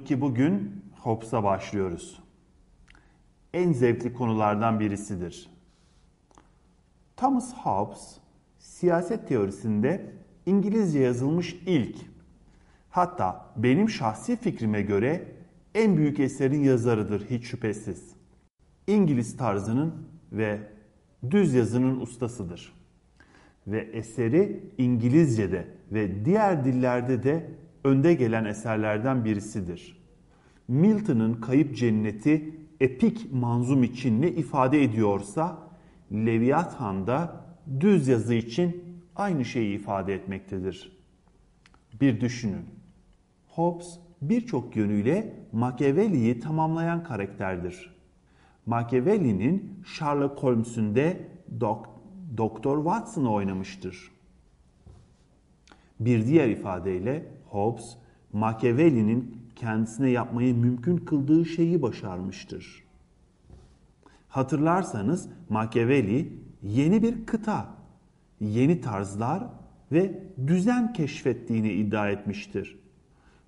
Ne mutlu ki bugün Hobbes'a başlıyoruz. En zevkli konulardan birisidir. Thomas Hobbes, siyaset teorisinde İngilizce yazılmış ilk, hatta benim şahsi fikrime göre en büyük eserin yazarıdır hiç şüphesiz. İngiliz tarzının ve düz yazının ustasıdır. Ve eseri İngilizce'de ve diğer dillerde de önde gelen eserlerden birisidir. Milton'ın Kayıp Cenneti epik manzum için ne ifade ediyorsa Leviathan da düz yazı için aynı şeyi ifade etmektedir. Bir düşünün. Hobbes birçok yönüyle Machiavelli'yi tamamlayan karakterdir. Machiavelli'nin Sherlock Holmes'ünde Dok Doktor Watson'ı oynamıştır. Bir diğer ifadeyle Hobbes, Machiavelli'nin kendisine yapmayı mümkün kıldığı şeyi başarmıştır. Hatırlarsanız Machiavelli yeni bir kıta, yeni tarzlar ve düzen keşfettiğini iddia etmiştir.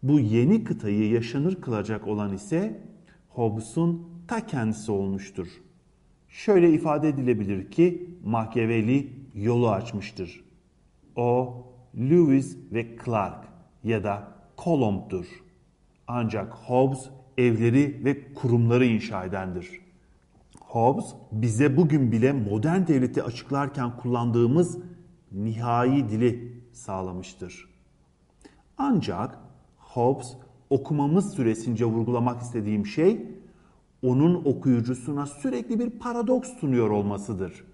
Bu yeni kıtayı yaşanır kılacak olan ise Hobbes'un ta kendisi olmuştur. Şöyle ifade edilebilir ki Machiavelli yolu açmıştır. O Lewis ve Clark ya da Colomb'dur. Ancak Hobbes evleri ve kurumları inşa edendir. Hobbes bize bugün bile modern devleti açıklarken kullandığımız nihai dili sağlamıştır. Ancak Hobbes okumamız süresince vurgulamak istediğim şey onun okuyucusuna sürekli bir paradoks sunuyor olmasıdır.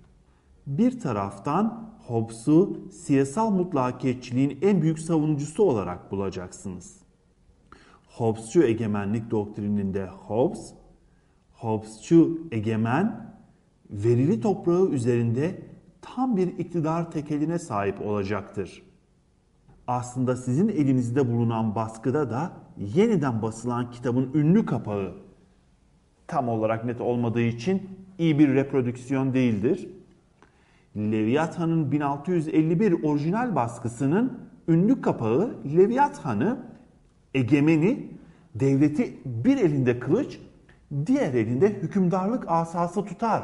Bir taraftan Hobbes'u siyasal mutlakiyetçiliğin en büyük savunucusu olarak bulacaksınız. Hobbesçu egemenlik doktrininde Hobbes, Hobbesçu egemen verili toprağı üzerinde tam bir iktidar tekeline sahip olacaktır. Aslında sizin elinizde bulunan baskıda da yeniden basılan kitabın ünlü kapağı tam olarak net olmadığı için iyi bir reprodüksiyon değildir. Leviathan'ın 1651 orijinal baskısının ünlü kapağı Leviathan'ı egemeni devleti bir elinde kılıç, diğer elinde hükümdarlık asası tutar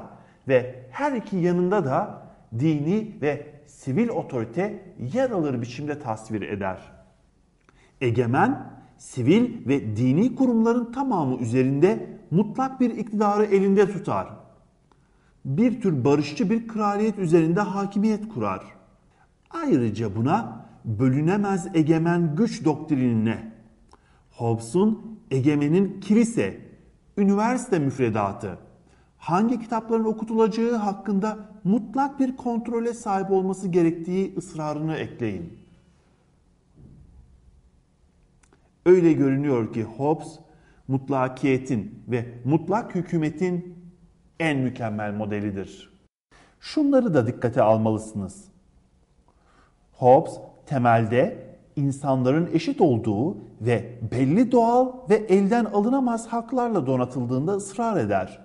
ve her iki yanında da dini ve sivil otorite yer alır biçimde tasvir eder. Egemen, sivil ve dini kurumların tamamı üzerinde mutlak bir iktidarı elinde tutar. Bir tür barışçı bir kraliyet üzerinde hakimiyet kurar. Ayrıca buna bölünemez egemen güç doktrinine, Hobbes'un egemenin kilise, üniversite müfredatı, hangi kitapların okutulacağı hakkında mutlak bir kontrole sahip olması gerektiği ısrarını ekleyin. Öyle görünüyor ki Hobbes mutlakiyetin ve mutlak hükümetin en mükemmel modelidir. Şunları da dikkate almalısınız. Hobbes temelde insanların eşit olduğu ve belli doğal ve elden alınamaz haklarla donatıldığında ısrar eder.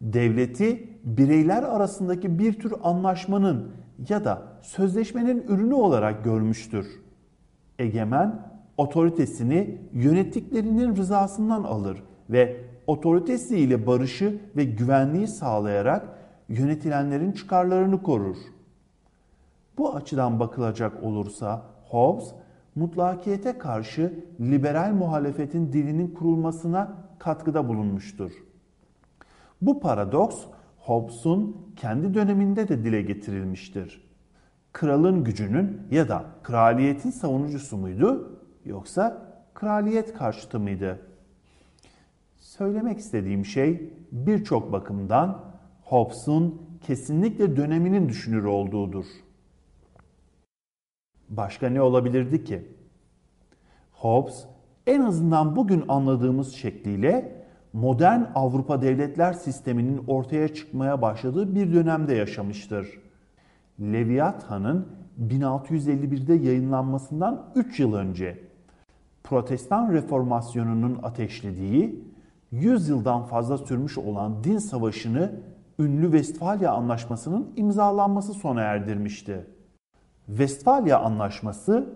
Devleti bireyler arasındaki bir tür anlaşmanın ya da sözleşmenin ürünü olarak görmüştür. Egemen otoritesini yönettiklerinin rızasından alır ve otoritesiyle barışı ve güvenliği sağlayarak yönetilenlerin çıkarlarını korur. Bu açıdan bakılacak olursa Hobbes mutlakiyete karşı liberal muhalefetin dilinin kurulmasına katkıda bulunmuştur. Bu paradoks Hobbes'un kendi döneminde de dile getirilmiştir. Kralın gücünün ya da kraliyetin savunucusu muydu yoksa kraliyet karşıtı mıydı? Söylemek istediğim şey birçok bakımdan Hobbes'un kesinlikle döneminin düşünür olduğudur. Başka ne olabilirdi ki? Hobbes en azından bugün anladığımız şekliyle modern Avrupa devletler sisteminin ortaya çıkmaya başladığı bir dönemde yaşamıştır. Leviathan'ın 1651'de yayınlanmasından 3 yıl önce Protestan reformasyonunun ateşlediği 100 yıldan fazla sürmüş olan din savaşını ünlü Westfalia Anlaşması'nın imzalanması sona erdirmişti. Westfalia Anlaşması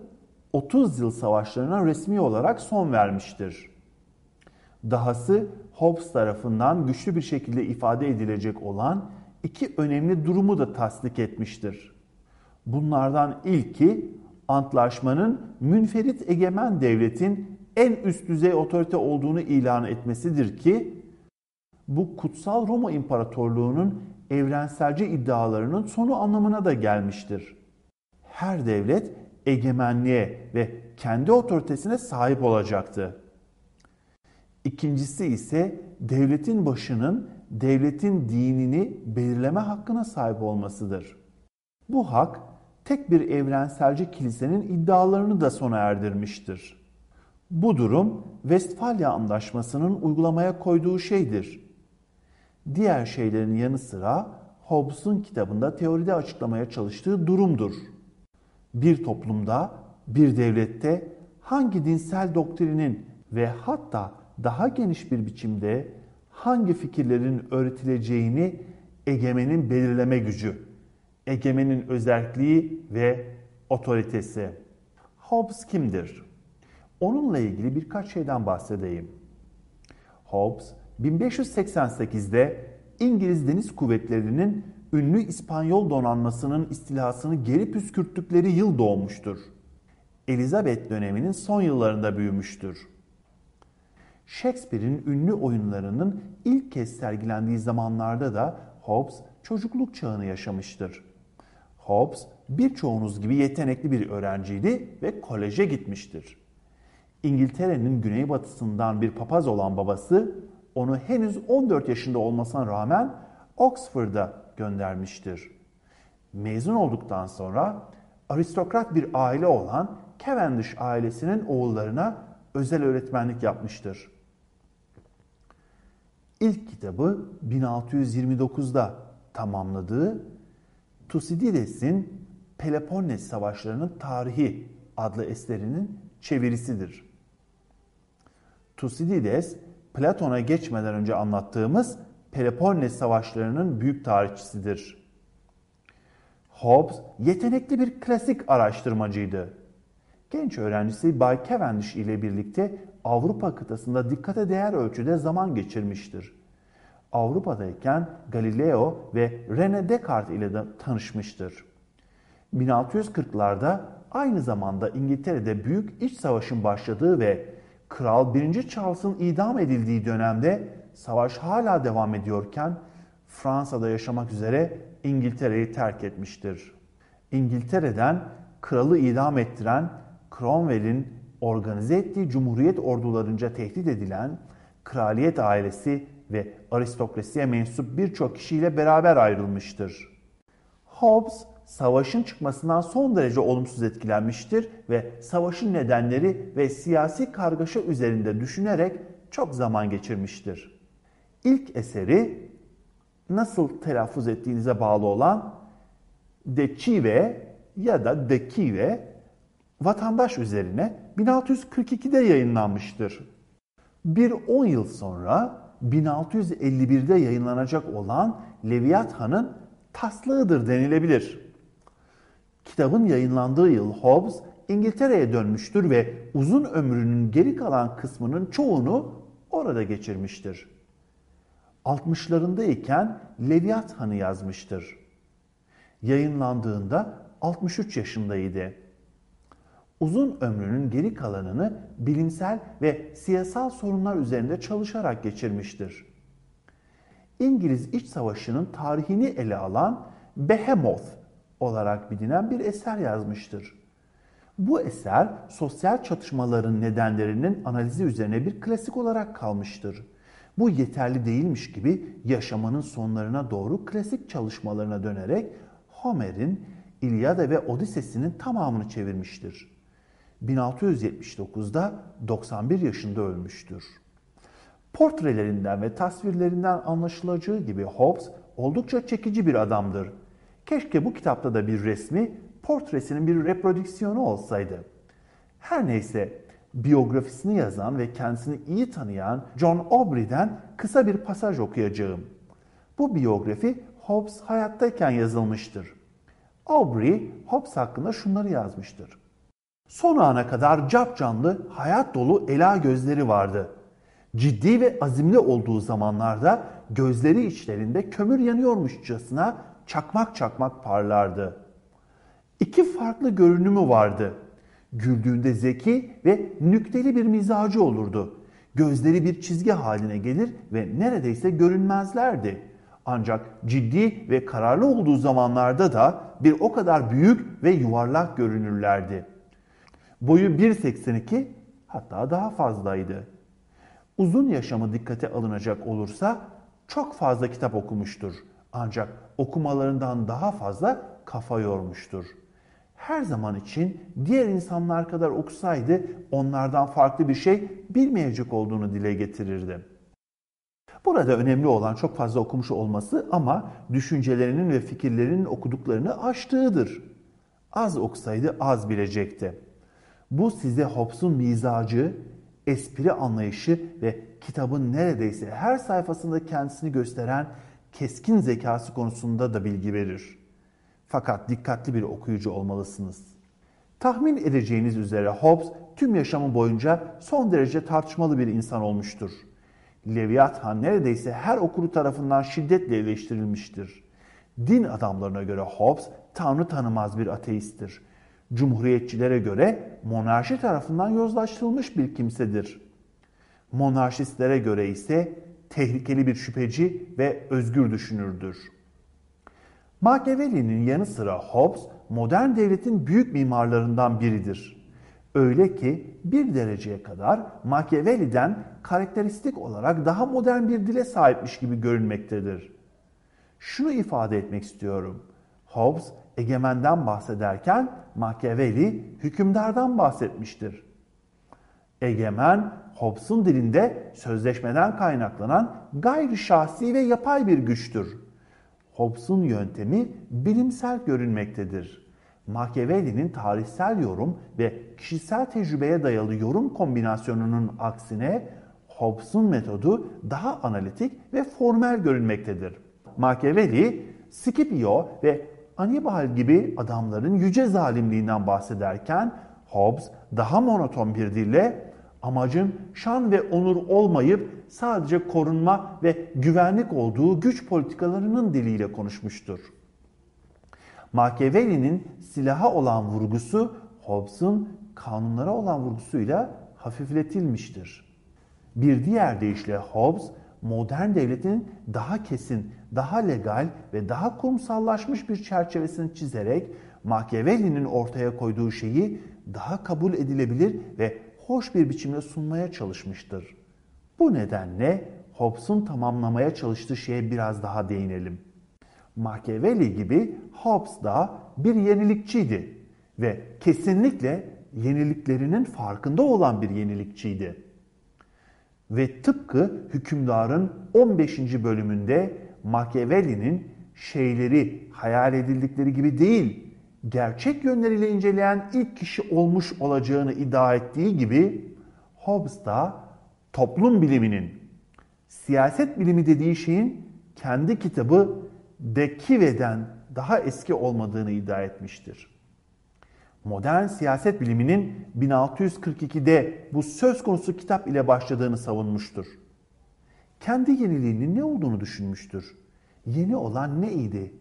30 yıl savaşlarına resmi olarak son vermiştir. Dahası Hobbes tarafından güçlü bir şekilde ifade edilecek olan iki önemli durumu da tasdik etmiştir. Bunlardan ilki antlaşmanın münferit egemen devletin en üst düzey otorite olduğunu ilan etmesidir ki bu kutsal Roma İmparatorluğu'nun evrenselci iddialarının sonu anlamına da gelmiştir. Her devlet egemenliğe ve kendi otoritesine sahip olacaktı. İkincisi ise devletin başının devletin dinini belirleme hakkına sahip olmasıdır. Bu hak tek bir evrenselci kilisenin iddialarını da sona erdirmiştir. Bu durum Westfalia Anlaşması'nın uygulamaya koyduğu şeydir. Diğer şeylerin yanı sıra Hobbes'un kitabında teoride açıklamaya çalıştığı durumdur. Bir toplumda, bir devlette hangi dinsel doktrinin ve hatta daha geniş bir biçimde hangi fikirlerin öğretileceğini egemenin belirleme gücü, egemenin özelliği ve otoritesi. Hobbes kimdir? Onunla ilgili birkaç şeyden bahsedeyim. Hobbes 1588'de İngiliz Deniz Kuvvetleri'nin ünlü İspanyol donanmasının istilasını geri püskürttükleri yıl doğmuştur. Elizabeth döneminin son yıllarında büyümüştür. Shakespeare'in ünlü oyunlarının ilk kez sergilendiği zamanlarda da Hobbes çocukluk çağını yaşamıştır. Hobbes birçoğunuz gibi yetenekli bir öğrenciydi ve koleje gitmiştir. İngiltere'nin güneybatısından bir papaz olan babası onu henüz 14 yaşında olmasına rağmen Oxford'a göndermiştir. Mezun olduktan sonra aristokrat bir aile olan Cavendish ailesinin oğullarına özel öğretmenlik yapmıştır. İlk kitabı 1629'da tamamladığı Tusidides'in Peloponnes Savaşları'nın Tarihi adlı eserinin çevirisidir. Tusidides, Platon'a geçmeden önce anlattığımız Peloponnes Savaşları'nın büyük tarihçisidir. Hobbes yetenekli bir klasik araştırmacıydı. Genç öğrencisi Bay Cavendish ile birlikte Avrupa kıtasında dikkate değer ölçüde zaman geçirmiştir. Avrupa'dayken Galileo ve René Descartes ile de tanışmıştır. 1640'larda aynı zamanda İngiltere'de büyük iç savaşın başladığı ve Kral 1. Charles'ın idam edildiği dönemde savaş hala devam ediyorken Fransa'da yaşamak üzere İngiltere'yi terk etmiştir. İngiltere'den kralı idam ettiren Cromwell'in organize ettiği cumhuriyet ordularınca tehdit edilen kraliyet ailesi ve aristokrasiye mensup birçok kişiyle beraber ayrılmıştır. Hobbes savaşın çıkmasından son derece olumsuz etkilenmiştir ve savaşın nedenleri ve siyasi kargaşa üzerinde düşünerek çok zaman geçirmiştir. İlk eseri nasıl telaffuz ettiğinize bağlı olan De Chive ya da De Kive vatandaş üzerine 1642'de yayınlanmıştır. Bir 10 yıl sonra 1651'de yayınlanacak olan Leviathan'ın taslağıdır denilebilir. Kitabın yayınlandığı yıl Hobbes İngiltere'ye dönmüştür ve uzun ömrünün geri kalan kısmının çoğunu orada geçirmiştir. 60'larındayken Leviathan'ı yazmıştır. Yayınlandığında 63 yaşındaydı uzun ömrünün geri kalanını bilimsel ve siyasal sorunlar üzerinde çalışarak geçirmiştir. İngiliz İç Savaşı'nın tarihini ele alan Behemoth olarak bilinen bir eser yazmıştır. Bu eser sosyal çatışmaların nedenlerinin analizi üzerine bir klasik olarak kalmıştır. Bu yeterli değilmiş gibi yaşamanın sonlarına doğru klasik çalışmalarına dönerek Homer'in İlyada ve Odisesinin tamamını çevirmiştir. 1679'da 91 yaşında ölmüştür. Portrelerinden ve tasvirlerinden anlaşılacağı gibi Hobbes oldukça çekici bir adamdır. Keşke bu kitapta da bir resmi portresinin bir reprodüksiyonu olsaydı. Her neyse biyografisini yazan ve kendisini iyi tanıyan John Aubrey'den kısa bir pasaj okuyacağım. Bu biyografi Hobbes hayattayken yazılmıştır. Aubrey, Hobbes hakkında şunları yazmıştır. Son ana kadar cap canlı, hayat dolu ela gözleri vardı. Ciddi ve azimli olduğu zamanlarda gözleri içlerinde kömür yanıyormuşçasına çakmak çakmak parlardı. İki farklı görünümü vardı. Güldüğünde zeki ve nükteli bir mizacı olurdu. Gözleri bir çizgi haline gelir ve neredeyse görünmezlerdi. Ancak ciddi ve kararlı olduğu zamanlarda da bir o kadar büyük ve yuvarlak görünürlerdi. Boyu 1.82 hatta daha fazlaydı. Uzun yaşamı dikkate alınacak olursa çok fazla kitap okumuştur. Ancak okumalarından daha fazla kafa yormuştur. Her zaman için diğer insanlar kadar okusaydı onlardan farklı bir şey bilmeyecek olduğunu dile getirirdi. Burada önemli olan çok fazla okumuş olması ama düşüncelerinin ve fikirlerinin okuduklarını aştığıdır. Az okusaydı az bilecekti. Bu size Hobbes'un mizacı, espri anlayışı ve kitabın neredeyse her sayfasında kendisini gösteren keskin zekası konusunda da bilgi verir. Fakat dikkatli bir okuyucu olmalısınız. Tahmin edeceğiniz üzere Hobbes tüm yaşamı boyunca son derece tartışmalı bir insan olmuştur. Leviathan neredeyse her okuru tarafından şiddetle eleştirilmiştir. Din adamlarına göre Hobbes tanrı tanımaz bir ateisttir. Cumhuriyetçilere göre monarşi tarafından yozlaştırılmış bir kimsedir. Monarşistlere göre ise tehlikeli bir şüpheci ve özgür düşünürdür. Machiavelli'nin yanı sıra Hobbes modern devletin büyük mimarlarından biridir. Öyle ki bir dereceye kadar Machiavelli'den karakteristik olarak daha modern bir dile sahipmiş gibi görünmektedir. Şunu ifade etmek istiyorum. Hobbes egemenden bahsederken Machiavelli hükümdardan bahsetmiştir. Egemen, Hobbes'un dilinde sözleşmeden kaynaklanan gayri şahsi ve yapay bir güçtür. Hobbes'un yöntemi bilimsel görünmektedir. Machiavelli'nin tarihsel yorum ve kişisel tecrübeye dayalı yorum kombinasyonunun aksine Hobbes'un metodu daha analitik ve formel görünmektedir. Machiavelli, Scipio ve Anibal gibi adamların yüce zalimliğinden bahsederken Hobbes daha monoton bir dille amacın şan ve onur olmayıp sadece korunma ve güvenlik olduğu güç politikalarının diliyle konuşmuştur. Machiavelli'nin silaha olan vurgusu Hobbes'un kanunlara olan vurgusuyla hafifletilmiştir. Bir diğer deyişle Hobbes, modern devletin daha kesin, daha legal ve daha kurumsallaşmış bir çerçevesini çizerek Machiavelli'nin ortaya koyduğu şeyi daha kabul edilebilir ve hoş bir biçimde sunmaya çalışmıştır. Bu nedenle Hobbes'un tamamlamaya çalıştığı şeye biraz daha değinelim. Machiavelli gibi Hobbes da bir yenilikçiydi ve kesinlikle yeniliklerinin farkında olan bir yenilikçiydi. Ve tıpkı hükümdarın 15. bölümünde Machiavelli'nin şeyleri hayal edildikleri gibi değil, gerçek yönleriyle inceleyen ilk kişi olmuş olacağını iddia ettiği gibi Hobbes da toplum biliminin, siyaset bilimi dediği şeyin kendi kitabı De Kive'den daha eski olmadığını iddia etmiştir. Modern siyaset biliminin 1642'de bu söz konusu kitap ile başladığını savunmuştur. Kendi yeniliğinin ne olduğunu düşünmüştür. Yeni olan neydi?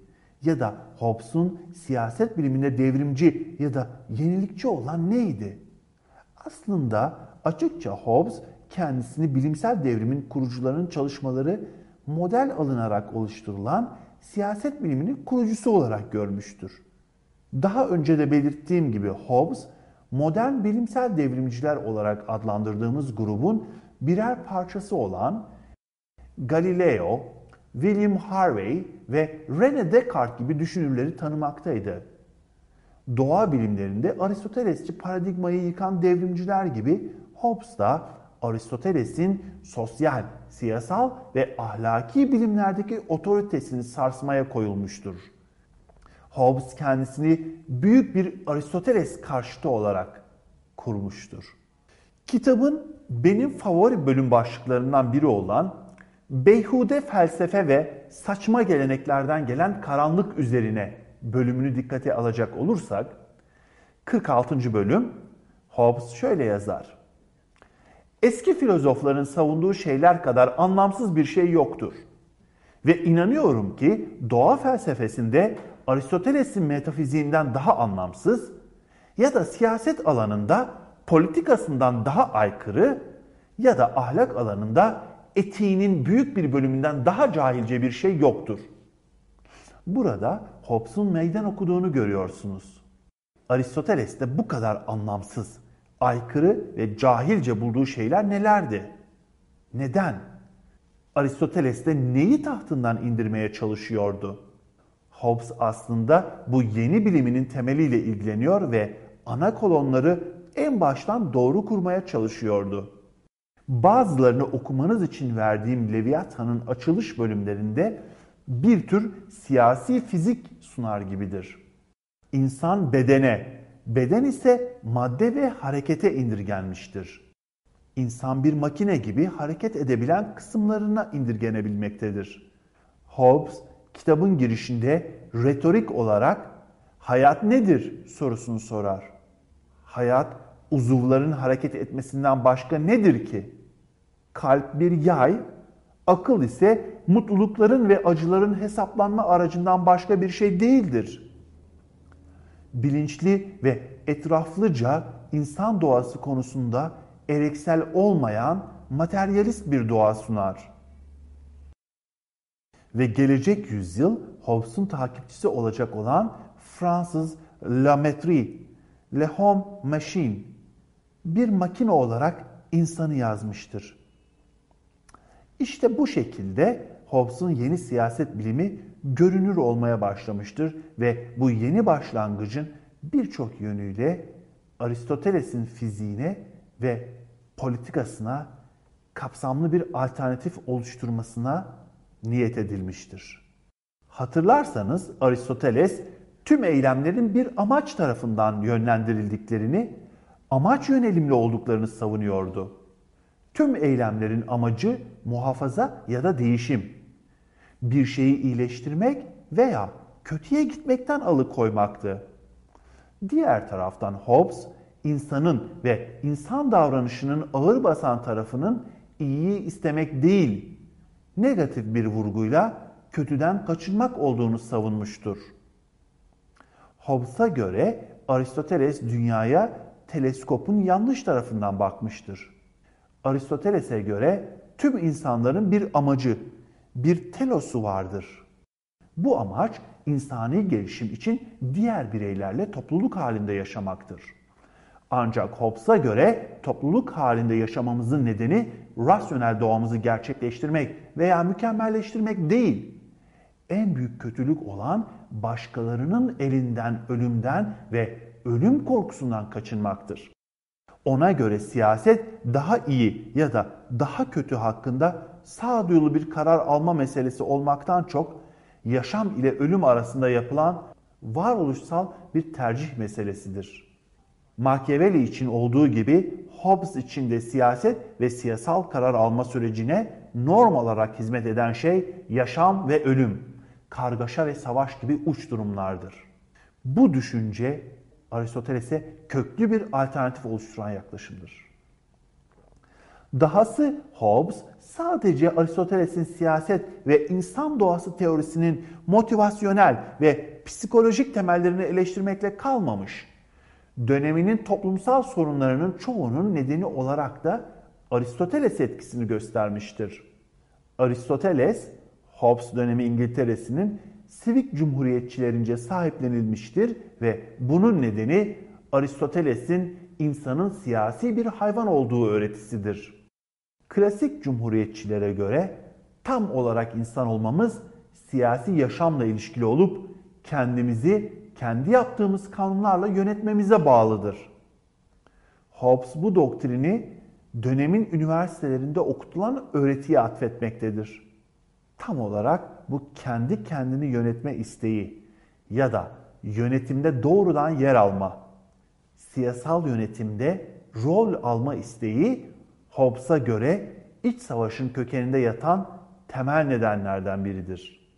Ya da Hobbes'un siyaset biliminde devrimci ya da yenilikçi olan neydi? Aslında açıkça Hobbes kendisini bilimsel devrimin kurucularının çalışmaları model alınarak oluşturulan siyaset biliminin kurucusu olarak görmüştür. Daha önce de belirttiğim gibi Hobbes, modern bilimsel devrimciler olarak adlandırdığımız grubun birer parçası olan Galileo, William Harvey ve René Descartes gibi düşünürleri tanımaktaydı. Doğa bilimlerinde Aristotelesçi paradigmayı yıkan devrimciler gibi Hobbes da Aristoteles'in sosyal, siyasal ve ahlaki bilimlerdeki otoritesini sarsmaya koyulmuştur. Hobbes kendisini büyük bir Aristoteles karşıtı olarak kurmuştur. Kitabın benim favori bölüm başlıklarından biri olan Beyhude felsefe ve saçma geleneklerden gelen karanlık üzerine bölümünü dikkate alacak olursak 46. bölüm Hobbes şöyle yazar. Eski filozofların savunduğu şeyler kadar anlamsız bir şey yoktur. Ve inanıyorum ki doğa felsefesinde Aristoteles'in metafiziğinden daha anlamsız ya da siyaset alanında politikasından daha aykırı ya da ahlak alanında etiğinin büyük bir bölümünden daha cahilce bir şey yoktur. Burada Hobbes'un meydan okuduğunu görüyorsunuz. Aristoteles'te bu kadar anlamsız, aykırı ve cahilce bulduğu şeyler nelerdi? Neden? Aristoteles de neyi tahtından indirmeye çalışıyordu? Hobbes aslında bu yeni biliminin temeliyle ilgileniyor ve ana kolonları en baştan doğru kurmaya çalışıyordu. Bazılarını okumanız için verdiğim Leviathan'ın açılış bölümlerinde bir tür siyasi fizik sunar gibidir. İnsan bedene, beden ise madde ve harekete indirgenmiştir. İnsan bir makine gibi hareket edebilen kısımlarına indirgenebilmektedir. Hobbes kitabın girişinde retorik olarak hayat nedir sorusunu sorar. Hayat uzuvların hareket etmesinden başka nedir ki? Kalp bir yay, akıl ise mutlulukların ve acıların hesaplanma aracından başka bir şey değildir. Bilinçli ve etraflıca insan doğası konusunda ereksel olmayan materyalist bir doğa sunar. Ve gelecek yüzyıl Hobbes'un takipçisi olacak olan Fransız Lametrie, Le Homme Machine, bir makine olarak insanı yazmıştır. İşte bu şekilde Hobbes'un yeni siyaset bilimi görünür olmaya başlamıştır ve bu yeni başlangıcın birçok yönüyle Aristoteles'in fiziğine ve politikasına kapsamlı bir alternatif oluşturmasına niyet edilmiştir. Hatırlarsanız Aristoteles tüm eylemlerin bir amaç tarafından yönlendirildiklerini, amaç yönelimli olduklarını savunuyordu. Tüm eylemlerin amacı muhafaza ya da değişim. Bir şeyi iyileştirmek veya kötüye gitmekten alıkoymaktı. Diğer taraftan Hobbes, insanın ve insan davranışının ağır basan tarafının iyiyi istemek değil, negatif bir vurguyla kötüden kaçınmak olduğunu savunmuştur. Hobbes'a göre Aristoteles dünyaya teleskopun yanlış tarafından bakmıştır. Aristoteles'e göre tüm insanların bir amacı, bir telosu vardır. Bu amaç insani gelişim için diğer bireylerle topluluk halinde yaşamaktır. Ancak Hobbes'a göre topluluk halinde yaşamamızın nedeni rasyonel doğamızı gerçekleştirmek veya mükemmelleştirmek değil. En büyük kötülük olan başkalarının elinden ölümden ve ölüm korkusundan kaçınmaktır. Ona göre siyaset daha iyi ya da daha kötü hakkında sağduyulu bir karar alma meselesi olmaktan çok yaşam ile ölüm arasında yapılan varoluşsal bir tercih meselesidir. Machiavelli için olduğu gibi Hobbes için de siyaset ve siyasal karar alma sürecine norm olarak hizmet eden şey yaşam ve ölüm, kargaşa ve savaş gibi uç durumlardır. Bu düşünce Aristoteles'e köklü bir alternatif oluşturan yaklaşımdır. Dahası Hobbes sadece Aristoteles'in siyaset ve insan doğası teorisinin motivasyonel ve psikolojik temellerini eleştirmekle kalmamış. Döneminin toplumsal sorunlarının çoğunun nedeni olarak da Aristoteles etkisini göstermiştir. Aristoteles, Hobbes dönemi İngiltere'sinin sivik cumhuriyetçilerince sahiplenilmiştir ve bunun nedeni Aristoteles'in insanın siyasi bir hayvan olduğu öğretisidir. Klasik cumhuriyetçilere göre tam olarak insan olmamız siyasi yaşamla ilişkili olup kendimizi kendi yaptığımız kanunlarla yönetmemize bağlıdır. Hobbes bu doktrini dönemin üniversitelerinde okutulan öğretiye atfetmektedir. Tam olarak bu kendi kendini yönetme isteği ya da yönetimde doğrudan yer alma, siyasal yönetimde rol alma isteği Hobbes'a göre iç savaşın kökeninde yatan temel nedenlerden biridir.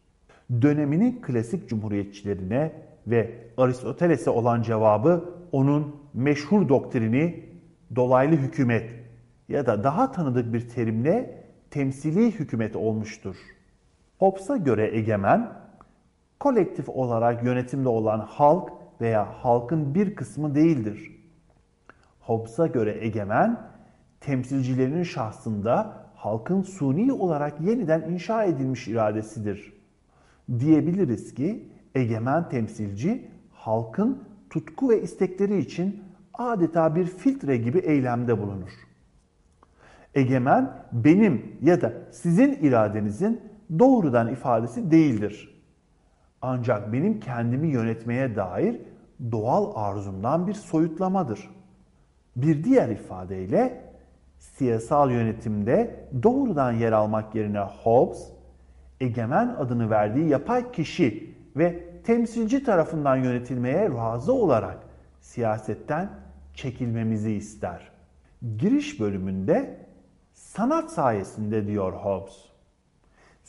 Döneminin klasik cumhuriyetçilerine ve Aristoteles'e olan cevabı onun meşhur doktrini dolaylı hükümet ya da daha tanıdık bir terimle temsili hükümet olmuştur. Hobbes'a göre egemen, kolektif olarak yönetimde olan halk veya halkın bir kısmı değildir. Hobbes'a göre egemen, temsilcilerinin şahsında halkın suni olarak yeniden inşa edilmiş iradesidir. Diyebiliriz ki egemen temsilci halkın tutku ve istekleri için adeta bir filtre gibi eylemde bulunur. Egemen benim ya da sizin iradenizin doğrudan ifadesi değildir. Ancak benim kendimi yönetmeye dair doğal arzumdan bir soyutlamadır. Bir diğer ifadeyle siyasal yönetimde doğrudan yer almak yerine Hobbes, egemen adını verdiği yapay kişi ve temsilci tarafından yönetilmeye razı olarak siyasetten çekilmemizi ister. Giriş bölümünde sanat sayesinde diyor Hobbes.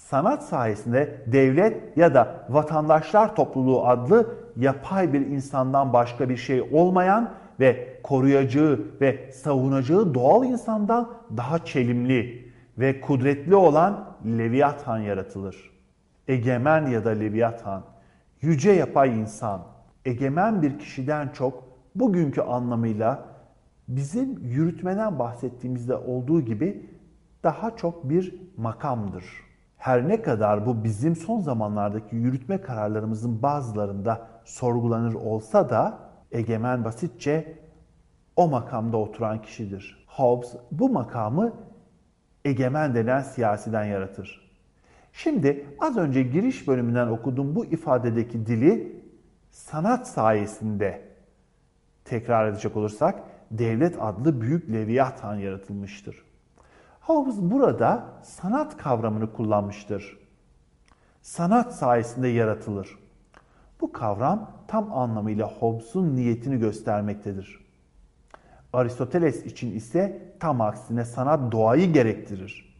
Sanat sayesinde devlet ya da vatandaşlar topluluğu adlı yapay bir insandan başka bir şey olmayan ve koruyacağı ve savunacağı doğal insandan daha çelimli ve kudretli olan Leviathan yaratılır. Egemen ya da Leviathan, yüce yapay insan, egemen bir kişiden çok bugünkü anlamıyla bizim yürütmeden bahsettiğimizde olduğu gibi daha çok bir makamdır. Her ne kadar bu bizim son zamanlardaki yürütme kararlarımızın bazılarında sorgulanır olsa da egemen basitçe o makamda oturan kişidir. Hobbes bu makamı egemen denen siyasiden yaratır. Şimdi az önce giriş bölümünden okuduğum bu ifadedeki dili sanat sayesinde tekrar edecek olursak devlet adlı büyük leviyatan yaratılmıştır. Hobbes burada sanat kavramını kullanmıştır. Sanat sayesinde yaratılır. Bu kavram tam anlamıyla Hobbes'un niyetini göstermektedir. Aristoteles için ise tam aksine sanat doğayı gerektirir.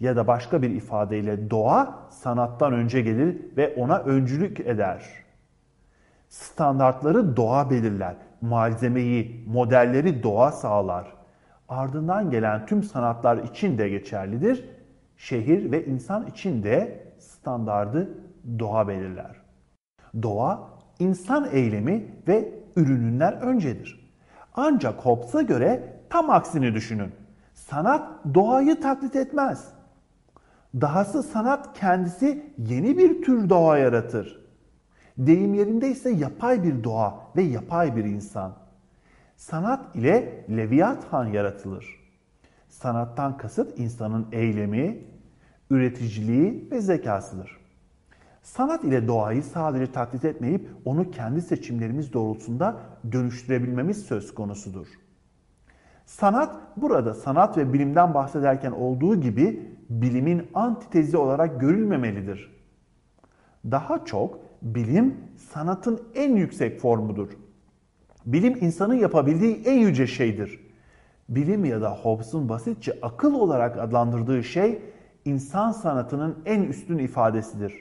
Ya da başka bir ifadeyle doğa sanattan önce gelir ve ona öncülük eder. Standartları doğa belirler, malzemeyi, modelleri doğa sağlar. Ardından gelen tüm sanatlar için de geçerlidir. Şehir ve insan için de standardı doğa belirler. Doğa, insan eylemi ve ürününden öncedir. Ancak Hobbes'a göre tam aksini düşünün. Sanat doğayı taklit etmez. Dahası sanat kendisi yeni bir tür doğa yaratır. Deyim yerinde ise yapay bir doğa ve yapay bir insan. Sanat ile Leviathan yaratılır. Sanattan kasıt insanın eylemi, üreticiliği ve zekasıdır. Sanat ile doğayı sadece taklit etmeyip onu kendi seçimlerimiz doğrultusunda dönüştürebilmemiz söz konusudur. Sanat burada sanat ve bilimden bahsederken olduğu gibi bilimin antitezi olarak görülmemelidir. Daha çok bilim sanatın en yüksek formudur. Bilim insanın yapabildiği en yüce şeydir. Bilim ya da Hobbes'un basitçe akıl olarak adlandırdığı şey insan sanatının en üstün ifadesidir.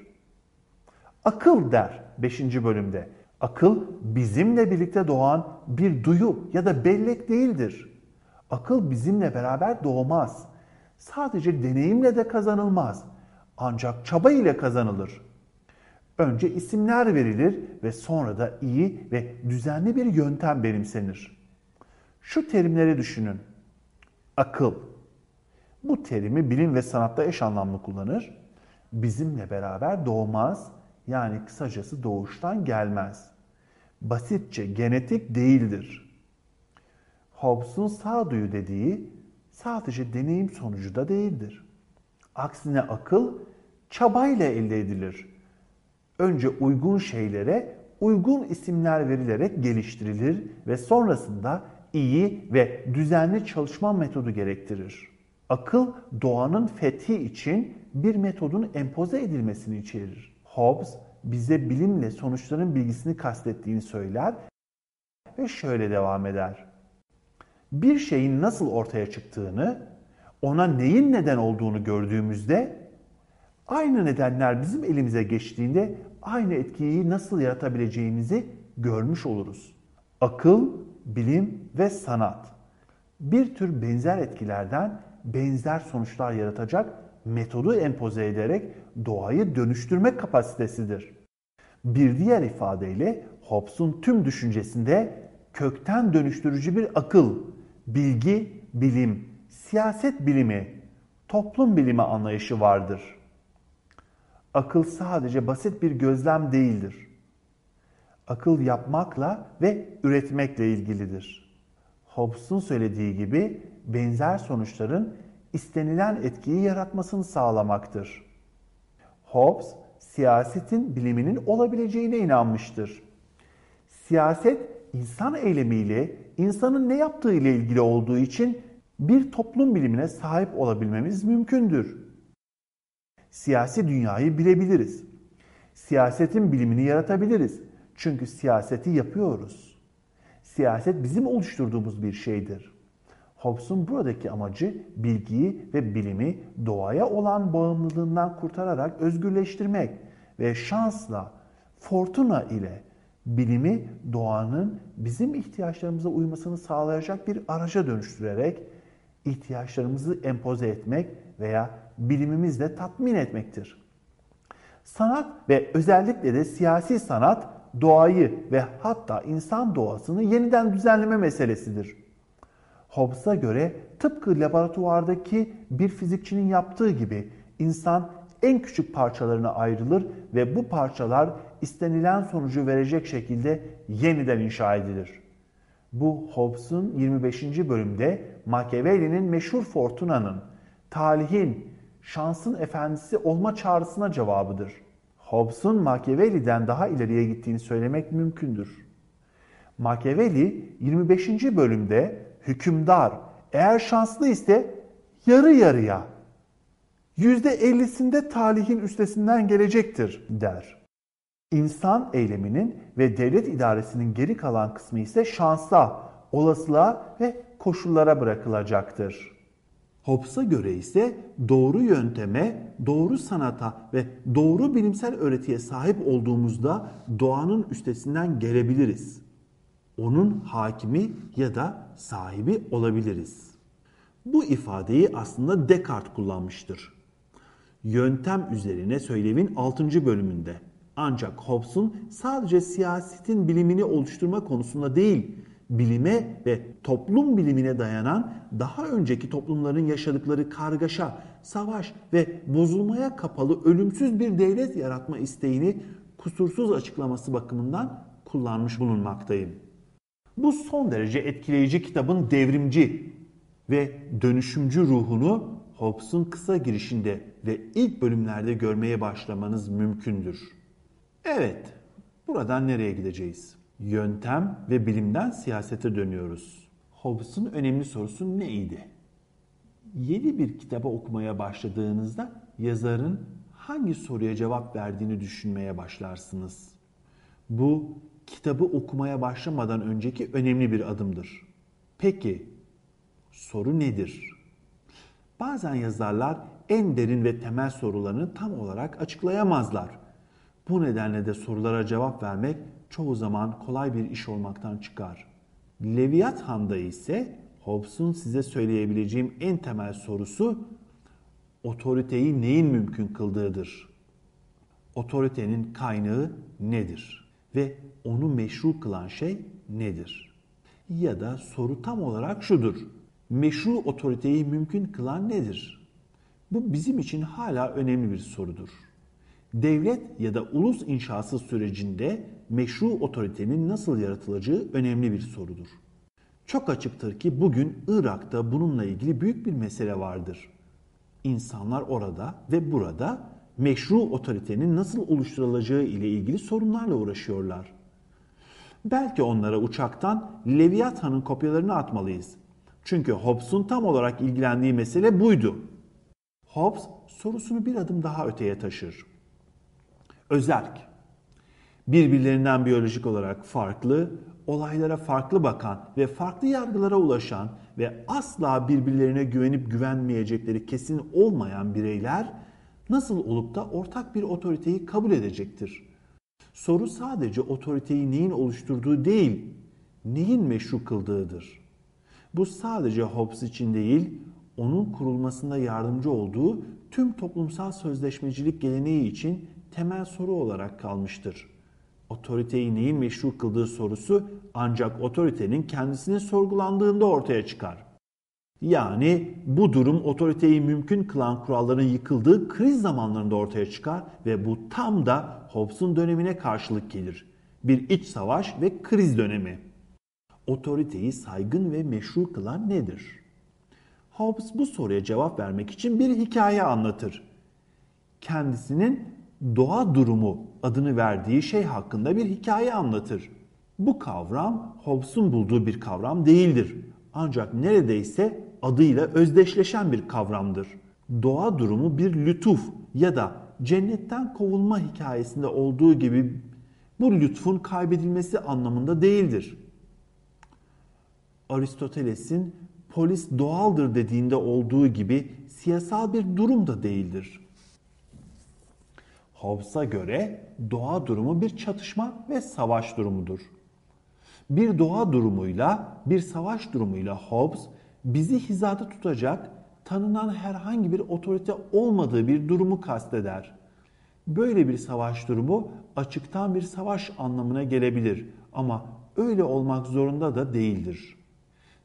Akıl der 5. bölümde. Akıl bizimle birlikte doğan bir duyu ya da bellek değildir. Akıl bizimle beraber doğmaz. Sadece deneyimle de kazanılmaz. Ancak çaba ile kazanılır. Önce isimler verilir ve sonra da iyi ve düzenli bir yöntem benimsenir. Şu terimleri düşünün. Akıl. Bu terimi bilim ve sanatta eş anlamlı kullanır. Bizimle beraber doğmaz, yani kısacası doğuştan gelmez. Basitçe genetik değildir. Hobbes'un sağduyu dediği sadece deneyim sonucu da değildir. Aksine akıl çabayla elde edilir. Önce uygun şeylere uygun isimler verilerek geliştirilir ve sonrasında iyi ve düzenli çalışma metodu gerektirir. Akıl doğanın fethi için bir metodun empoze edilmesini içerir. Hobbes bize bilimle sonuçların bilgisini kastettiğini söyler ve şöyle devam eder. Bir şeyin nasıl ortaya çıktığını, ona neyin neden olduğunu gördüğümüzde aynı nedenler bizim elimize geçtiğinde aynı etkiyi nasıl yaratabileceğimizi görmüş oluruz. Akıl, bilim ve sanat. bir tür benzer etkilerden benzer sonuçlar yaratacak metodu empoze ederek doğayı dönüştürme kapasitesidir. Bir diğer ifadeyle Hobbes'un tüm düşüncesinde kökten dönüştürücü bir akıl, bilgi, bilim, siyaset bilimi, toplum bilimi anlayışı vardır. Akıl sadece basit bir gözlem değildir. Akıl yapmakla ve üretmekle ilgilidir. Hobbes'un söylediği gibi benzer sonuçların istenilen etkiyi yaratmasını sağlamaktır. Hobbes, siyasetin biliminin olabileceğine inanmıştır. Siyaset, insan eylemiyle, insanın ne yaptığı ile ilgili olduğu için bir toplum bilimine sahip olabilmemiz mümkündür. Siyasi dünyayı bilebiliriz. Siyasetin bilimini yaratabiliriz. Çünkü siyaseti yapıyoruz. Siyaset bizim oluşturduğumuz bir şeydir. Hobbes'un buradaki amacı bilgiyi ve bilimi doğaya olan bağımlılığından kurtararak özgürleştirmek ve şansla, fortuna ile bilimi doğanın bizim ihtiyaçlarımıza uymasını sağlayacak bir araca dönüştürerek ihtiyaçlarımızı empoze etmek veya bilimimizle tatmin etmektir. Sanat ve özellikle de siyasi sanat doğayı ve hatta insan doğasını yeniden düzenleme meselesidir. Hobbes'a göre tıpkı laboratuvardaki bir fizikçinin yaptığı gibi insan en küçük parçalarına ayrılır ve bu parçalar istenilen sonucu verecek şekilde yeniden inşa edilir. Bu Hobbes'un 25. bölümde Machiavelli'nin meşhur Fortuna'nın, talihin, şansın efendisi olma çağrısına cevabıdır. Hobbes'un Machiavelli'den daha ileriye gittiğini söylemek mümkündür. Machiavelli 25. bölümde hükümdar eğer şanslı ise yarı yarıya %50'sinde talihin üstesinden gelecektir der. İnsan eyleminin ve devlet idaresinin geri kalan kısmı ise şansa, olasılığa ve koşullara bırakılacaktır. Hobbes'a göre ise doğru yönteme, doğru sanata ve doğru bilimsel öğretiye sahip olduğumuzda doğanın üstesinden gelebiliriz. Onun hakimi ya da sahibi olabiliriz. Bu ifadeyi aslında Descartes kullanmıştır. Yöntem üzerine söylemin 6. bölümünde. Ancak Hobbes'un sadece siyasetin bilimini oluşturma konusunda değil, bilime ve toplum bilimine dayanan daha önceki toplumların yaşadıkları kargaşa, savaş ve bozulmaya kapalı ölümsüz bir devlet yaratma isteğini kusursuz açıklaması bakımından kullanmış bulunmaktayım. Bu son derece etkileyici kitabın devrimci ve dönüşümcü ruhunu Hobbes'un kısa girişinde ve ilk bölümlerde görmeye başlamanız mümkündür. Evet, buradan nereye gideceğiz? Yöntem ve bilimden siyasete dönüyoruz. Hobbes'un önemli sorusu neydi? Yeni bir kitaba okumaya başladığınızda yazarın hangi soruya cevap verdiğini düşünmeye başlarsınız. Bu kitabı okumaya başlamadan önceki önemli bir adımdır. Peki soru nedir? Bazen yazarlar en derin ve temel sorularını tam olarak açıklayamazlar. Bu nedenle de sorulara cevap vermek çoğu zaman kolay bir iş olmaktan çıkar. Leviathan'da ise Hobbes'un size söyleyebileceğim en temel sorusu otoriteyi neyin mümkün kıldığıdır. Otoritenin kaynağı nedir? Ve onu meşru kılan şey nedir? Ya da soru tam olarak şudur. Meşru otoriteyi mümkün kılan nedir? Bu bizim için hala önemli bir sorudur. Devlet ya da ulus inşası sürecinde meşru otoritenin nasıl yaratılacağı önemli bir sorudur. Çok açıktır ki bugün Irak'ta bununla ilgili büyük bir mesele vardır. İnsanlar orada ve burada meşru otoritenin nasıl oluşturulacağı ile ilgili sorunlarla uğraşıyorlar. Belki onlara uçaktan Leviathan'ın kopyalarını atmalıyız. Çünkü Hobbes'un tam olarak ilgilendiği mesele buydu. Hobbes sorusunu bir adım daha öteye taşır. Özerk, birbirlerinden biyolojik olarak farklı, olaylara farklı bakan ve farklı yargılara ulaşan ve asla birbirlerine güvenip güvenmeyecekleri kesin olmayan bireyler nasıl olup da ortak bir otoriteyi kabul edecektir? Soru sadece otoriteyi neyin oluşturduğu değil, neyin meşru kıldığıdır. Bu sadece Hobbes için değil, onun kurulmasında yardımcı olduğu tüm toplumsal sözleşmecilik geleneği için temel soru olarak kalmıştır. Otoriteyi neyin meşru kıldığı sorusu ancak otoritenin kendisinin sorgulandığında ortaya çıkar. Yani bu durum otoriteyi mümkün kılan kuralların yıkıldığı kriz zamanlarında ortaya çıkar ve bu tam da Hobbes'un dönemine karşılık gelir. Bir iç savaş ve kriz dönemi. Otoriteyi saygın ve meşru kılan nedir? Hobbes bu soruya cevap vermek için bir hikaye anlatır. Kendisinin doğa durumu adını verdiği şey hakkında bir hikaye anlatır. Bu kavram Hobbes'un bulduğu bir kavram değildir. Ancak neredeyse adıyla özdeşleşen bir kavramdır. Doğa durumu bir lütuf ya da cennetten kovulma hikayesinde olduğu gibi bu lütfun kaybedilmesi anlamında değildir. Aristoteles'in polis doğaldır dediğinde olduğu gibi siyasal bir durum da değildir. Hobbes'a göre doğa durumu bir çatışma ve savaş durumudur. Bir doğa durumuyla bir savaş durumuyla Hobbes bizi hizada tutacak tanınan herhangi bir otorite olmadığı bir durumu kasteder. Böyle bir savaş durumu açıktan bir savaş anlamına gelebilir ama öyle olmak zorunda da değildir.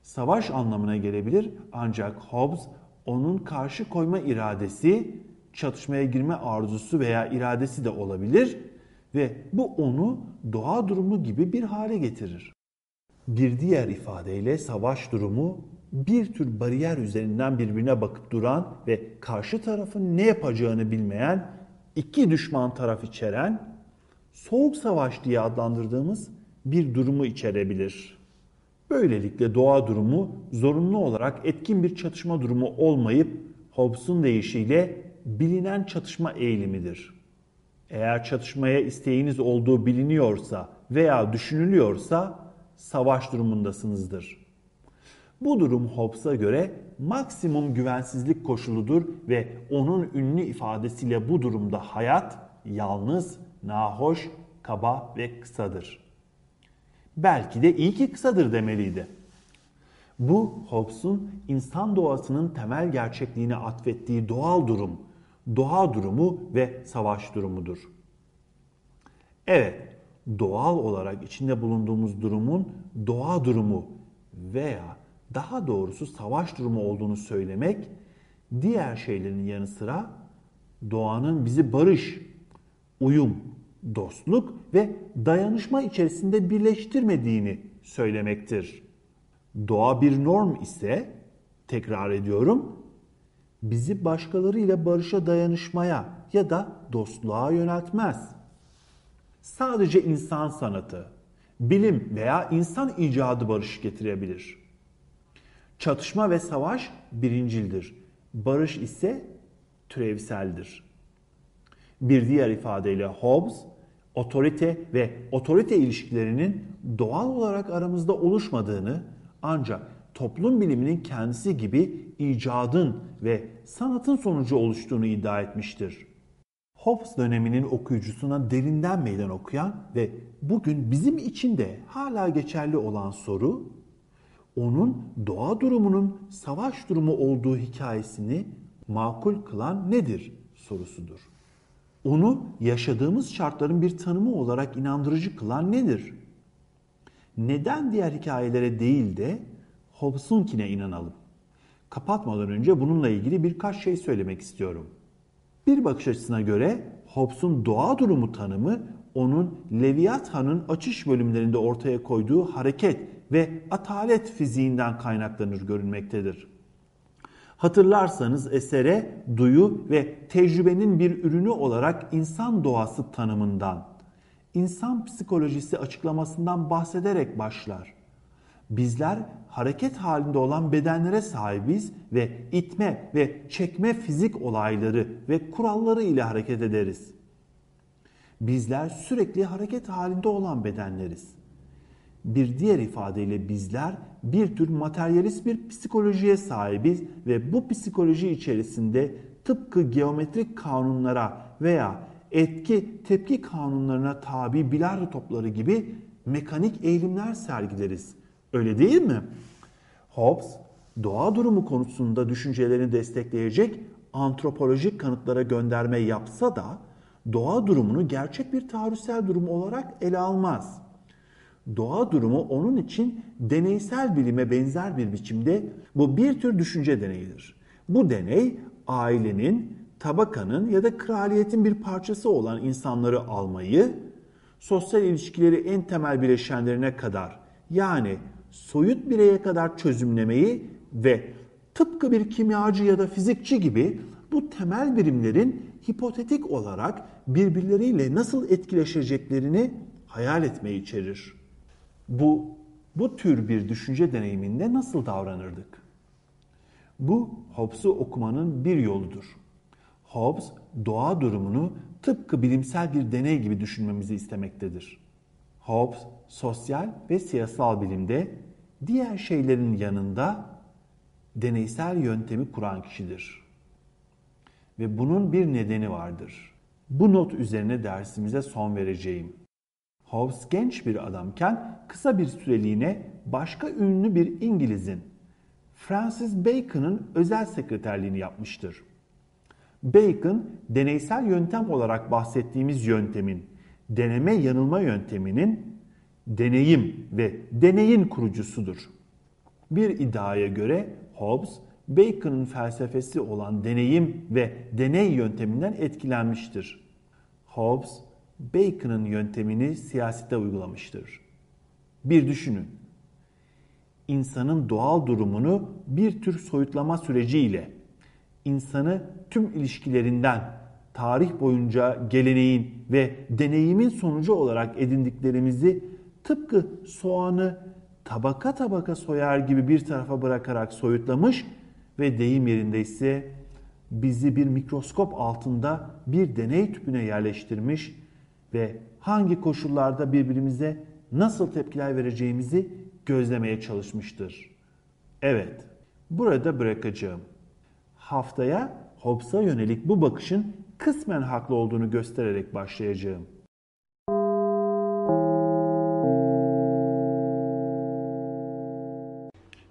Savaş anlamına gelebilir ancak Hobbes onun karşı koyma iradesi, çatışmaya girme arzusu veya iradesi de olabilir ve bu onu doğa durumu gibi bir hale getirir. Bir diğer ifadeyle savaş durumu bir tür bariyer üzerinden birbirine bakıp duran ve karşı tarafın ne yapacağını bilmeyen iki düşman taraf içeren soğuk savaş diye adlandırdığımız bir durumu içerebilir. Böylelikle doğa durumu zorunlu olarak etkin bir çatışma durumu olmayıp Hobbes'un deyişiyle bilinen çatışma eğilimidir. Eğer çatışmaya isteğiniz olduğu biliniyorsa veya düşünülüyorsa savaş durumundasınızdır. Bu durum Hobbes'a göre maksimum güvensizlik koşuludur ve onun ünlü ifadesiyle bu durumda hayat yalnız, nahoş, kaba ve kısadır. Belki de iyi ki kısadır demeliydi. Bu Hobbes'un insan doğasının temel gerçekliğine atfettiği doğal durum, doğa durumu ve savaş durumudur. Evet, doğal olarak içinde bulunduğumuz durumun doğa durumu veya daha doğrusu savaş durumu olduğunu söylemek diğer şeylerin yanı sıra doğanın bizi barış, uyum, dostluk ve dayanışma içerisinde birleştirmediğini söylemektir. Doğa bir norm ise tekrar ediyorum bizi başkalarıyla barışa dayanışmaya ya da dostluğa yöneltmez. Sadece insan sanatı, bilim veya insan icadı barış getirebilir. Çatışma ve savaş birincildir. Barış ise türevseldir. Bir diğer ifadeyle Hobbes, otorite ve otorite ilişkilerinin doğal olarak aramızda oluşmadığını ancak toplum biliminin kendisi gibi icadın ve sanatın sonucu oluştuğunu iddia etmiştir. Hobbes döneminin okuyucusuna derinden meydan okuyan ve bugün bizim için de hala geçerli olan soru, onun doğa durumunun savaş durumu olduğu hikayesini makul kılan nedir sorusudur. Onu yaşadığımız şartların bir tanımı olarak inandırıcı kılan nedir? Neden diğer hikayelere değil de Hobbes'unkine inanalım? Kapatmadan önce bununla ilgili birkaç şey söylemek istiyorum. Bir bakış açısına göre Hobbes'un doğa durumu tanımı onun Leviathan'ın açış bölümlerinde ortaya koyduğu hareket ve atalet fiziğinden kaynaklanır görünmektedir. Hatırlarsanız esere duyu ve tecrübenin bir ürünü olarak insan doğası tanımından, insan psikolojisi açıklamasından bahsederek başlar. Bizler hareket halinde olan bedenlere sahibiz ve itme ve çekme fizik olayları ve kuralları ile hareket ederiz. Bizler sürekli hareket halinde olan bedenleriz. Bir diğer ifadeyle bizler bir tür materyalist bir psikolojiye sahibiz ve bu psikoloji içerisinde tıpkı geometrik kanunlara veya etki tepki kanunlarına tabi bilardo topları gibi mekanik eğilimler sergileriz. Öyle değil mi? Hobbes, doğa durumu konusunda düşüncelerini destekleyecek antropolojik kanıtlara gönderme yapsa da doğa durumunu gerçek bir tarihsel durum olarak ele almaz. Doğa durumu onun için deneysel bilime benzer bir biçimde bu bir tür düşünce deneyidir. Bu deney ailenin, tabakanın ya da kraliyetin bir parçası olan insanları almayı, sosyal ilişkileri en temel bileşenlerine kadar yani soyut bireye kadar çözümlemeyi ve tıpkı bir kimyacı ya da fizikçi gibi bu temel birimlerin hipotetik olarak birbirleriyle nasıl etkileşeceklerini hayal etmeyi içerir. Bu bu tür bir düşünce deneyiminde nasıl davranırdık? Bu Hobbes'u okumanın bir yoludur. Hobbes doğa durumunu tıpkı bilimsel bir deney gibi düşünmemizi istemektedir. Hobbes sosyal ve siyasal bilimde diğer şeylerin yanında deneysel yöntemi kuran kişidir. Ve bunun bir nedeni vardır. Bu not üzerine dersimize son vereceğim. Hobbes genç bir adamken kısa bir süreliğine başka ünlü bir İngiliz'in Francis Bacon'ın özel sekreterliğini yapmıştır. Bacon, deneysel yöntem olarak bahsettiğimiz yöntemin, deneme yanılma yönteminin deneyim ve deneyin kurucusudur. Bir iddiaya göre Hobbes, Bacon'ın felsefesi olan deneyim ve deney yönteminden etkilenmiştir. Hobbes, Bacon'ın yöntemini siyasete uygulamıştır. Bir düşünün. İnsanın doğal durumunu bir tür soyutlama süreciyle insanı tüm ilişkilerinden tarih boyunca geleneğin ve deneyimin sonucu olarak edindiklerimizi tıpkı soğanı tabaka tabaka soyar gibi bir tarafa bırakarak soyutlamış ve deyim yerinde ise bizi bir mikroskop altında bir deney tüpüne yerleştirmiş ve hangi koşullarda birbirimize nasıl tepkiler vereceğimizi gözlemeye çalışmıştır. Evet, burada bırakacağım. Haftaya Hobbes'a yönelik bu bakışın kısmen haklı olduğunu göstererek başlayacağım.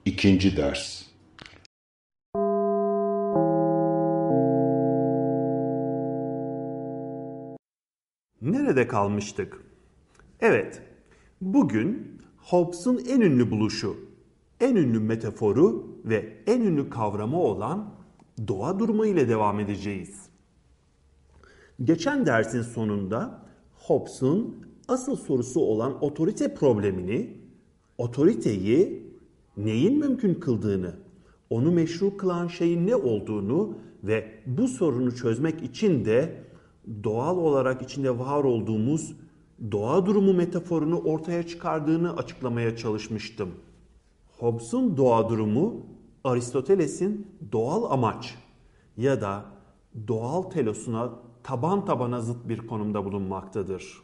İkinci ders Nerede kalmıştık? Evet, bugün Hobbes'un en ünlü buluşu, en ünlü metaforu ve en ünlü kavramı olan doğa durumu ile devam edeceğiz. Geçen dersin sonunda Hobbes'un asıl sorusu olan otorite problemini, otoriteyi neyin mümkün kıldığını, onu meşru kılan şeyin ne olduğunu ve bu sorunu çözmek için de doğal olarak içinde var olduğumuz doğa durumu metaforunu ortaya çıkardığını açıklamaya çalışmıştım. Hobbes'un doğa durumu Aristoteles'in doğal amaç ya da doğal telosuna taban tabana zıt bir konumda bulunmaktadır.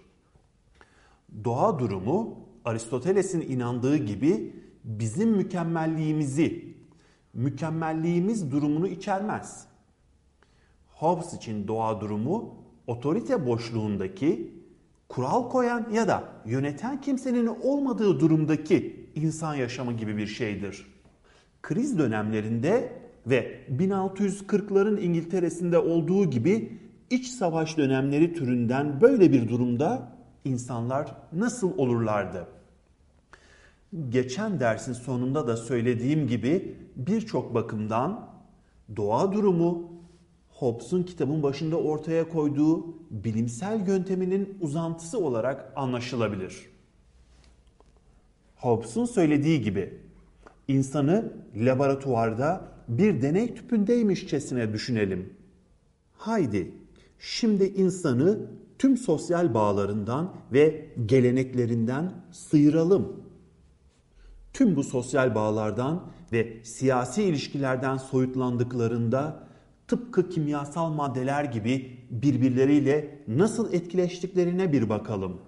Doğa durumu Aristoteles'in inandığı gibi bizim mükemmelliğimizi, mükemmelliğimiz durumunu içermez. Hobbes için doğa durumu otorite boşluğundaki kural koyan ya da yöneten kimsenin olmadığı durumdaki insan yaşamı gibi bir şeydir. Kriz dönemlerinde ve 1640'ların İngiltere'sinde olduğu gibi iç savaş dönemleri türünden böyle bir durumda insanlar nasıl olurlardı? Geçen dersin sonunda da söylediğim gibi birçok bakımdan doğa durumu Hobbes'un kitabın başında ortaya koyduğu bilimsel yönteminin uzantısı olarak anlaşılabilir. Hobbes'un söylediği gibi insanı laboratuvarda bir deney tüpündeymişçesine düşünelim. Haydi şimdi insanı tüm sosyal bağlarından ve geleneklerinden sıyıralım. Tüm bu sosyal bağlardan ve siyasi ilişkilerden soyutlandıklarında tıpkı kimyasal maddeler gibi birbirleriyle nasıl etkileştiklerine bir bakalım.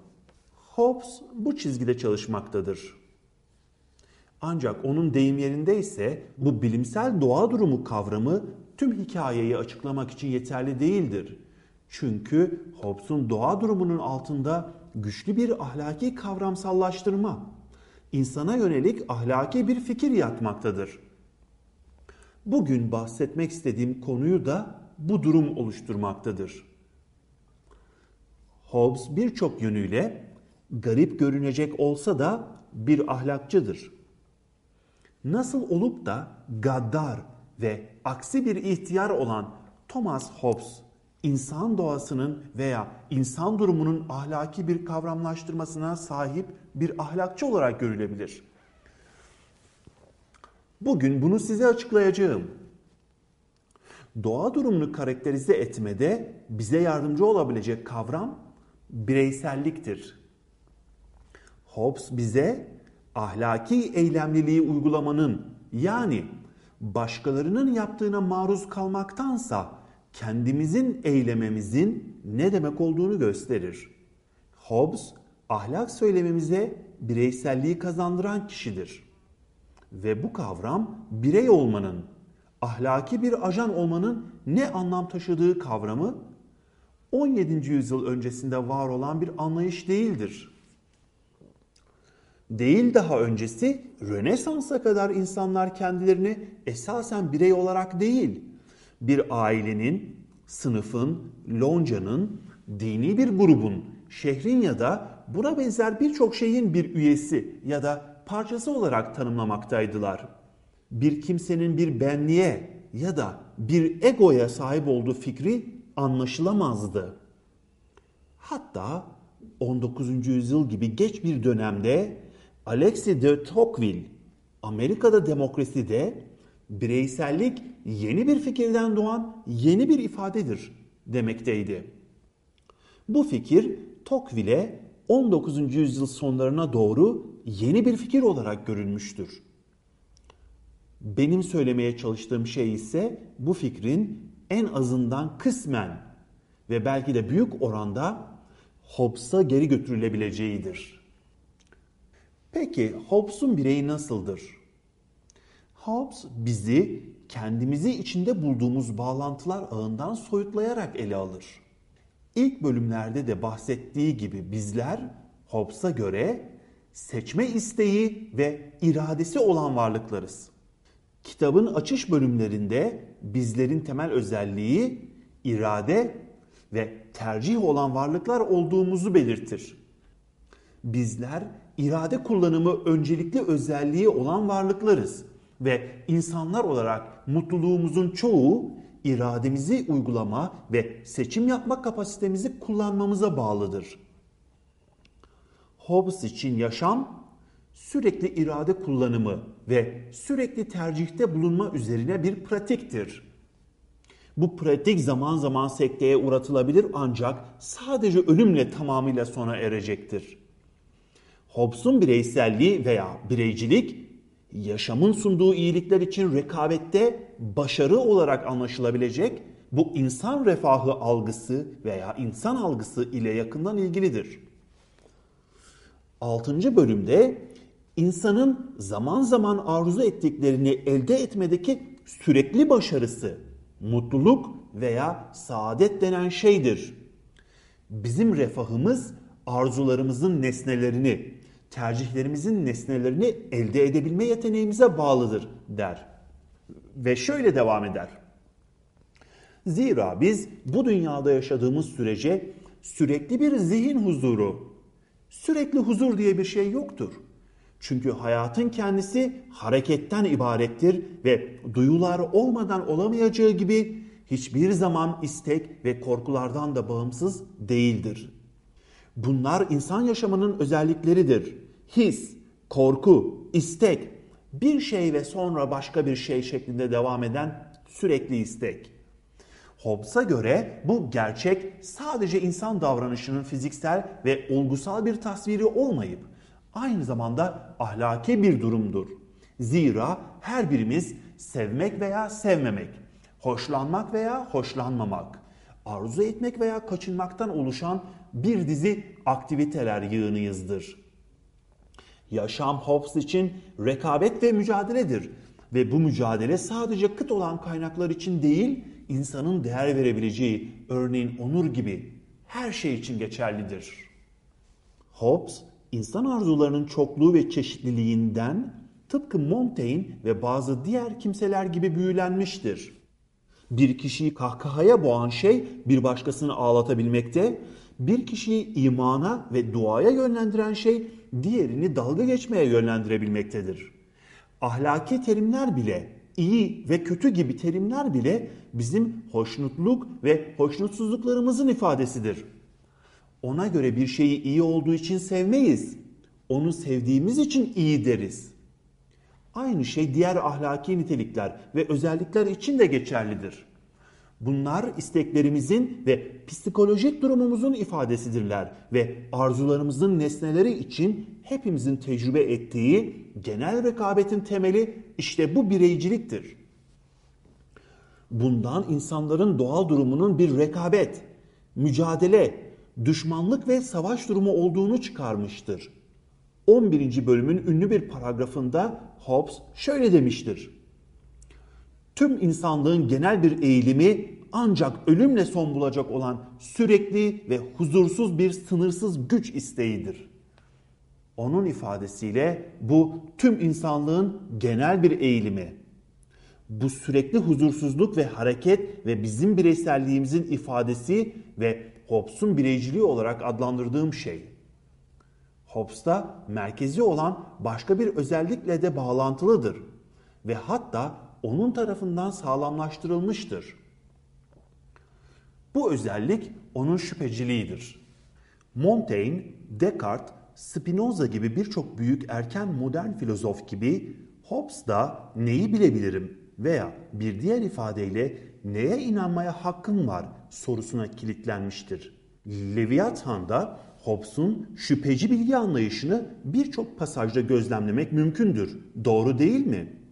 Hobbes bu çizgide çalışmaktadır. Ancak onun deyim yerinde ise bu bilimsel doğa durumu kavramı tüm hikayeyi açıklamak için yeterli değildir. Çünkü Hobbes'un doğa durumunun altında güçlü bir ahlaki kavramsallaştırma, insana yönelik ahlaki bir fikir yatmaktadır. Bugün bahsetmek istediğim konuyu da bu durum oluşturmaktadır. Hobbes birçok yönüyle garip görünecek olsa da bir ahlakçıdır. Nasıl olup da gaddar ve aksi bir ihtiyar olan Thomas Hobbes insan doğasının veya insan durumunun ahlaki bir kavramlaştırmasına sahip bir ahlakçı olarak görülebilir. Bugün bunu size açıklayacağım. Doğa durumunu karakterize etmede bize yardımcı olabilecek kavram bireyselliktir. Hobbes bize ahlaki eylemliliği uygulamanın yani başkalarının yaptığına maruz kalmaktansa kendimizin eylememizin ne demek olduğunu gösterir. Hobbes ahlak söylememize bireyselliği kazandıran kişidir. Ve bu kavram birey olmanın, ahlaki bir ajan olmanın ne anlam taşıdığı kavramı 17. yüzyıl öncesinde var olan bir anlayış değildir. Değil daha öncesi Rönesans'a kadar insanlar kendilerini esasen birey olarak değil, bir ailenin, sınıfın, loncanın, dini bir grubun, şehrin ya da buna benzer birçok şeyin bir üyesi ya da parçası olarak tanımlamaktaydılar. Bir kimsenin bir benliğe ya da bir egoya sahip olduğu fikri anlaşılamazdı. Hatta 19. yüzyıl gibi geç bir dönemde Alexis de Tocqueville Amerika'da demokraside bireysellik yeni bir fikirden doğan yeni bir ifadedir demekteydi. Bu fikir Tocqueville'e 19. yüzyıl sonlarına doğru yeni bir fikir olarak görülmüştür. Benim söylemeye çalıştığım şey ise bu fikrin en azından kısmen ve belki de büyük oranda Hobbes'a geri götürülebileceğidir. Peki Hobbes'un bireyi nasıldır? Hobbes bizi kendimizi içinde bulduğumuz bağlantılar ağından soyutlayarak ele alır. İlk bölümlerde de bahsettiği gibi bizler Hobbes'a göre seçme isteği ve iradesi olan varlıklarız. Kitabın açış bölümlerinde bizlerin temel özelliği irade ve tercih olan varlıklar olduğumuzu belirtir. Bizler irade kullanımı öncelikli özelliği olan varlıklarız ve insanlar olarak mutluluğumuzun çoğu irademizi uygulama ve seçim yapma kapasitemizi kullanmamıza bağlıdır. Hobbes için yaşam sürekli irade kullanımı ve sürekli tercihte bulunma üzerine bir pratiktir. Bu pratik zaman zaman sekteye uğratılabilir ancak sadece ölümle tamamıyla sona erecektir. Hobbes'un bireyselliği veya bireycilik yaşamın sunduğu iyilikler için rekabette başarı olarak anlaşılabilecek bu insan refahı algısı veya insan algısı ile yakından ilgilidir. 6. bölümde insanın zaman zaman arzu ettiklerini elde etmedeki sürekli başarısı, mutluluk veya saadet denen şeydir. Bizim refahımız arzularımızın nesnelerini, tercihlerimizin nesnelerini elde edebilme yeteneğimize bağlıdır der. Ve şöyle devam eder. Zira biz bu dünyada yaşadığımız sürece sürekli bir zihin huzuru, sürekli huzur diye bir şey yoktur. Çünkü hayatın kendisi hareketten ibarettir ve duyular olmadan olamayacağı gibi hiçbir zaman istek ve korkulardan da bağımsız değildir. Bunlar insan yaşamının özellikleridir. His, korku, istek, bir şey ve sonra başka bir şey şeklinde devam eden sürekli istek. Hobbes'a göre bu gerçek sadece insan davranışının fiziksel ve olgusal bir tasviri olmayıp aynı zamanda ahlaki bir durumdur. Zira her birimiz sevmek veya sevmemek, hoşlanmak veya hoşlanmamak, arzu etmek veya kaçınmaktan oluşan bir dizi aktiviteler yığınıyızdır. Yaşam Hobbes için rekabet ve mücadeledir ve bu mücadele sadece kıt olan kaynaklar için değil, insanın değer verebileceği, örneğin onur gibi her şey için geçerlidir. Hobbes insan arzularının çokluğu ve çeşitliliğinden tıpkı Montaigne ve bazı diğer kimseler gibi büyülenmiştir. Bir kişiyi kahkahaya boğan şey bir başkasını ağlatabilmekte, bir kişiyi imana ve duaya yönlendiren şey diğerini dalga geçmeye yönlendirebilmektedir. Ahlaki terimler bile, iyi ve kötü gibi terimler bile bizim hoşnutluk ve hoşnutsuzluklarımızın ifadesidir. Ona göre bir şeyi iyi olduğu için sevmeyiz. Onu sevdiğimiz için iyi deriz. Aynı şey diğer ahlaki nitelikler ve özellikler için de geçerlidir. Bunlar isteklerimizin ve psikolojik durumumuzun ifadesidirler ve arzularımızın nesneleri için hepimizin tecrübe ettiği genel rekabetin temeli işte bu bireyciliktir. Bundan insanların doğal durumunun bir rekabet, mücadele, düşmanlık ve savaş durumu olduğunu çıkarmıştır. 11. bölümün ünlü bir paragrafında Hobbes şöyle demiştir. Tüm insanlığın genel bir eğilimi ancak ölümle son bulacak olan sürekli ve huzursuz bir sınırsız güç isteğidir. Onun ifadesiyle bu tüm insanlığın genel bir eğilimi. Bu sürekli huzursuzluk ve hareket ve bizim bireyselliğimizin ifadesi ve Hobbes'un bireyciliği olarak adlandırdığım şey. Hobbes'ta merkezi olan başka bir özellikle de bağlantılıdır ve hatta onun tarafından sağlamlaştırılmıştır. Bu özellik onun şüpheciliğidir. Montaigne, Descartes, Spinoza gibi birçok büyük erken modern filozof gibi Hobbes da neyi bilebilirim veya bir diğer ifadeyle neye inanmaya hakkım var sorusuna kilitlenmiştir. Leviathan'da Hobbes'un şüpheci bilgi anlayışını birçok pasajda gözlemlemek mümkündür. Doğru değil mi?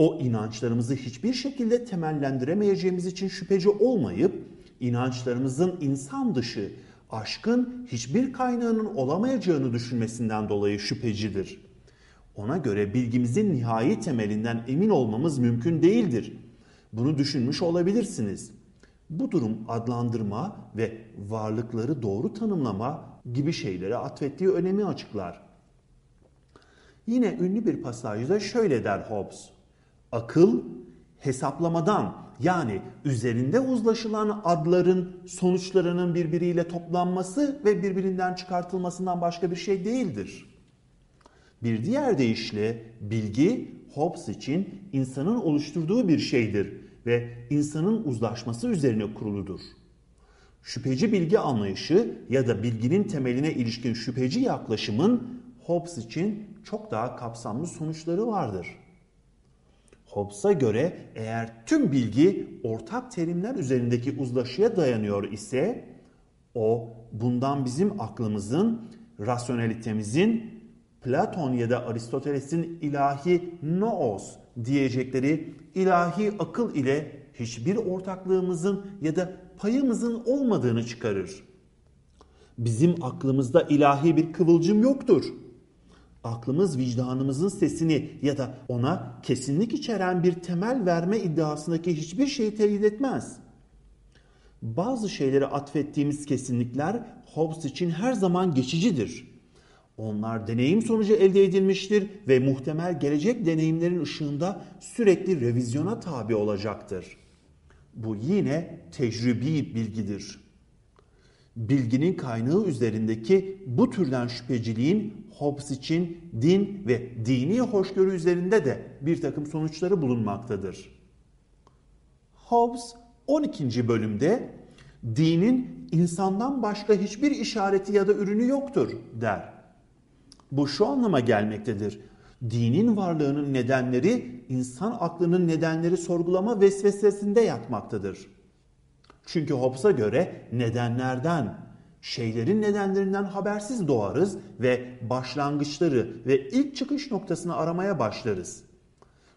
O inançlarımızı hiçbir şekilde temellendiremeyeceğimiz için şüpheci olmayıp inançlarımızın insan dışı, aşkın hiçbir kaynağının olamayacağını düşünmesinden dolayı şüphecidir. Ona göre bilgimizin nihai temelinden emin olmamız mümkün değildir. Bunu düşünmüş olabilirsiniz. Bu durum adlandırma ve varlıkları doğru tanımlama gibi şeylere atfettiği önemi açıklar. Yine ünlü bir pasajda şöyle der Hobbes. Akıl hesaplamadan yani üzerinde uzlaşılan adların sonuçlarının birbiriyle toplanması ve birbirinden çıkartılmasından başka bir şey değildir. Bir diğer deyişle bilgi Hobbes için insanın oluşturduğu bir şeydir ve insanın uzlaşması üzerine kuruludur. Şüpheci bilgi anlayışı ya da bilginin temeline ilişkin şüpheci yaklaşımın Hobbes için çok daha kapsamlı sonuçları vardır. Hobbes'a göre eğer tüm bilgi ortak terimler üzerindeki uzlaşıya dayanıyor ise o bundan bizim aklımızın, rasyonelitemizin, Platon ya da Aristoteles'in ilahi noos diyecekleri ilahi akıl ile hiçbir ortaklığımızın ya da payımızın olmadığını çıkarır. Bizim aklımızda ilahi bir kıvılcım yoktur. Aklımız vicdanımızın sesini ya da ona kesinlik içeren bir temel verme iddiasındaki hiçbir şeyi teyit etmez. Bazı şeyleri atfettiğimiz kesinlikler Hobbes için her zaman geçicidir. Onlar deneyim sonucu elde edilmiştir ve muhtemel gelecek deneyimlerin ışığında sürekli revizyona tabi olacaktır. Bu yine tecrübi bilgidir. Bilginin kaynağı üzerindeki bu türden şüpheciliğin Hobbes için din ve dini hoşgörü üzerinde de bir takım sonuçları bulunmaktadır. Hobbes 12. bölümde dinin insandan başka hiçbir işareti ya da ürünü yoktur der. Bu şu anlama gelmektedir. Dinin varlığının nedenleri insan aklının nedenleri sorgulama vesvesesinde yatmaktadır. Çünkü Hobbes'a göre nedenlerden, şeylerin nedenlerinden habersiz doğarız ve başlangıçları ve ilk çıkış noktasını aramaya başlarız.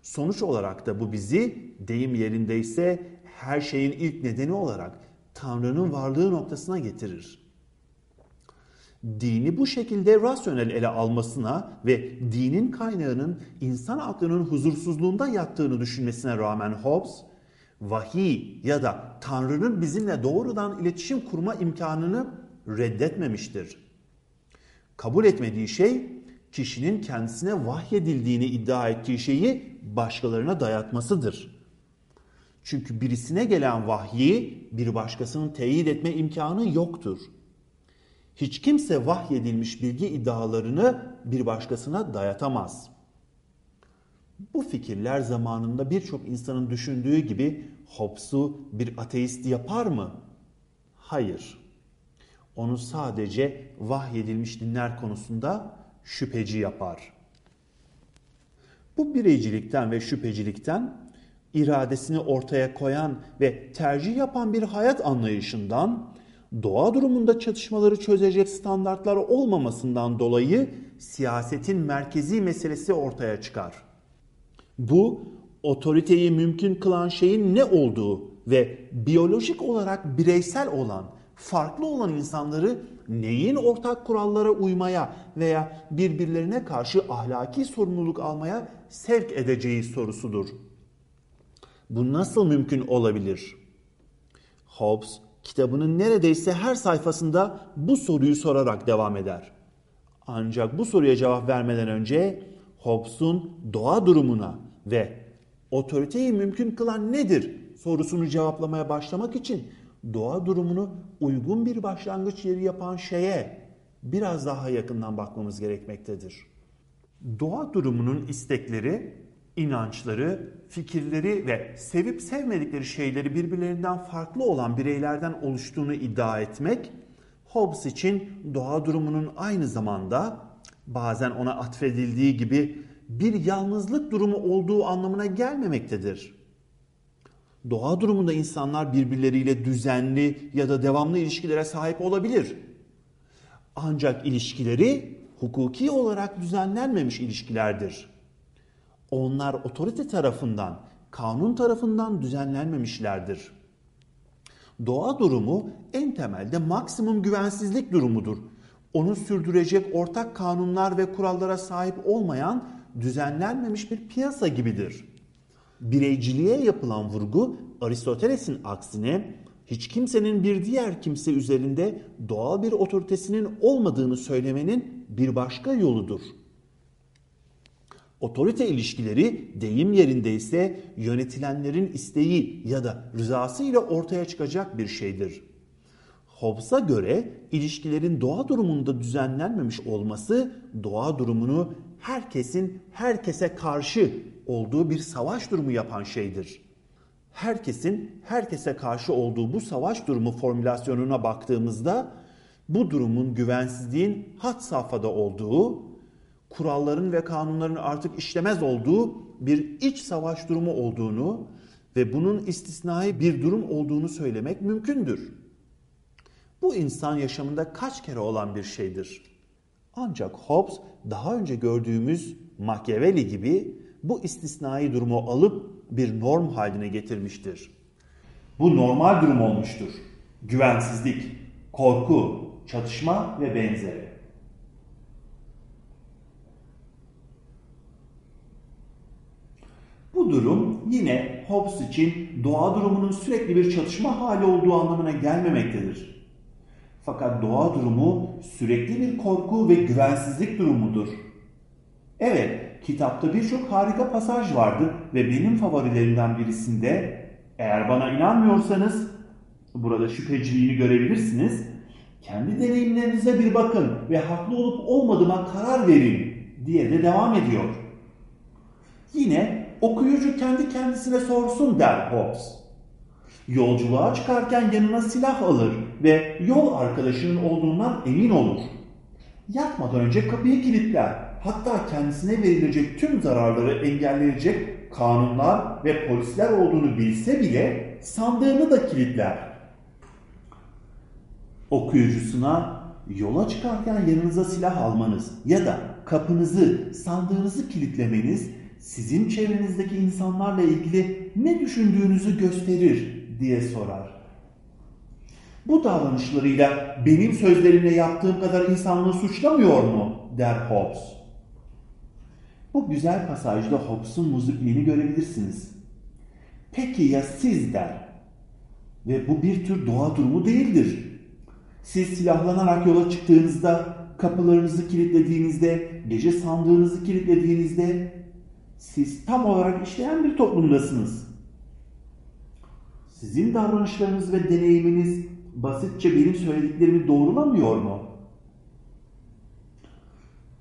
Sonuç olarak da bu bizi deyim yerindeyse her şeyin ilk nedeni olarak Tanrı'nın varlığı noktasına getirir dini bu şekilde rasyonel ele almasına ve dinin kaynağının insan aklının huzursuzluğunda yattığını düşünmesine rağmen Hobbes, vahiy ya da Tanrı'nın bizimle doğrudan iletişim kurma imkanını reddetmemiştir. Kabul etmediği şey kişinin kendisine vahyedildiğini iddia ettiği şeyi başkalarına dayatmasıdır. Çünkü birisine gelen vahyi bir başkasının teyit etme imkanı yoktur. Hiç kimse vahyedilmiş bilgi iddialarını bir başkasına dayatamaz. Bu fikirler zamanında birçok insanın düşündüğü gibi Hobbes'u bir ateist yapar mı? Hayır. Onu sadece vahyedilmiş dinler konusunda şüpheci yapar. Bu bireycilikten ve şüphecilikten iradesini ortaya koyan ve tercih yapan bir hayat anlayışından doğa durumunda çatışmaları çözecek standartlar olmamasından dolayı siyasetin merkezi meselesi ortaya çıkar. Bu otoriteyi mümkün kılan şeyin ne olduğu ve biyolojik olarak bireysel olan, farklı olan insanları neyin ortak kurallara uymaya veya birbirlerine karşı ahlaki sorumluluk almaya sevk edeceği sorusudur. Bu nasıl mümkün olabilir? Hobbes kitabının neredeyse her sayfasında bu soruyu sorarak devam eder. Ancak bu soruya cevap vermeden önce Hobbes'un doğa durumuna ve otoriteyi mümkün kılan nedir sorusunu cevaplamaya başlamak için doğa durumunu uygun bir başlangıç yeri yapan şeye biraz daha yakından bakmamız gerekmektedir. Doğa durumunun istekleri, inançları, fikirleri ve sevip sevmedikleri şeyleri birbirlerinden farklı olan bireylerden oluştuğunu iddia etmek, Hobbes için doğa durumunun aynı zamanda bazen ona atfedildiği gibi bir yalnızlık durumu olduğu anlamına gelmemektedir. Doğa durumunda insanlar birbirleriyle düzenli ya da devamlı ilişkilere sahip olabilir. Ancak ilişkileri hukuki olarak düzenlenmemiş ilişkilerdir. Onlar otorite tarafından, kanun tarafından düzenlenmemişlerdir. Doğa durumu en temelde maksimum güvensizlik durumudur. Onu sürdürecek ortak kanunlar ve kurallara sahip olmayan düzenlenmemiş bir piyasa gibidir. Bireyciliğe yapılan vurgu Aristoteles'in aksine hiç kimsenin bir diğer kimse üzerinde doğal bir otoritesinin olmadığını söylemenin bir başka yoludur. Otorite ilişkileri deyim yerindeyse yönetilenlerin isteği ya da rızası ile ortaya çıkacak bir şeydir. Hobbes'a göre ilişkilerin doğa durumunda düzenlenmemiş olması doğa durumunu herkesin herkese karşı olduğu bir savaş durumu yapan şeydir. Herkesin herkese karşı olduğu bu savaş durumu formülasyonuna baktığımızda bu durumun güvensizliğin hat safhada olduğu, kuralların ve kanunların artık işlemez olduğu bir iç savaş durumu olduğunu ve bunun istisnai bir durum olduğunu söylemek mümkündür. Bu insan yaşamında kaç kere olan bir şeydir. Ancak Hobbes daha önce gördüğümüz Machiavelli gibi bu istisnai durumu alıp bir norm haline getirmiştir. Bu normal durum olmuştur. Güvensizlik, korku, çatışma ve benzeri. Bu durum yine Hobbes için doğa durumunun sürekli bir çatışma hali olduğu anlamına gelmemektedir. Fakat doğa durumu sürekli bir korku ve güvensizlik durumudur. Evet, kitapta birçok harika pasaj vardı ve benim favorilerimden birisinde eğer bana inanmıyorsanız burada şüpheciliğini görebilirsiniz. Kendi deneyimlerinize bir bakın ve haklı olup olmadığıma karar verin diye de devam ediyor. Yine okuyucu kendi kendisine sorsun der Hobbes. Yolculuğa çıkarken yanına silah alır ve yol arkadaşının olduğundan emin olur. Yatmadan önce kapıyı kilitler. Hatta kendisine verilecek tüm zararları engelleyecek kanunlar ve polisler olduğunu bilse bile sandığını da kilitler. Okuyucusuna yola çıkarken yanınıza silah almanız ya da kapınızı, sandığınızı kilitlemeniz sizin çevrenizdeki insanlarla ilgili ne düşündüğünüzü gösterir diye sorar. Bu davranışlarıyla benim sözlerimle yaptığım kadar insanlığı suçlamıyor mu? der Hobbes. Bu güzel pasajda Hobbes'un muzipliğini görebilirsiniz. Peki ya siz der. Ve bu bir tür doğa durumu değildir. Siz silahlanarak yola çıktığınızda kapılarınızı kilitlediğinizde, gece sandığınızı kilitlediğinizde siz tam olarak işleyen bir toplumdasınız. Sizin davranışlarınız ve deneyiminiz basitçe benim söylediklerimi doğrulamıyor mu?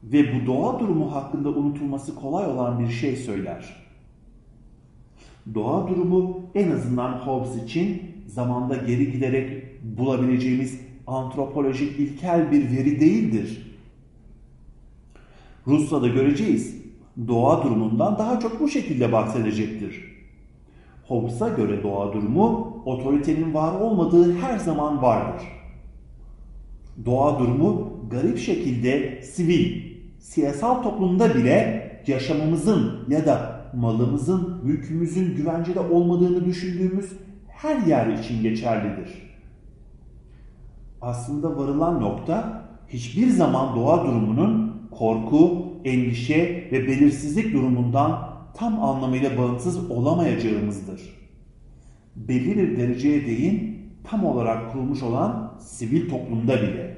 Ve bu doğa durumu hakkında unutulması kolay olan bir şey söyler. Doğa durumu en azından Hobbes için zamanda geri giderek bulabileceğimiz antropolojik ilkel bir veri değildir. Rusya'da göreceğiz. Doğa durumundan daha çok bu şekilde bahsedecektir. Hobbes'a göre doğa durumu otoritenin var olmadığı her zaman vardır. Doğa durumu garip şekilde sivil, siyasal toplumda bile yaşamımızın ya da malımızın, mülkümüzün güvencede olmadığını düşündüğümüz her yer için geçerlidir. Aslında varılan nokta hiçbir zaman doğa durumunun korku, endişe ve belirsizlik durumundan tam anlamıyla bağımsız olamayacağımızdır. Belli bir dereceye değin tam olarak kurulmuş olan sivil toplumda bile.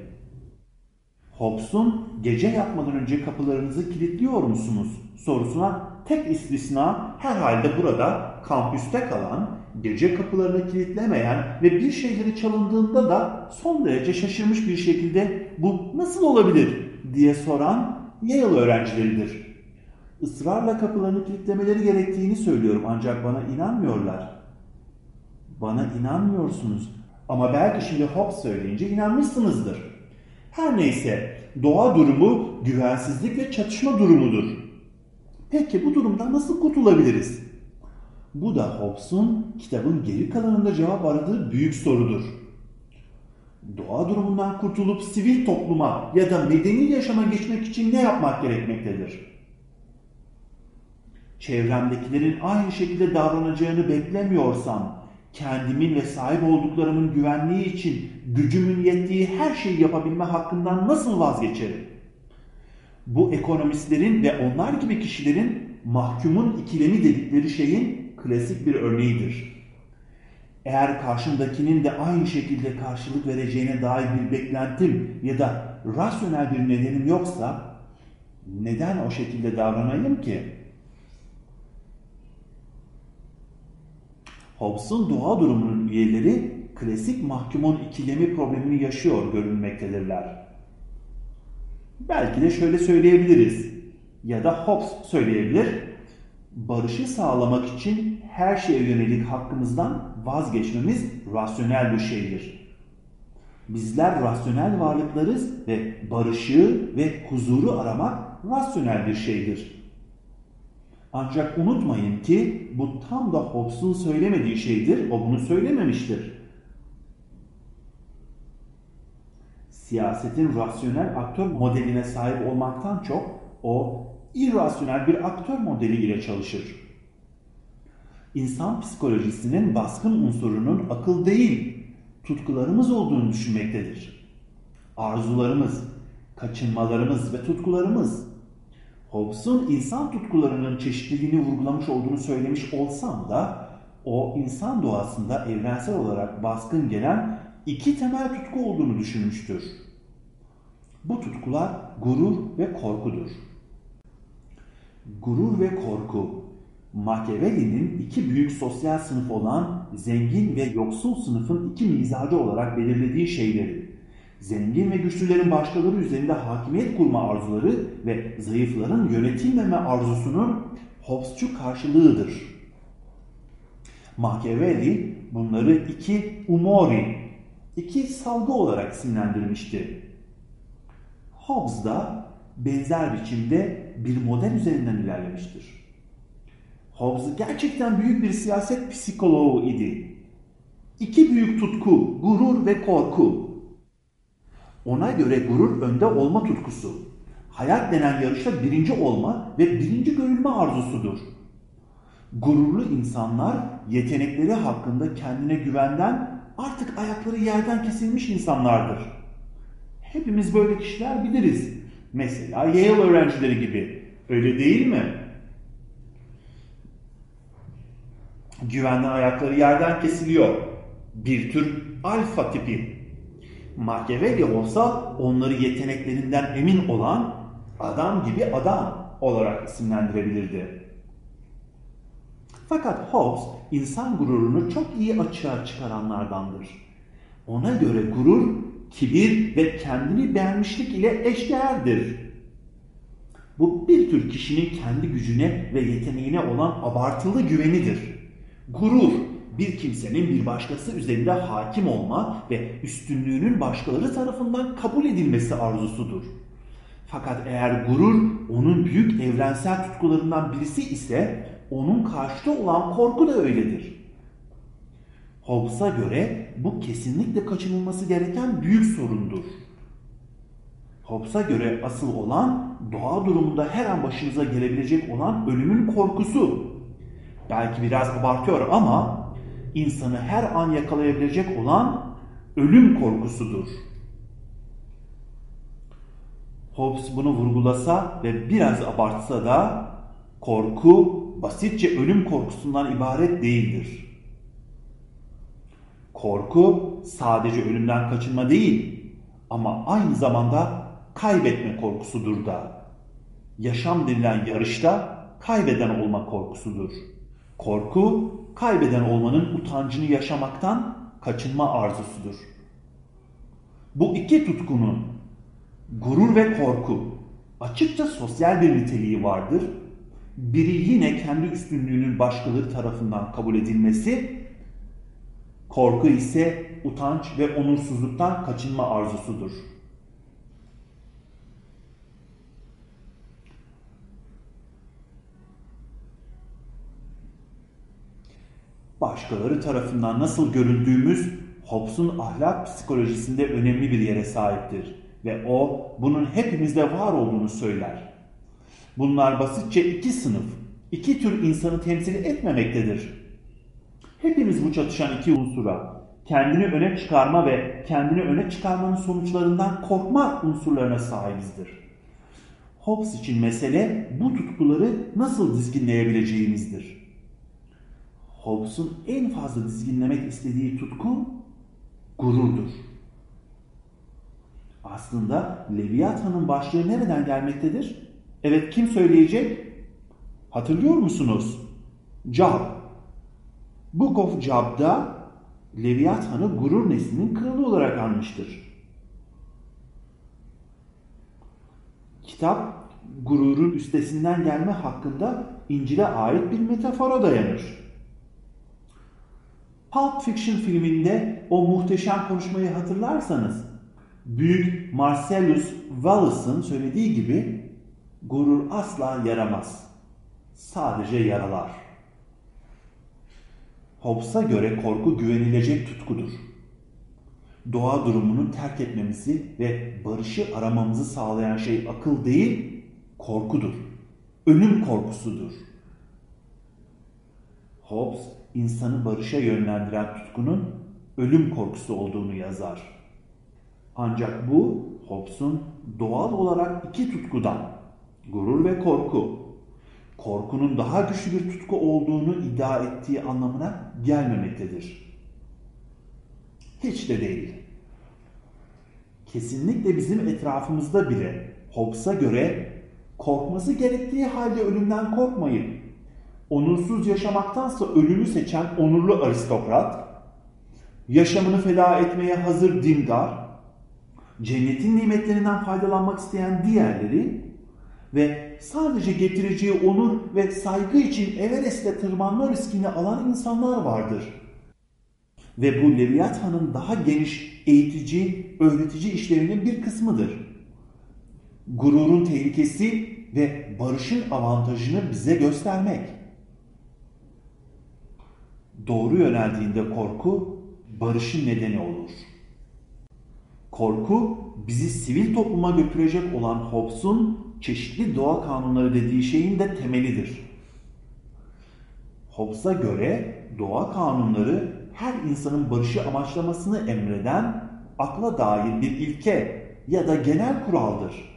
Hobbes'un gece yatmadan önce kapılarınızı kilitliyor musunuz sorusuna tek istisna herhalde burada kampüste kalan, gece kapılarını kilitlemeyen ve bir şeyleri çalındığında da son derece şaşırmış bir şekilde bu nasıl olabilir diye soran Yale öğrencileridir. Israrla kapılarını kilitlemeleri gerektiğini söylüyorum ancak bana inanmıyorlar. Bana inanmıyorsunuz ama belki şimdi Hobbes söyleyince inanmışsınızdır. Her neyse doğa durumu güvensizlik ve çatışma durumudur. Peki bu durumdan nasıl kurtulabiliriz? Bu da Hobbes'un kitabın geri kalanında cevap aradığı büyük sorudur. Doğa durumundan kurtulup sivil topluma ya da medeni yaşama geçmek için ne yapmak gerekmektedir? Çevremdekilerin aynı şekilde davranacağını beklemiyorsam, kendimin ve sahip olduklarımın güvenliği için gücümün yettiği her şeyi yapabilme hakkından nasıl vazgeçerim? Bu ekonomistlerin ve onlar gibi kişilerin mahkumun ikilemi dedikleri şeyin klasik bir örneğidir. Eğer karşımdakinin de aynı şekilde karşılık vereceğine dair bir beklentim ya da rasyonel bir nedenim yoksa neden o şekilde davranayım ki? Hobbes'un doğa durumunun üyeleri klasik mahkumun ikilemi problemini yaşıyor görünmektedirler. Belki de şöyle söyleyebiliriz ya da Hobbes söyleyebilir. Barışı sağlamak için her şeye yönelik hakkımızdan vazgeçmemiz rasyonel bir şeydir. Bizler rasyonel varlıklarız ve barışı ve huzuru aramak rasyonel bir şeydir. Ancak unutmayın ki bu tam da Hobbes'un söylemediği şeydir. O bunu söylememiştir. Siyasetin rasyonel aktör modeline sahip olmaktan çok o irrasyonel bir aktör modeli ile çalışır. İnsan psikolojisinin baskın unsurunun akıl değil, tutkularımız olduğunu düşünmektedir. Arzularımız, kaçınmalarımız ve tutkularımız Hobbes'un insan tutkularının çeşitliliğini vurgulamış olduğunu söylemiş olsam da o insan doğasında evrensel olarak baskın gelen iki temel tutku olduğunu düşünmüştür. Bu tutkular gurur ve korkudur. Gurur ve korku, Machiavelli'nin iki büyük sosyal sınıf olan zengin ve yoksul sınıfın iki mizacı olarak belirlediği şeyleri, zengin ve güçlülerin başkaları üzerinde hakimiyet kurma arzuları ve zayıfların yönetilmeme arzusunun Hobbesçu karşılığıdır. Machiavelli bunları iki umori, iki salgı olarak isimlendirmişti. Hobbes da benzer biçimde bir model üzerinden ilerlemiştir. Hobbes gerçekten büyük bir siyaset psikoloğu idi. İki büyük tutku, gurur ve korku. Ona göre gurur önde olma tutkusu. Hayat denen yarışta birinci olma ve birinci görülme arzusudur. Gururlu insanlar yetenekleri hakkında kendine güvenden artık ayakları yerden kesilmiş insanlardır. Hepimiz böyle kişiler biliriz. Mesela Yale öğrencileri gibi. Öyle değil mi? Güvenden ayakları yerden kesiliyor. Bir tür alfa tipi. Machiavelli olsa onları yeteneklerinden emin olan adam gibi adam olarak isimlendirebilirdi. Fakat Hobbes insan gururunu çok iyi açığa çıkaranlardandır. Ona göre gurur, kibir ve kendini beğenmişlik ile eşdeğerdir. Bu bir tür kişinin kendi gücüne ve yeteneğine olan abartılı güvenidir. Gurur, bir kimsenin bir başkası üzerinde hakim olma ve üstünlüğünün başkaları tarafından kabul edilmesi arzusudur. Fakat eğer gurur onun büyük evrensel tutkularından birisi ise onun karşıta olan korku da öyledir. Hobbes'a göre bu kesinlikle kaçınılması gereken büyük sorundur. Hobbes'a göre asıl olan doğa durumunda her an başınıza gelebilecek olan ölümün korkusu. Belki biraz abartıyor ama insanı her an yakalayabilecek olan ölüm korkusudur. Hobbes bunu vurgulasa ve biraz abartsa da korku basitçe ölüm korkusundan ibaret değildir. Korku sadece ölümden kaçınma değil ama aynı zamanda kaybetme korkusudur da. Yaşam denilen yarışta kaybeden olma korkusudur. Korku kaybeden olmanın utancını yaşamaktan kaçınma arzusudur. Bu iki tutkunun gurur ve korku açıkça sosyal bir niteliği vardır. Biri yine kendi üstünlüğünün başkaları tarafından kabul edilmesi, korku ise utanç ve onursuzluktan kaçınma arzusudur. Başkaları tarafından nasıl görüldüğümüz Hobbes'un ahlak psikolojisinde önemli bir yere sahiptir ve o bunun hepimizde var olduğunu söyler. Bunlar basitçe iki sınıf, iki tür insanı temsil etmemektedir. Hepimiz bu çatışan iki unsura, kendini öne çıkarma ve kendini öne çıkarmanın sonuçlarından korkma unsurlarına sahibizdir. Hobbes için mesele bu tutkuları nasıl dizginleyebileceğimizdir. Hobbes'un en fazla dizginlemek istediği tutku gururdur. Aslında Leviathan'ın başlığı nereden gelmektedir? Evet kim söyleyecek? Hatırlıyor musunuz? Job. Book of Job'da Leviathan'ı gurur neslinin kralı olarak anmıştır. Kitap gururun üstesinden gelme hakkında İncil'e ait bir metafora dayanır. Pulp Fiction filminde o muhteşem konuşmayı hatırlarsanız Büyük Marcellus Wallace'ın söylediği gibi gurur asla yaramaz. Sadece yaralar. Hobbes'a göre korku güvenilecek tutkudur. Doğa durumunu terk etmemizi ve barışı aramamızı sağlayan şey akıl değil, korkudur. Ölüm korkusudur. Hobbes, insanı barışa yönlendiren tutkunun ölüm korkusu olduğunu yazar. Ancak bu Hobbes'un doğal olarak iki tutkudan, gurur ve korku, korkunun daha güçlü bir tutku olduğunu iddia ettiği anlamına gelmemektedir. Hiç de değil. Kesinlikle bizim etrafımızda bile Hobbes'a göre korkması gerektiği halde ölümden korkmayın. Onursuz yaşamaktansa ölümü seçen onurlu aristokrat, yaşamını feda etmeye hazır dindar, cennetin nimetlerinden faydalanmak isteyen diğerleri ve sadece getireceği onur ve saygı için Everest'e tırmanma riskini alan insanlar vardır. Ve bu Leviathan'ın daha geniş eğitici, öğretici işlerinin bir kısmıdır. Gururun tehlikesi ve barışın avantajını bize göstermek. Doğru yöneldiğinde korku barışın nedeni olur. Korku bizi sivil topluma götürecek olan Hobbes'un çeşitli doğa kanunları dediği şeyin de temelidir. Hobbes'a göre doğa kanunları her insanın barışı amaçlamasını emreden akla dair bir ilke ya da genel kuraldır.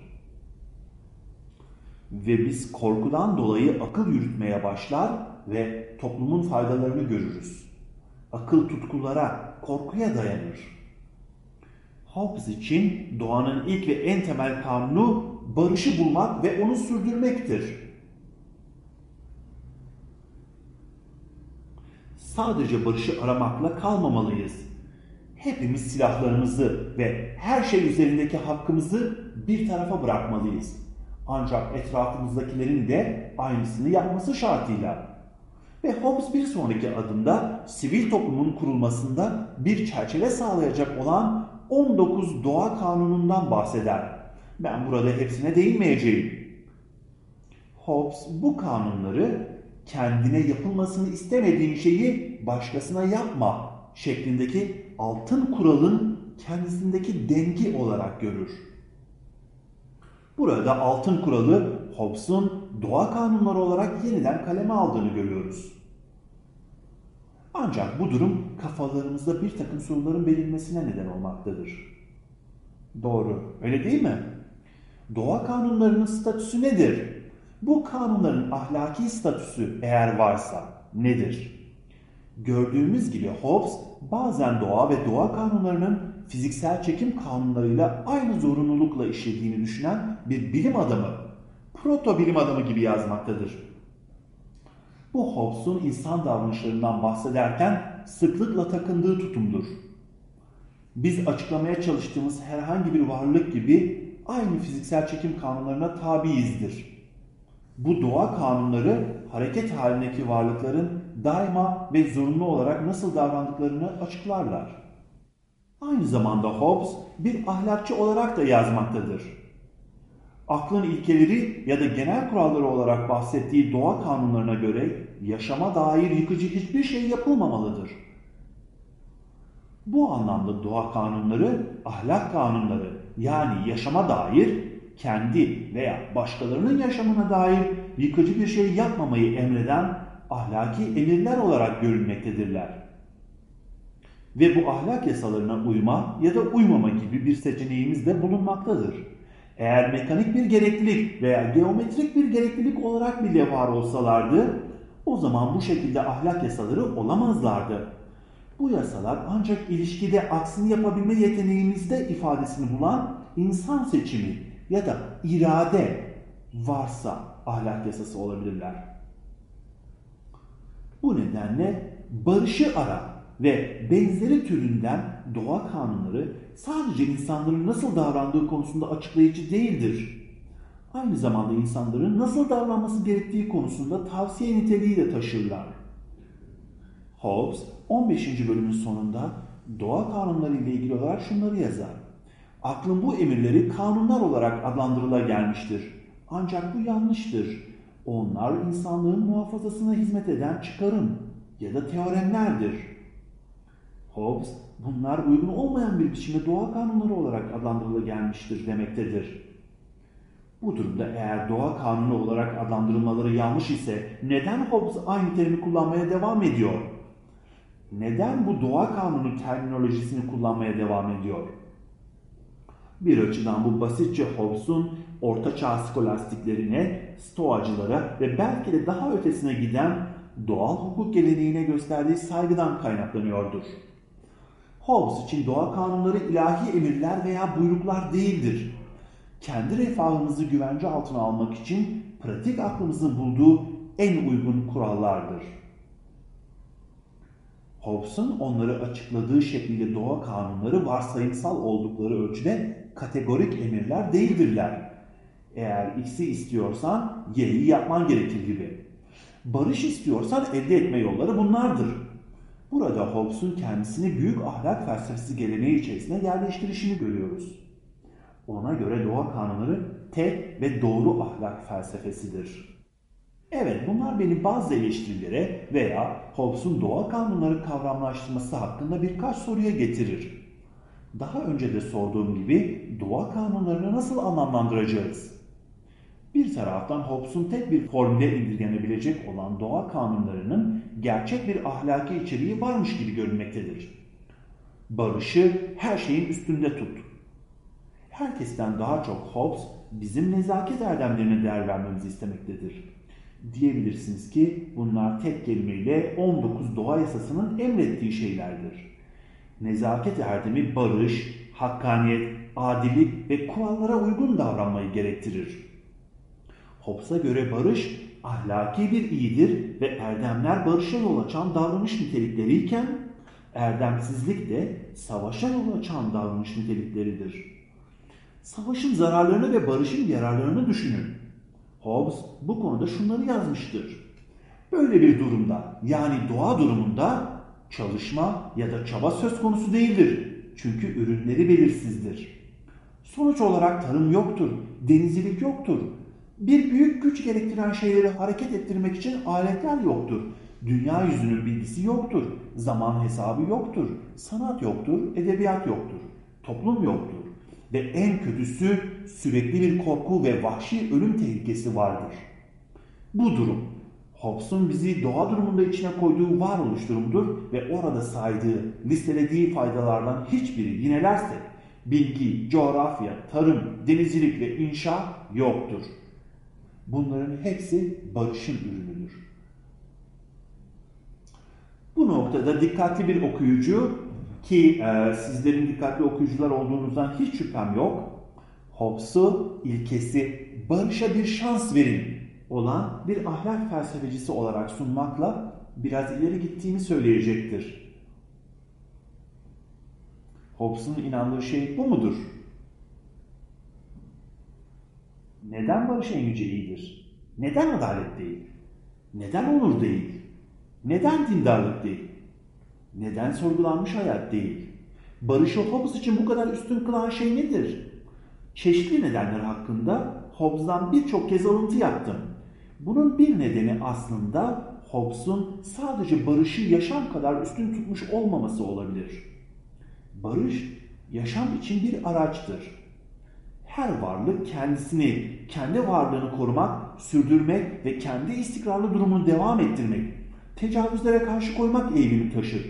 Ve biz korkudan dolayı akıl yürütmeye başlar ve toplumun faydalarını görürüz. Akıl tutkulara, korkuya dayanır. Hobbes için doğanın ilk ve en temel kanunu barışı bulmak ve onu sürdürmektir. Sadece barışı aramakla kalmamalıyız. Hepimiz silahlarımızı ve her şey üzerindeki hakkımızı bir tarafa bırakmalıyız. Ancak etrafımızdakilerin de aynısını yapması şartıyla. Ve Hobbes bir sonraki adımda sivil toplumun kurulmasında bir çerçeve sağlayacak olan 19 doğa kanunundan bahseder. Ben burada hepsine değinmeyeceğim. Hobbes bu kanunları kendine yapılmasını istemediğin şeyi başkasına yapma şeklindeki altın kuralın kendisindeki dengi olarak görür. Burada altın kuralı Hobbes'un doğa kanunları olarak yeniden kaleme aldığını görüyoruz. Ancak bu durum kafalarımızda bir takım soruların belirmesine neden olmaktadır. Doğru, öyle değil mi? Doğa kanunlarının statüsü nedir? Bu kanunların ahlaki statüsü eğer varsa nedir? Gördüğümüz gibi Hobbes bazen doğa ve doğa kanunlarının fiziksel çekim kanunlarıyla aynı zorunlulukla işlediğini düşünen bir bilim adamı, proto bilim adamı gibi yazmaktadır. Bu Hobbes'un insan davranışlarından bahsederken sıklıkla takındığı tutumdur. Biz açıklamaya çalıştığımız herhangi bir varlık gibi aynı fiziksel çekim kanunlarına tabiyizdir. Bu doğa kanunları hareket halindeki varlıkların daima ve zorunlu olarak nasıl davrandıklarını açıklarlar. Aynı zamanda Hobbes bir ahlakçı olarak da yazmaktadır. Aklın ilkeleri ya da genel kuralları olarak bahsettiği doğa kanunlarına göre yaşama dair yıkıcı hiçbir şey yapılmamalıdır. Bu anlamda doğa kanunları ahlak kanunları yani yaşama dair kendi veya başkalarının yaşamına dair yıkıcı bir şey yapmamayı emreden ahlaki emirler olarak görülmektedirler. Ve bu ahlak yasalarına uyma ya da uymama gibi bir seçeneğimiz de bulunmaktadır. Eğer mekanik bir gereklilik veya geometrik bir gereklilik olarak bile var olsalardı, o zaman bu şekilde ahlak yasaları olamazlardı. Bu yasalar ancak ilişkide aksini yapabilme yeteneğimizde ifadesini bulan insan seçimi ya da irade varsa ahlak yasası olabilirler. Bu nedenle barışı ara ve benzeri türünden doğa kanunları sadece insanların nasıl davrandığı konusunda açıklayıcı değildir. Aynı zamanda insanların nasıl davranması gerektiği konusunda tavsiye niteliği de taşırlar. Hobbes 15. bölümün sonunda doğa kanunları ile ilgili olarak şunları yazar. Aklın bu emirleri kanunlar olarak adlandırıla gelmiştir. Ancak bu yanlıştır. Onlar insanlığın muhafazasına hizmet eden çıkarım ya da teoremlerdir. Hobbes bunlar uygun olmayan bir biçimde doğa kanunları olarak adlandırıla gelmiştir demektedir. Bu durumda eğer doğa kanunu olarak adlandırılmaları yanlış ise neden Hobbes aynı terimi kullanmaya devam ediyor? Neden bu doğa kanunu terminolojisini kullanmaya devam ediyor? Bir açıdan bu basitçe Hobbes'un ortaçağ skolastiklerine, stoacılara ve belki de daha ötesine giden doğal hukuk geleneğine gösterdiği saygıdan kaynaklanıyordur. Hobbes için doğa kanunları ilahi emirler veya buyruklar değildir. Kendi refahımızı güvence altına almak için pratik aklımızın bulduğu en uygun kurallardır. Hobbes'un onları açıkladığı şekilde doğa kanunları varsayımsal oldukları ölçüde kategorik emirler değildirler. Eğer X'i istiyorsan Y'yi yapman gerekir gibi. Barış istiyorsan elde etme yolları bunlardır. Burada Hobbes'un kendisini büyük ahlak felsefesi geleneği içerisine yerleştirişini görüyoruz. Ona göre doğa kanunları tek ve doğru ahlak felsefesidir. Evet bunlar beni bazı eleştirilere veya Hobbes'un doğa kanunları kavramlaştırması hakkında birkaç soruya getirir. Daha önce de sorduğum gibi doğa kanunlarını nasıl anlamlandıracağız? Bir taraftan Hobbes'un tek bir formüle indirgenebilecek olan doğa kanunlarının gerçek bir ahlaki içeriği varmış gibi görünmektedir. Barışı her şeyin üstünde tut. Herkesten daha çok Hobbes bizim nezaket erdemlerine değer vermemizi istemektedir. Diyebilirsiniz ki bunlar tek kelimeyle 19 doğa yasasının emrettiği şeylerdir. nezaket erdemi barış, hakkaniyet, adilik ve kurallara uygun davranmayı gerektirir. Hobbes'a göre barış ahlaki bir iyidir ve erdemler barışa yol açan davranış nitelikleriyken erdemsizlik de savaşa yol açan davranış nitelikleridir. Savaşın zararlarını ve barışın yararlarını düşünün. Hobbes bu konuda şunları yazmıştır. Böyle bir durumda yani doğa durumunda çalışma ya da çaba söz konusu değildir. Çünkü ürünleri belirsizdir. Sonuç olarak tarım yoktur, denizcilik yoktur. Bir büyük güç gerektiren şeyleri hareket ettirmek için aletler yoktur. Dünya yüzünün bilgisi yoktur. Zaman hesabı yoktur. Sanat yoktur, edebiyat yoktur. Toplum yoktur. Ve en kötüsü sürekli bir korku ve vahşi ölüm tehlikesi vardır. Bu durum Hobbes'un bizi doğa durumunda içine koyduğu varoluş durumudur ve orada saydığı, listelediği faydalardan hiçbiri yinelersek bilgi, coğrafya, tarım, denizcilik ve inşa yoktur. Bunların hepsi barışın ürünüdür. Bu noktada dikkatli bir okuyucu ki e, sizlerin dikkatli okuyucular olduğunuzdan hiç şüphem yok. Hobbes'u ilkesi barışa bir şans verin olan bir ahlak felsefecisi olarak sunmakla biraz ileri gittiğini söyleyecektir. Hobbes'un inandığı şey bu mudur? Neden barış en yüce iyidir? Neden adalet değil? Neden onur değil? Neden dindarlık değil? Neden sorgulanmış hayat değil? Barışı Hobbes için bu kadar üstün kılan şey nedir? Çeşitli nedenler hakkında Hobbes'dan birçok kez alıntı yaptım. Bunun bir nedeni aslında Hobbes'un sadece barışı yaşam kadar üstün tutmuş olmaması olabilir. Barış, yaşam için bir araçtır. Her varlık kendisini, kendi varlığını korumak, sürdürmek ve kendi istikrarlı durumunu devam ettirmek, tecavüzlere karşı koymak eğilimi taşır.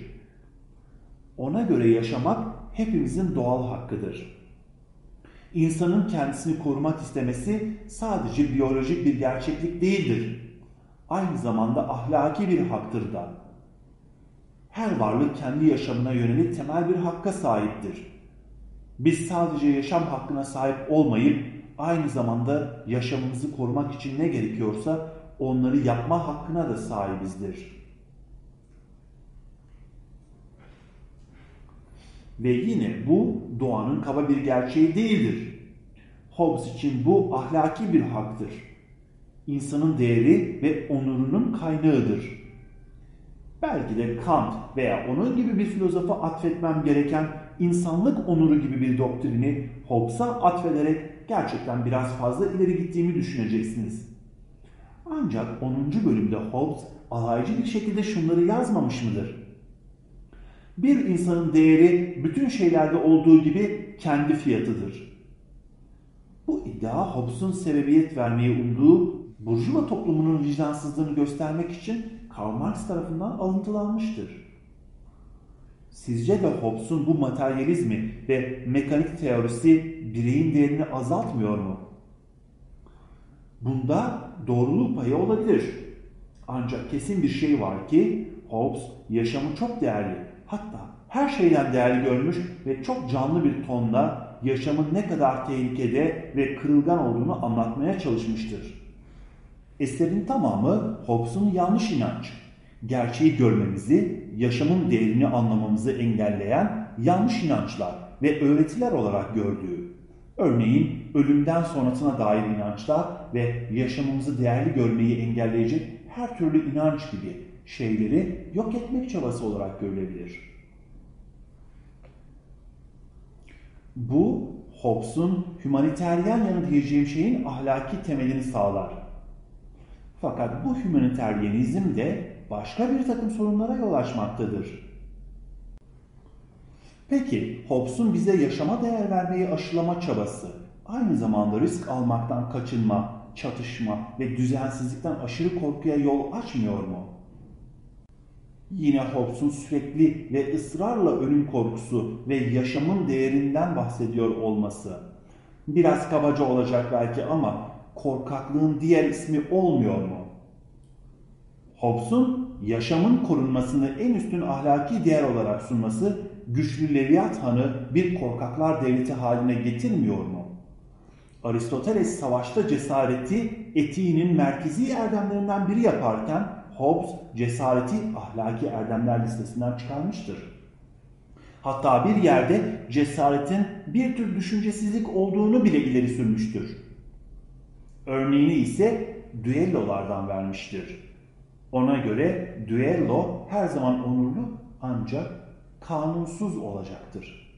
Ona göre yaşamak hepimizin doğal hakkıdır. İnsanın kendisini korumak istemesi sadece biyolojik bir gerçeklik değildir. Aynı zamanda ahlaki bir haktır da. Her varlık kendi yaşamına yönelik temel bir hakka sahiptir. Biz sadece yaşam hakkına sahip olmayıp aynı zamanda yaşamımızı korumak için ne gerekiyorsa onları yapma hakkına da sahibizdir. Ve yine bu doğanın kaba bir gerçeği değildir. Hobbes için bu ahlaki bir haktır. İnsanın değeri ve onurunun kaynağıdır. Belki de Kant veya onun gibi bir filozofa atfetmem gereken insanlık onuru gibi bir doktrini Hobbes'a atfederek gerçekten biraz fazla ileri gittiğimi düşüneceksiniz. Ancak 10. bölümde Hobbes alaycı bir şekilde şunları yazmamış mıdır? Bir insanın değeri bütün şeylerde olduğu gibi kendi fiyatıdır. Bu iddia Hobbes'un sebebiyet vermeyi umduğu Burjuva toplumunun vicdansızlığını göstermek için Karl Marx tarafından alıntılanmıştır. Sizce de Hobbes'un bu materyalizmi ve mekanik teorisi bireyin değerini azaltmıyor mu? Bunda doğruluk payı olabilir. Ancak kesin bir şey var ki Hobbes yaşamı çok değerli, hatta her şeyden değerli görmüş ve çok canlı bir tonda yaşamın ne kadar tehlikede ve kırılgan olduğunu anlatmaya çalışmıştır. Eserin tamamı Hobbes'un yanlış inanç, gerçeği görmemizi, yaşamın değerini anlamamızı engelleyen yanlış inançlar ve öğretiler olarak gördüğü. Örneğin ölümden sonrasına dair inançlar ve yaşamımızı değerli görmeyi engelleyecek her türlü inanç gibi şeyleri yok etmek çabası olarak görülebilir. Bu Hobbes'un humaniteryen yanı diyeceğim şeyin ahlaki temelini sağlar. Fakat bu humaniteryenizm de başka bir takım sorunlara yol açmaktadır. Peki Hobbes'un bize yaşama değer vermeyi aşılama çabası aynı zamanda risk almaktan kaçınma, çatışma ve düzensizlikten aşırı korkuya yol açmıyor mu? Yine Hobbes'un sürekli ve ısrarla ölüm korkusu ve yaşamın değerinden bahsediyor olması. Biraz kabaca olacak belki ama korkaklığın diğer ismi olmuyor mu? Hobbes'un yaşamın korunmasını en üstün ahlaki değer olarak sunması güçlü Leviathan'ı bir korkaklar devleti haline getirmiyor mu? Aristoteles savaşta cesareti etiğinin merkezi erdemlerinden biri yaparken Hobbes cesareti ahlaki erdemler listesinden çıkarmıştır. Hatta bir yerde cesaretin bir tür düşüncesizlik olduğunu bile ileri sürmüştür. Örneğini ise düellolardan vermiştir. Ona göre düello her zaman onurlu ancak kanunsuz olacaktır.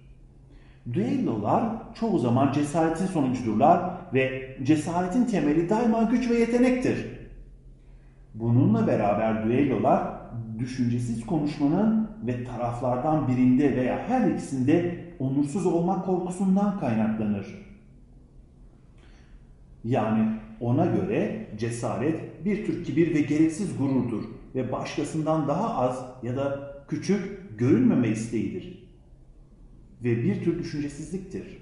Düellolar çoğu zaman cesaretin sonucudurlar ve cesaretin temeli daima güç ve yetenektir. Bununla beraber düellolar düşüncesiz konuşmanın ve taraflardan birinde veya her ikisinde onursuz olmak korkusundan kaynaklanır. Yani ona göre cesaret bir tür kibir ve gereksiz gururdur ve başkasından daha az ya da küçük görünmeme isteğidir. Ve bir tür düşüncesizliktir.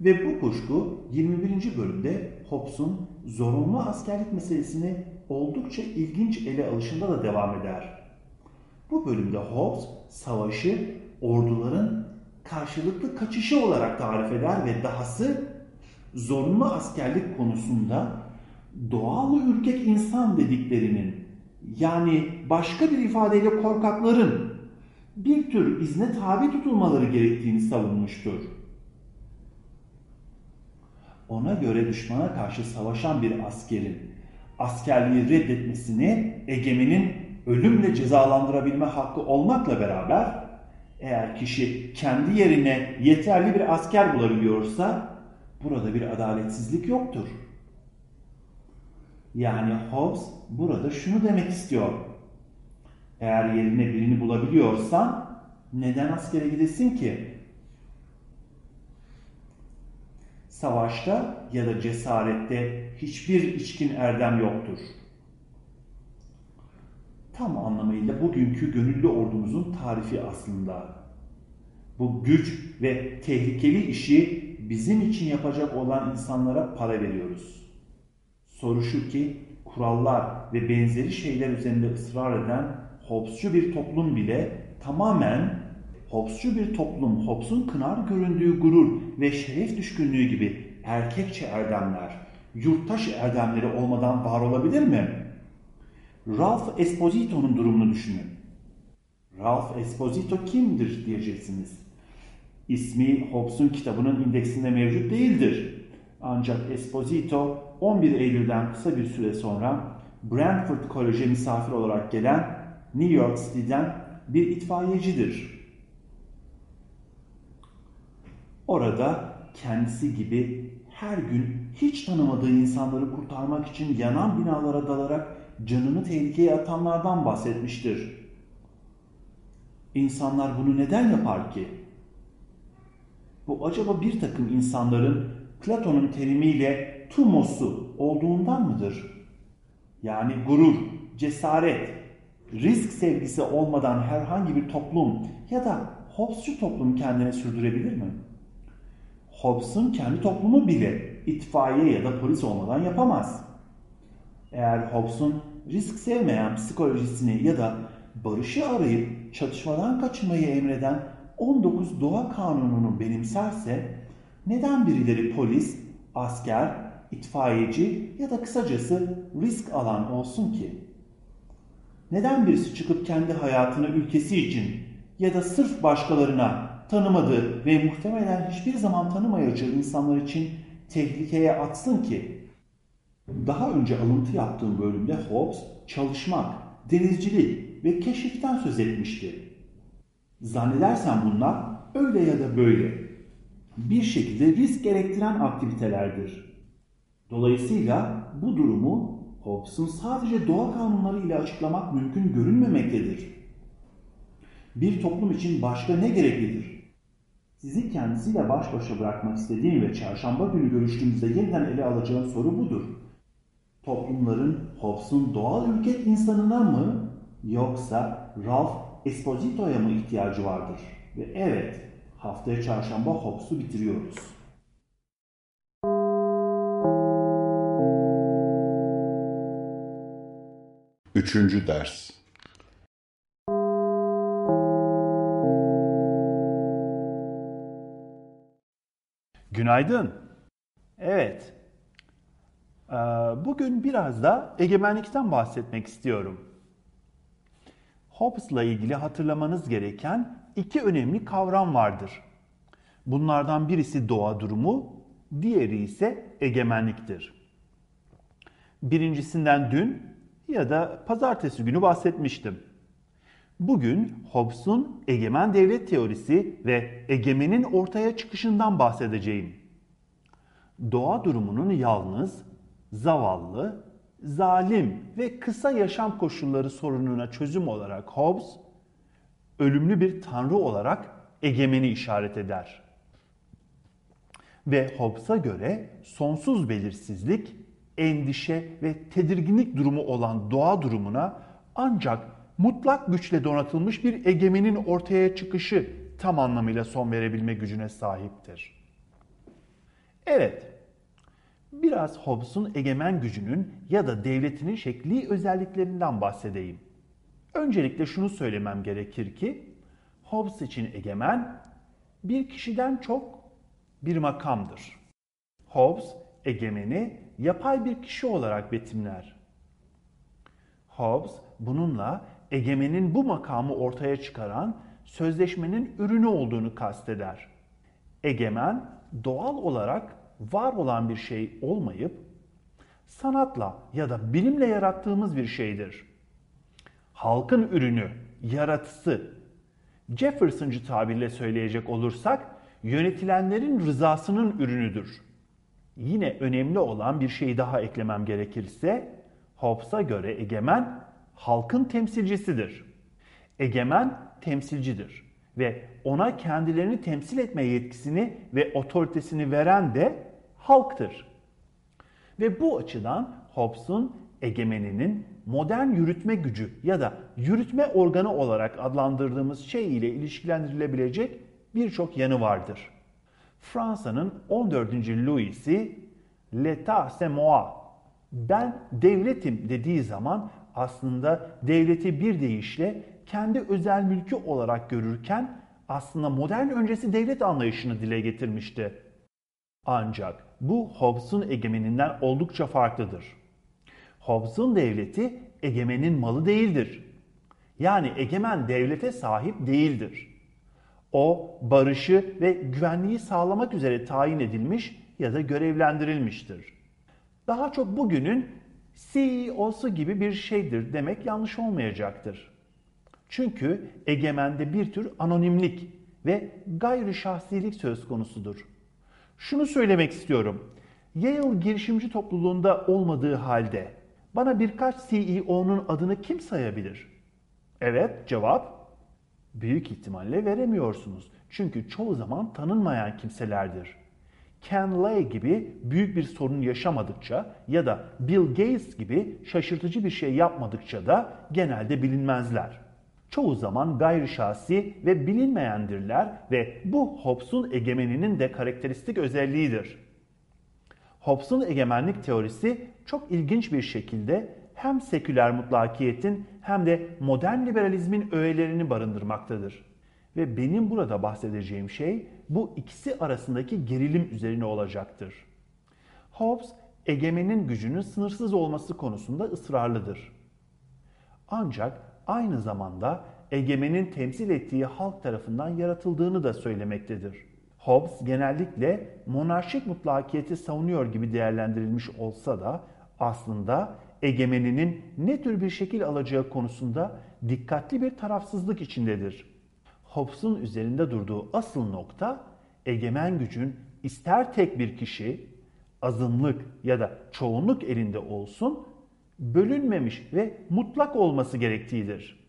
Ve bu kuşku 21. bölümde Hobbes'un zorunlu askerlik meselesini oldukça ilginç ele alışında da devam eder. Bu bölümde Hobbes savaşı orduların karşılıklı kaçışı olarak tarif eder ve dahası zorunlu askerlik konusunda doğal ürkek insan dediklerinin yani başka bir ifadeyle korkakların bir tür izne tabi tutulmaları gerektiğini savunmuştur. Ona göre düşmana karşı savaşan bir askerin askerliği reddetmesini egemenin ölümle cezalandırabilme hakkı olmakla beraber eğer kişi kendi yerine yeterli bir asker bulabiliyorsa burada bir adaletsizlik yoktur. Yani Hobbes burada şunu demek istiyor. Eğer yerine birini bulabiliyorsan neden askere gidesin ki? Savaşta ya da cesarette hiçbir içkin erdem yoktur. Tam anlamıyla bugünkü gönüllü ordumuzun tarifi aslında. Bu güç ve tehlikeli işi bizim için yapacak olan insanlara para veriyoruz. Soru şu ki kurallar ve benzeri şeyler üzerinde ısrar eden Hobbesçu bir toplum bile tamamen Hobbesçu bir toplum, Hobbes'un kınar göründüğü gurur ve şeref düşkünlüğü gibi erkekçe erdemler, yurttaş erdemleri olmadan var olabilir mi? Ralph Esposito'nun durumunu düşünün. Ralph Esposito kimdir diyeceksiniz. İsmi Hobbes'un kitabının indeksinde mevcut değildir. Ancak Esposito 11 Eylül'den kısa bir süre sonra Brentford Kolej'e misafir olarak gelen New York City'den bir itfaiyecidir. Orada kendisi gibi her gün hiç tanımadığı insanları kurtarmak için yanan binalara dalarak canını tehlikeye atanlardan bahsetmiştir. İnsanlar bunu neden yapar ki? Bu acaba bir takım insanların Platon'un terimiyle tumosu olduğundan mıdır? Yani gurur, cesaret, risk sevgisi olmadan herhangi bir toplum ya da Hobbes'cu toplum kendine sürdürebilir mi? Hobbes'un kendi toplumu bile itfaiye ya da polis olmadan yapamaz. Eğer Hobbes'un risk sevmeyen psikolojisini ya da barışı arayıp çatışmadan kaçınmayı emreden 19 doğa kanununu benimserse neden birileri polis, asker, itfaiyeci ya da kısacası risk alan olsun ki? Neden birisi çıkıp kendi hayatını ülkesi için ya da sırf başkalarına tanımadığı ve muhtemelen hiçbir zaman tanımayacağı insanlar için tehlikeye atsın ki? Daha önce alıntı yaptığım bölümde Hobbes çalışmak, denizcilik ve keşiften söz etmişti. Zannedersen bunlar öyle ya da böyle bir şekilde risk gerektiren aktivitelerdir. Dolayısıyla bu durumu Hobbes'un sadece doğa kanunları ile açıklamak mümkün görünmemektedir. Bir toplum için başka ne gereklidir? Sizi kendisiyle baş başa bırakmak istediğim ve çarşamba günü görüştüğümüzde yeniden ele alacağım soru budur. Toplumların Hobbes'un doğal ülke insanına mı yoksa Ralph Esposito'ya mı ihtiyacı vardır? Ve evet, haftaya çarşamba Hobbes'u bitiriyoruz. Üçüncü ders Günaydın. Evet. Ee, bugün biraz da egemenlikten bahsetmek istiyorum. Hobbes'la ilgili hatırlamanız gereken iki önemli kavram vardır. Bunlardan birisi doğa durumu, diğeri ise egemenliktir. Birincisinden dün ya da pazartesi günü bahsetmiştim. Bugün Hobbes'un egemen devlet teorisi ve egemenin ortaya çıkışından bahsedeceğim. Doğa durumunun yalnız, zavallı, zalim ve kısa yaşam koşulları sorununa çözüm olarak Hobbes, ölümlü bir tanrı olarak egemeni işaret eder. Ve Hobbes'a göre sonsuz belirsizlik, endişe ve tedirginlik durumu olan doğa durumuna ancak mutlak güçle donatılmış bir egemenin ortaya çıkışı tam anlamıyla son verebilme gücüne sahiptir. Evet, biraz Hobbes'un egemen gücünün ya da devletinin şekli özelliklerinden bahsedeyim. Öncelikle şunu söylemem gerekir ki, Hobbes için egemen bir kişiden çok bir makamdır. Hobbes egemeni yapay bir kişi olarak betimler. Hobbes bununla egemenin bu makamı ortaya çıkaran sözleşmenin ürünü olduğunu kasteder. Egemen doğal olarak var olan bir şey olmayıp sanatla ya da bilimle yarattığımız bir şeydir. Halkın ürünü, yaratısı. Jefferson'cı tabirle söyleyecek olursak yönetilenlerin rızasının ürünüdür. Yine önemli olan bir şey daha eklemem gerekirse Hobbes'a göre egemen halkın temsilcisidir. Egemen temsilcidir ve ona kendilerini temsil etme yetkisini ve otoritesini veren de halktır. Ve bu açıdan Hobbes'un egemeninin modern yürütme gücü ya da yürütme organı olarak adlandırdığımız şey ile ilişkilendirilebilecek birçok yanı vardır. Fransa'nın 14. Louis'i L'État c'est moi, ben devletim dediği zaman aslında devleti bir deyişle kendi özel mülkü olarak görürken aslında modern öncesi devlet anlayışını dile getirmişti. Ancak bu Hobbes'un egemeninden oldukça farklıdır. Hobbes'un devleti egemenin malı değildir. Yani egemen devlete sahip değildir. O barışı ve güvenliği sağlamak üzere tayin edilmiş ya da görevlendirilmiştir. Daha çok bugünün CEO'su gibi bir şeydir demek yanlış olmayacaktır. Çünkü egemende bir tür anonimlik ve gayri şahsilik söz konusudur. Şunu söylemek istiyorum. Yale girişimci topluluğunda olmadığı halde bana birkaç CEO'nun adını kim sayabilir? Evet, cevap büyük ihtimalle veremiyorsunuz. Çünkü çoğu zaman tanınmayan kimselerdir. Ken Lay gibi büyük bir sorun yaşamadıkça ya da Bill Gates gibi şaşırtıcı bir şey yapmadıkça da genelde bilinmezler. Çoğu zaman gayri şahsi ve bilinmeyendirler ve bu Hobbes'un egemeninin de karakteristik özelliğidir. Hobbes'un egemenlik teorisi çok ilginç bir şekilde hem seküler mutlakiyetin hem de modern liberalizmin öğelerini barındırmaktadır. Ve benim burada bahsedeceğim şey bu ikisi arasındaki gerilim üzerine olacaktır. Hobbes, egemenin gücünün sınırsız olması konusunda ısrarlıdır. Ancak aynı zamanda egemenin temsil ettiği halk tarafından yaratıldığını da söylemektedir. Hobbes genellikle monarşik mutlakiyeti savunuyor gibi değerlendirilmiş olsa da aslında egemeninin ne tür bir şekil alacağı konusunda dikkatli bir tarafsızlık içindedir. Hobbes'un üzerinde durduğu asıl nokta egemen gücün ister tek bir kişi, azınlık ya da çoğunluk elinde olsun bölünmemiş ve mutlak olması gerektiğidir.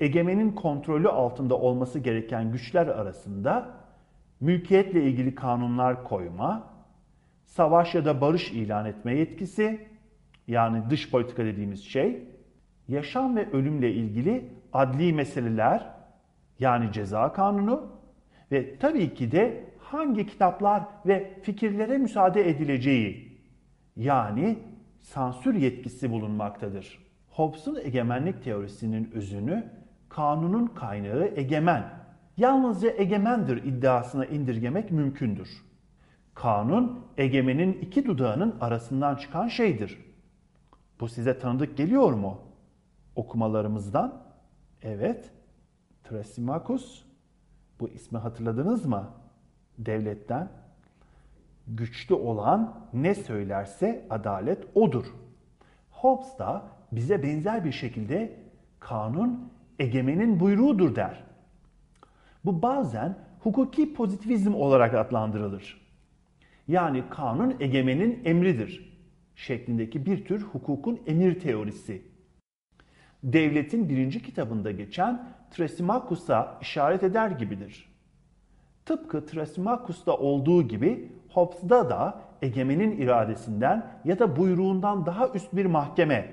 Egemenin kontrolü altında olması gereken güçler arasında mülkiyetle ilgili kanunlar koyma, savaş ya da barış ilan etme yetkisi, yani dış politika dediğimiz şey, yaşam ve ölümle ilgili adli meseleler, yani ceza kanunu ve tabii ki de hangi kitaplar ve fikirlere müsaade edileceği, yani sansür yetkisi bulunmaktadır. Hobbes'un egemenlik teorisinin özünü kanunun kaynağı egemen, yalnızca egemendir iddiasına indirgemek mümkündür. Kanun egemenin iki dudağının arasından çıkan şeydir. Bu size tanıdık geliyor mu? Okumalarımızdan. Evet. Thrasymachus. Bu ismi hatırladınız mı? Devletten. Güçlü olan ne söylerse adalet odur. Hobbes da bize benzer bir şekilde kanun egemenin buyruğudur der. Bu bazen hukuki pozitivizm olarak adlandırılır. Yani kanun egemenin emridir şeklindeki bir tür hukukun emir teorisi. Devletin birinci kitabında geçen Thrasymachus'a işaret eder gibidir. Tıpkı Thrasymachus'ta olduğu gibi Hobbes'da da egemenin iradesinden ya da buyruğundan daha üst bir mahkeme,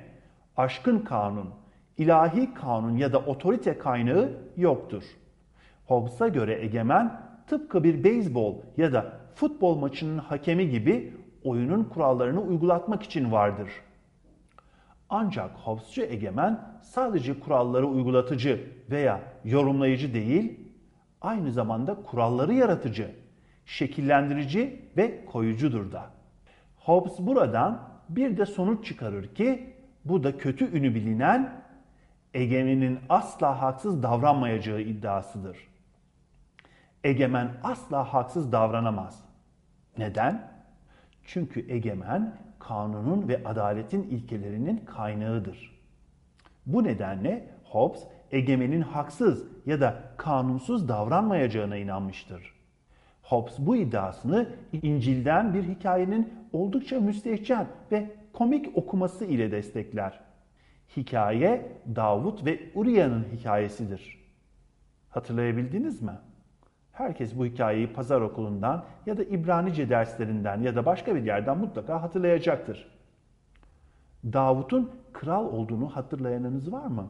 aşkın kanun, ilahi kanun ya da otorite kaynağı yoktur. Hobbes'a göre egemen tıpkı bir beyzbol ya da futbol maçının hakemi gibi oyunun kurallarını uygulatmak için vardır. Ancak Hobbesçu egemen sadece kuralları uygulatıcı veya yorumlayıcı değil, aynı zamanda kuralları yaratıcı, şekillendirici ve koyucudur da. Hobbes buradan bir de sonuç çıkarır ki bu da kötü ünü bilinen egemenin asla haksız davranmayacağı iddiasıdır. Egemen asla haksız davranamaz. Neden? Çünkü egemen kanunun ve adaletin ilkelerinin kaynağıdır. Bu nedenle Hobbes egemenin haksız ya da kanunsuz davranmayacağına inanmıştır. Hobbes bu iddiasını İncil'den bir hikayenin oldukça müstehcen ve komik okuması ile destekler. Hikaye Davut ve Uriya'nın hikayesidir. Hatırlayabildiniz mi? Herkes bu hikayeyi pazar okulundan ya da İbranice derslerinden ya da başka bir yerden mutlaka hatırlayacaktır. Davut'un kral olduğunu hatırlayanınız var mı?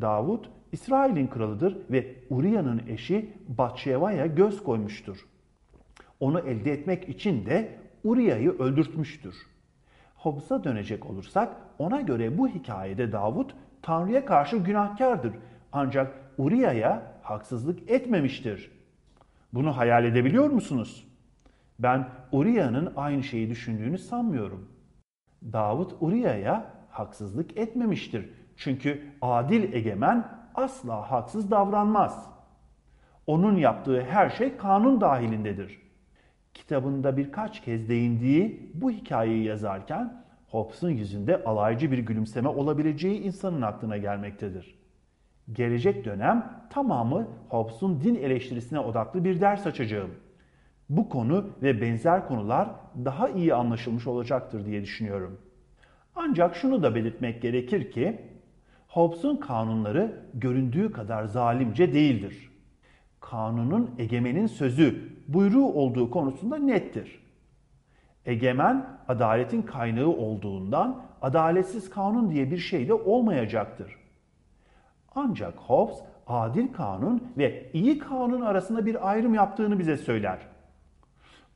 Davut İsrail'in kralıdır ve Uriya'nın eşi Batşeva'ya göz koymuştur. Onu elde etmek için de Uriya'yı öldürtmüştür. Hobbes'a dönecek olursak ona göre bu hikayede Davut Tanrı'ya karşı günahkardır. Ancak Uriya'ya haksızlık etmemiştir. Bunu hayal edebiliyor musunuz? Ben Uriya'nın aynı şeyi düşündüğünü sanmıyorum. Davut Uriya'ya haksızlık etmemiştir. Çünkü adil egemen asla haksız davranmaz. Onun yaptığı her şey kanun dahilindedir. Kitabında birkaç kez değindiği bu hikayeyi yazarken Hobbes'un yüzünde alaycı bir gülümseme olabileceği insanın aklına gelmektedir. Gelecek dönem tamamı Hobbes'un din eleştirisine odaklı bir ders açacağım. Bu konu ve benzer konular daha iyi anlaşılmış olacaktır diye düşünüyorum. Ancak şunu da belirtmek gerekir ki Hobbes'un kanunları göründüğü kadar zalimce değildir. Kanunun egemenin sözü, buyruğu olduğu konusunda nettir. Egemen adaletin kaynağı olduğundan adaletsiz kanun diye bir şey de olmayacaktır. Ancak Hobbes adil kanun ve iyi kanun arasında bir ayrım yaptığını bize söyler.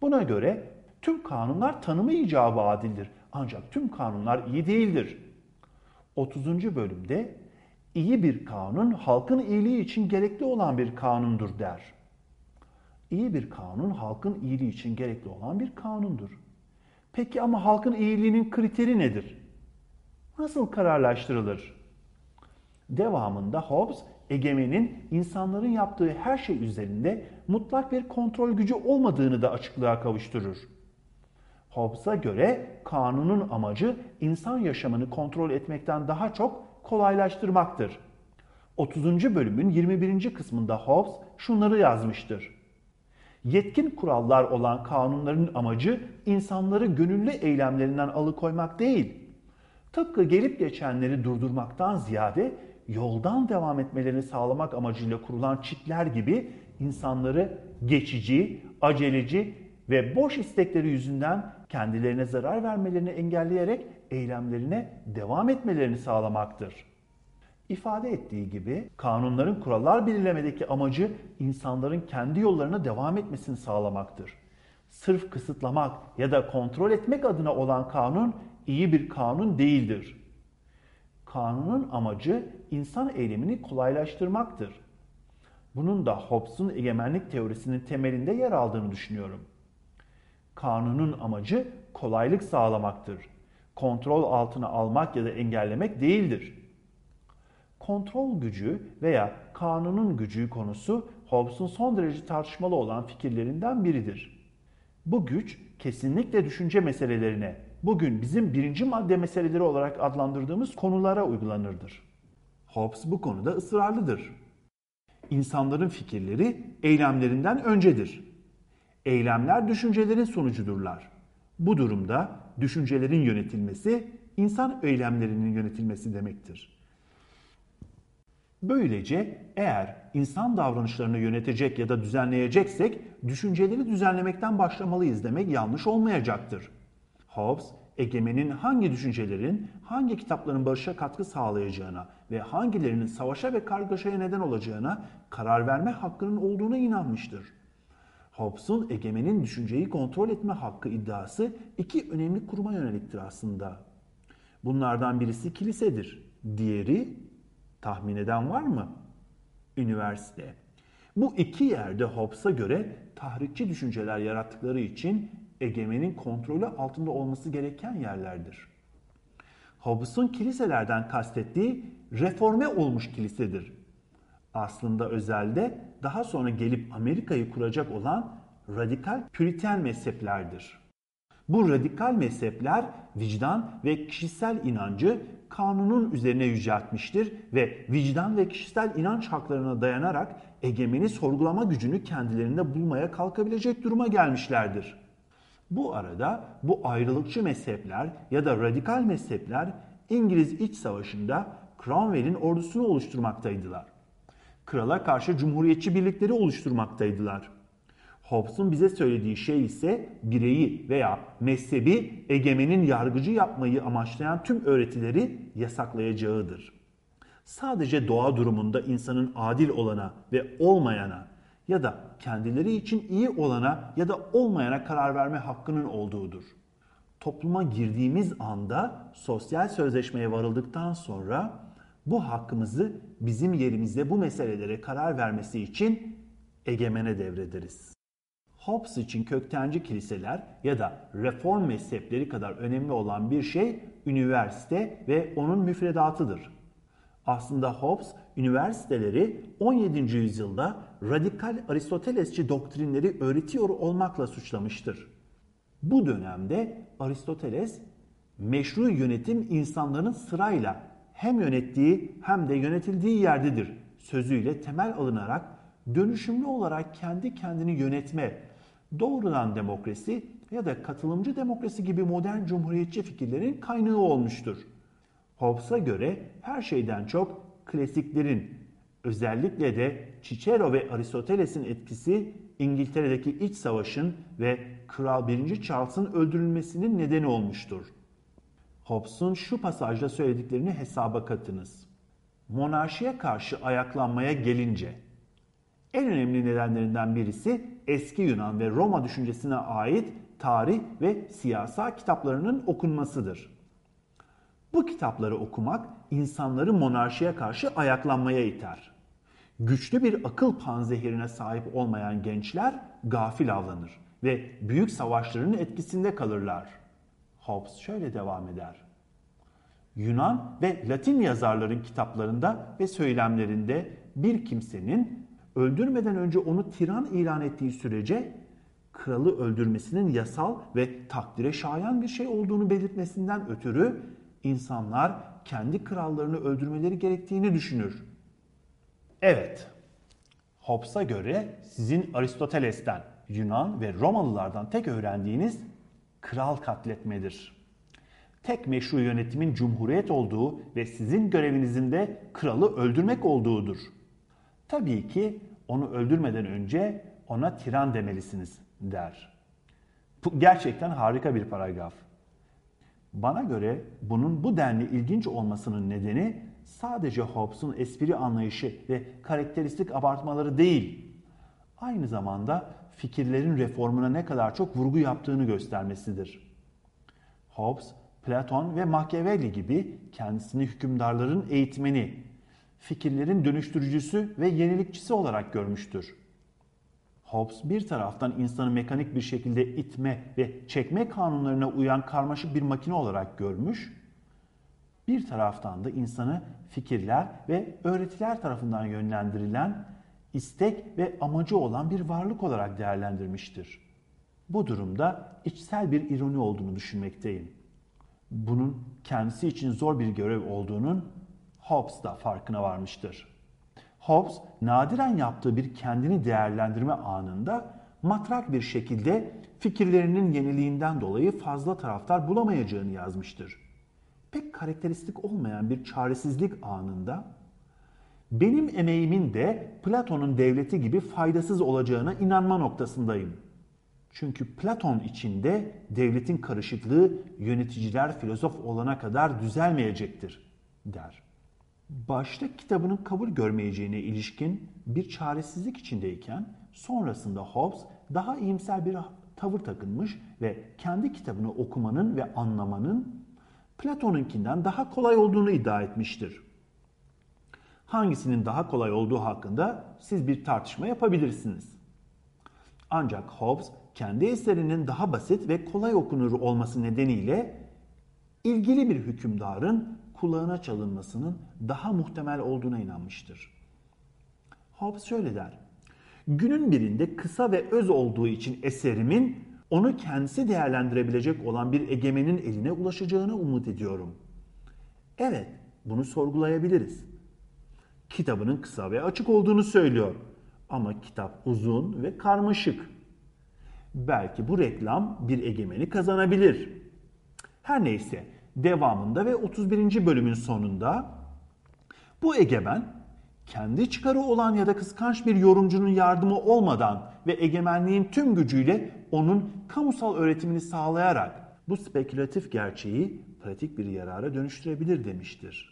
Buna göre tüm kanunlar tanımı icabı adildir. Ancak tüm kanunlar iyi değildir. 30. bölümde iyi bir kanun halkın iyiliği için gerekli olan bir kanundur der. İyi bir kanun halkın iyiliği için gerekli olan bir kanundur. Peki ama halkın iyiliğinin kriteri nedir? Nasıl kararlaştırılır? Devamında Hobbes, egemenin insanların yaptığı her şey üzerinde mutlak bir kontrol gücü olmadığını da açıklığa kavuşturur. Hobbes'a göre kanunun amacı insan yaşamını kontrol etmekten daha çok kolaylaştırmaktır. 30. bölümün 21. kısmında Hobbes şunları yazmıştır. Yetkin kurallar olan kanunların amacı insanları gönüllü eylemlerinden alıkoymak değil, tıpkı gelip geçenleri durdurmaktan ziyade yoldan devam etmelerini sağlamak amacıyla kurulan çitler gibi insanları geçici, aceleci ve boş istekleri yüzünden kendilerine zarar vermelerini engelleyerek eylemlerine devam etmelerini sağlamaktır. İfade ettiği gibi kanunların kurallar belirlemedeki amacı insanların kendi yollarına devam etmesini sağlamaktır. Sırf kısıtlamak ya da kontrol etmek adına olan kanun iyi bir kanun değildir. Kanunun amacı insan eylemini kolaylaştırmaktır. Bunun da Hobbes'un egemenlik teorisinin temelinde yer aldığını düşünüyorum. Kanunun amacı kolaylık sağlamaktır. Kontrol altına almak ya da engellemek değildir. Kontrol gücü veya kanunun gücü konusu Hobbes'un son derece tartışmalı olan fikirlerinden biridir. Bu güç kesinlikle düşünce meselelerine, bugün bizim birinci madde meseleleri olarak adlandırdığımız konulara uygulanırdır. Hobbes bu konuda ısrarlıdır. İnsanların fikirleri eylemlerinden öncedir. Eylemler düşüncelerin sonucudurlar. Bu durumda düşüncelerin yönetilmesi insan eylemlerinin yönetilmesi demektir. Böylece eğer insan davranışlarını yönetecek ya da düzenleyeceksek düşünceleri düzenlemekten başlamalıyız demek yanlış olmayacaktır. Hobbes, egemenin hangi düşüncelerin, hangi kitapların barışa katkı sağlayacağına ve hangilerinin savaşa ve kargaşaya neden olacağına karar verme hakkının olduğuna inanmıştır. Hobbes'un egemenin düşünceyi kontrol etme hakkı iddiası iki önemli kuruma yöneliktir aslında. Bunlardan birisi kilisedir. Diğeri tahmin eden var mı? Üniversite. Bu iki yerde Hobbes'a göre tahrikçi düşünceler yarattıkları için egemenin kontrolü altında olması gereken yerlerdir. Hobbes'un kiliselerden kastettiği reforme olmuş kilisedir. Aslında özelde daha sonra gelip Amerika'yı kuracak olan radikal püriten mezheplerdir. Bu radikal mezhepler vicdan ve kişisel inancı kanunun üzerine yüceltmiştir ve vicdan ve kişisel inanç haklarına dayanarak egemeni sorgulama gücünü kendilerinde bulmaya kalkabilecek duruma gelmişlerdir. Bu arada bu ayrılıkçı mezhepler ya da radikal mezhepler İngiliz İç Savaşı'nda Cromwell'in ordusunu oluşturmaktaydılar. Krala karşı cumhuriyetçi birlikleri oluşturmaktaydılar. Hobbes'un bize söylediği şey ise bireyi veya mezhebi egemenin yargıcı yapmayı amaçlayan tüm öğretileri yasaklayacağıdır. Sadece doğa durumunda insanın adil olana ve olmayana ya da kendileri için iyi olana ya da olmayana karar verme hakkının olduğudur. Topluma girdiğimiz anda sosyal sözleşmeye varıldıktan sonra bu hakkımızı bizim yerimizde bu meselelere karar vermesi için egemene devrederiz. Hobbes için köktenci kiliseler ya da reform mezhepleri kadar önemli olan bir şey üniversite ve onun müfredatıdır. Aslında Hobbes üniversiteleri 17. yüzyılda radikal Aristotelesçi doktrinleri öğretiyor olmakla suçlamıştır. Bu dönemde Aristoteles meşru yönetim insanların sırayla hem yönettiği hem de yönetildiği yerdedir sözüyle temel alınarak dönüşümlü olarak kendi kendini yönetme, doğrudan demokrasi ya da katılımcı demokrasi gibi modern cumhuriyetçi fikirlerin kaynağı olmuştur. Hobbes'a göre her şeyden çok klasiklerin özellikle de Cicero ve Aristoteles'in etkisi İngiltere'deki iç savaşın ve Kral 1. Charles'ın öldürülmesinin nedeni olmuştur. Hobbes'un şu pasajda söylediklerini hesaba katınız. Monarşiye karşı ayaklanmaya gelince en önemli nedenlerinden birisi eski Yunan ve Roma düşüncesine ait tarih ve siyasa kitaplarının okunmasıdır. Bu kitapları okumak insanları monarşiye karşı ayaklanmaya iter. Güçlü bir akıl panzehirine sahip olmayan gençler gafil avlanır ve büyük savaşların etkisinde kalırlar. Hobbes şöyle devam eder. Yunan ve Latin yazarların kitaplarında ve söylemlerinde bir kimsenin öldürmeden önce onu tiran ilan ettiği sürece kralı öldürmesinin yasal ve takdire şayan bir şey olduğunu belirtmesinden ötürü insanlar kendi krallarını öldürmeleri gerektiğini düşünür. Evet, Hobbes'a göre sizin Aristoteles'ten, Yunan ve Romalılardan tek öğrendiğiniz kral katletmedir. Tek meşru yönetimin cumhuriyet olduğu ve sizin görevinizin de kralı öldürmek olduğudur. Tabii ki onu öldürmeden önce ona tiran demelisiniz der. Bu gerçekten harika bir paragraf. Bana göre bunun bu denli ilginç olmasının nedeni sadece Hobbes'un espri anlayışı ve karakteristik abartmaları değil, aynı zamanda fikirlerin reformuna ne kadar çok vurgu yaptığını göstermesidir. Hobbes, Platon ve Machiavelli gibi kendisini hükümdarların eğitmeni, fikirlerin dönüştürücüsü ve yenilikçisi olarak görmüştür. Hobbes bir taraftan insanı mekanik bir şekilde itme ve çekme kanunlarına uyan karmaşık bir makine olarak görmüş, bir taraftan da insanı fikirler ve öğretiler tarafından yönlendirilen istek ve amacı olan bir varlık olarak değerlendirmiştir. Bu durumda içsel bir ironi olduğunu düşünmekteyim. Bunun kendisi için zor bir görev olduğunun Hobbes da farkına varmıştır. Hobbes nadiren yaptığı bir kendini değerlendirme anında matrak bir şekilde fikirlerinin yeniliğinden dolayı fazla taraftar bulamayacağını yazmıştır. Pek karakteristik olmayan bir çaresizlik anında benim emeğimin de Platon'un devleti gibi faydasız olacağına inanma noktasındayım. Çünkü Platon içinde devletin karışıklığı yöneticiler filozof olana kadar düzelmeyecektir der. Başta kitabının kabul görmeyeceğine ilişkin bir çaresizlik içindeyken sonrasında Hobbes daha iyimser bir tavır takınmış ve kendi kitabını okumanın ve anlamanın Platon'unkinden daha kolay olduğunu iddia etmiştir. Hangisinin daha kolay olduğu hakkında siz bir tartışma yapabilirsiniz. Ancak Hobbes kendi eserinin daha basit ve kolay okunur olması nedeniyle ilgili bir hükümdarın kulağına çalınmasının daha muhtemel olduğuna inanmıştır. Hobbes şöyle der. Günün birinde kısa ve öz olduğu için eserimin onu kendisi değerlendirebilecek olan bir egemenin eline ulaşacağını umut ediyorum. Evet, bunu sorgulayabiliriz. Kitabının kısa ve açık olduğunu söylüyor. Ama kitap uzun ve karmaşık. Belki bu reklam bir egemeni kazanabilir. Her neyse, devamında ve 31. bölümün sonunda bu egemen kendi çıkarı olan ya da kıskanç bir yorumcunun yardımı olmadan ve egemenliğin tüm gücüyle onun kamusal öğretimini sağlayarak bu spekülatif gerçeği pratik bir yarara dönüştürebilir demiştir.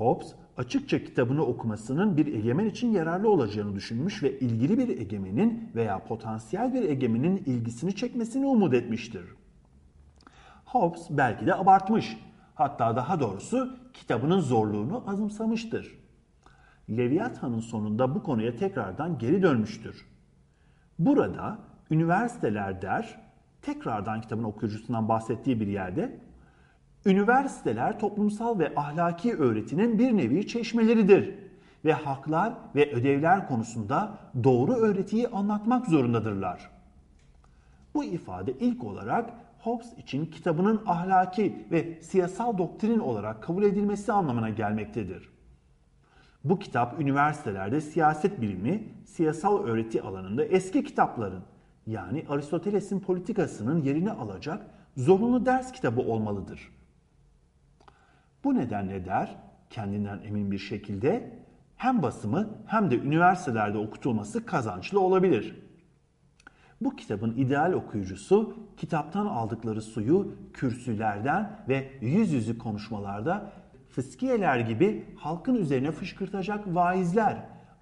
Hobbes açıkça kitabını okumasının bir egemen için yararlı olacağını düşünmüş ve ilgili bir egemenin veya potansiyel bir egemenin ilgisini çekmesini umut etmiştir. Hobbes belki de abartmış. Hatta daha doğrusu kitabının zorluğunu azımsamıştır. Leviathan'ın sonunda bu konuya tekrardan geri dönmüştür. Burada üniversiteler der, tekrardan kitabın okuyucusundan bahsettiği bir yerde, üniversiteler toplumsal ve ahlaki öğretinin bir nevi çeşmeleridir ve haklar ve ödevler konusunda doğru öğretiyi anlatmak zorundadırlar. Bu ifade ilk olarak Hobbes için kitabının ahlaki ve siyasal doktrin olarak kabul edilmesi anlamına gelmektedir. Bu kitap üniversitelerde siyaset bilimi, siyasal öğreti alanında eski kitapların yani Aristoteles'in politikasının yerini alacak zorunlu ders kitabı olmalıdır. Bu nedenle der, kendinden emin bir şekilde hem basımı hem de üniversitelerde okutulması kazançlı olabilir. Bu kitabın ideal okuyucusu kitaptan aldıkları suyu kürsülerden ve yüz yüzü konuşmalarda fıskiyeler gibi halkın üzerine fışkırtacak vaizler,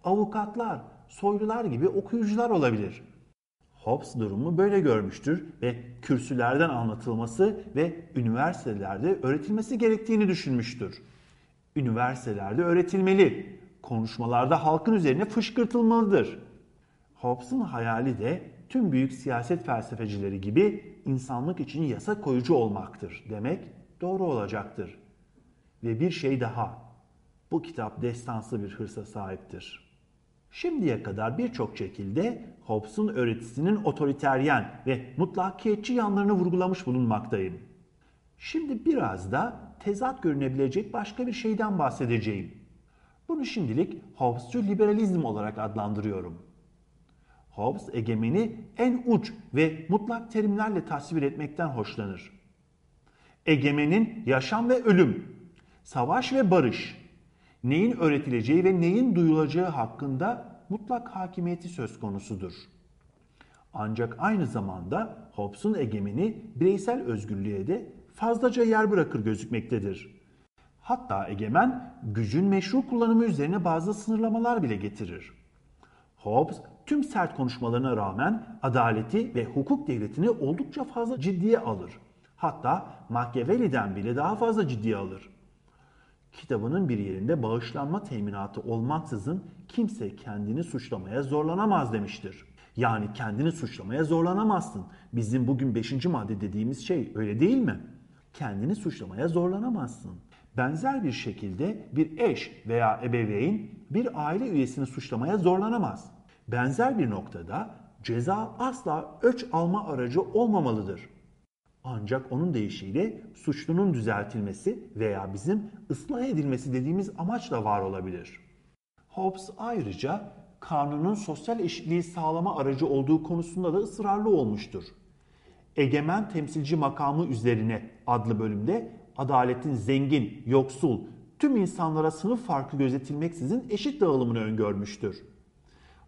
avukatlar, soylular gibi okuyucular olabilir. Hobbes durumu böyle görmüştür ve kürsülerden anlatılması ve üniversitelerde öğretilmesi gerektiğini düşünmüştür. Üniversitelerde öğretilmeli, konuşmalarda halkın üzerine fışkırtılmalıdır. Hobbes'ın hayali de tüm büyük siyaset felsefecileri gibi insanlık için yasa koyucu olmaktır demek doğru olacaktır. Ve bir şey daha. Bu kitap destansı bir hırsa sahiptir. Şimdiye kadar birçok şekilde Hobbes'un öğretisinin otoriteryen ve mutlakiyetçi yanlarını vurgulamış bulunmaktayım. Şimdi biraz da tezat görünebilecek başka bir şeyden bahsedeceğim. Bunu şimdilik Hobbes'cu liberalizm olarak adlandırıyorum. Hobbes egemeni en uç ve mutlak terimlerle tasvir etmekten hoşlanır. Egemenin yaşam ve ölüm, savaş ve barış, neyin öğretileceği ve neyin duyulacağı hakkında mutlak hakimiyeti söz konusudur. Ancak aynı zamanda Hobbes'un egemeni bireysel özgürlüğe de fazlaca yer bırakır gözükmektedir. Hatta egemen gücün meşru kullanımı üzerine bazı sınırlamalar bile getirir. Hobbes tüm sert konuşmalarına rağmen adaleti ve hukuk devletini oldukça fazla ciddiye alır. Hatta Machiavelli'den bile daha fazla ciddiye alır. Kitabının bir yerinde bağışlanma teminatı olmaksızın kimse kendini suçlamaya zorlanamaz demiştir. Yani kendini suçlamaya zorlanamazsın. Bizim bugün 5. madde dediğimiz şey öyle değil mi? Kendini suçlamaya zorlanamazsın. Benzer bir şekilde bir eş veya ebeveyn bir aile üyesini suçlamaya zorlanamaz. Benzer bir noktada ceza asla öç alma aracı olmamalıdır. Ancak onun deyişiyle suçlunun düzeltilmesi veya bizim ıslah edilmesi dediğimiz amaçla var olabilir. Hobbes ayrıca kanunun sosyal eşitliği sağlama aracı olduğu konusunda da ısrarlı olmuştur. Egemen temsilci makamı üzerine adlı bölümde adaletin zengin, yoksul, tüm insanlara sınıf farkı gözetilmeksizin eşit dağılımını öngörmüştür.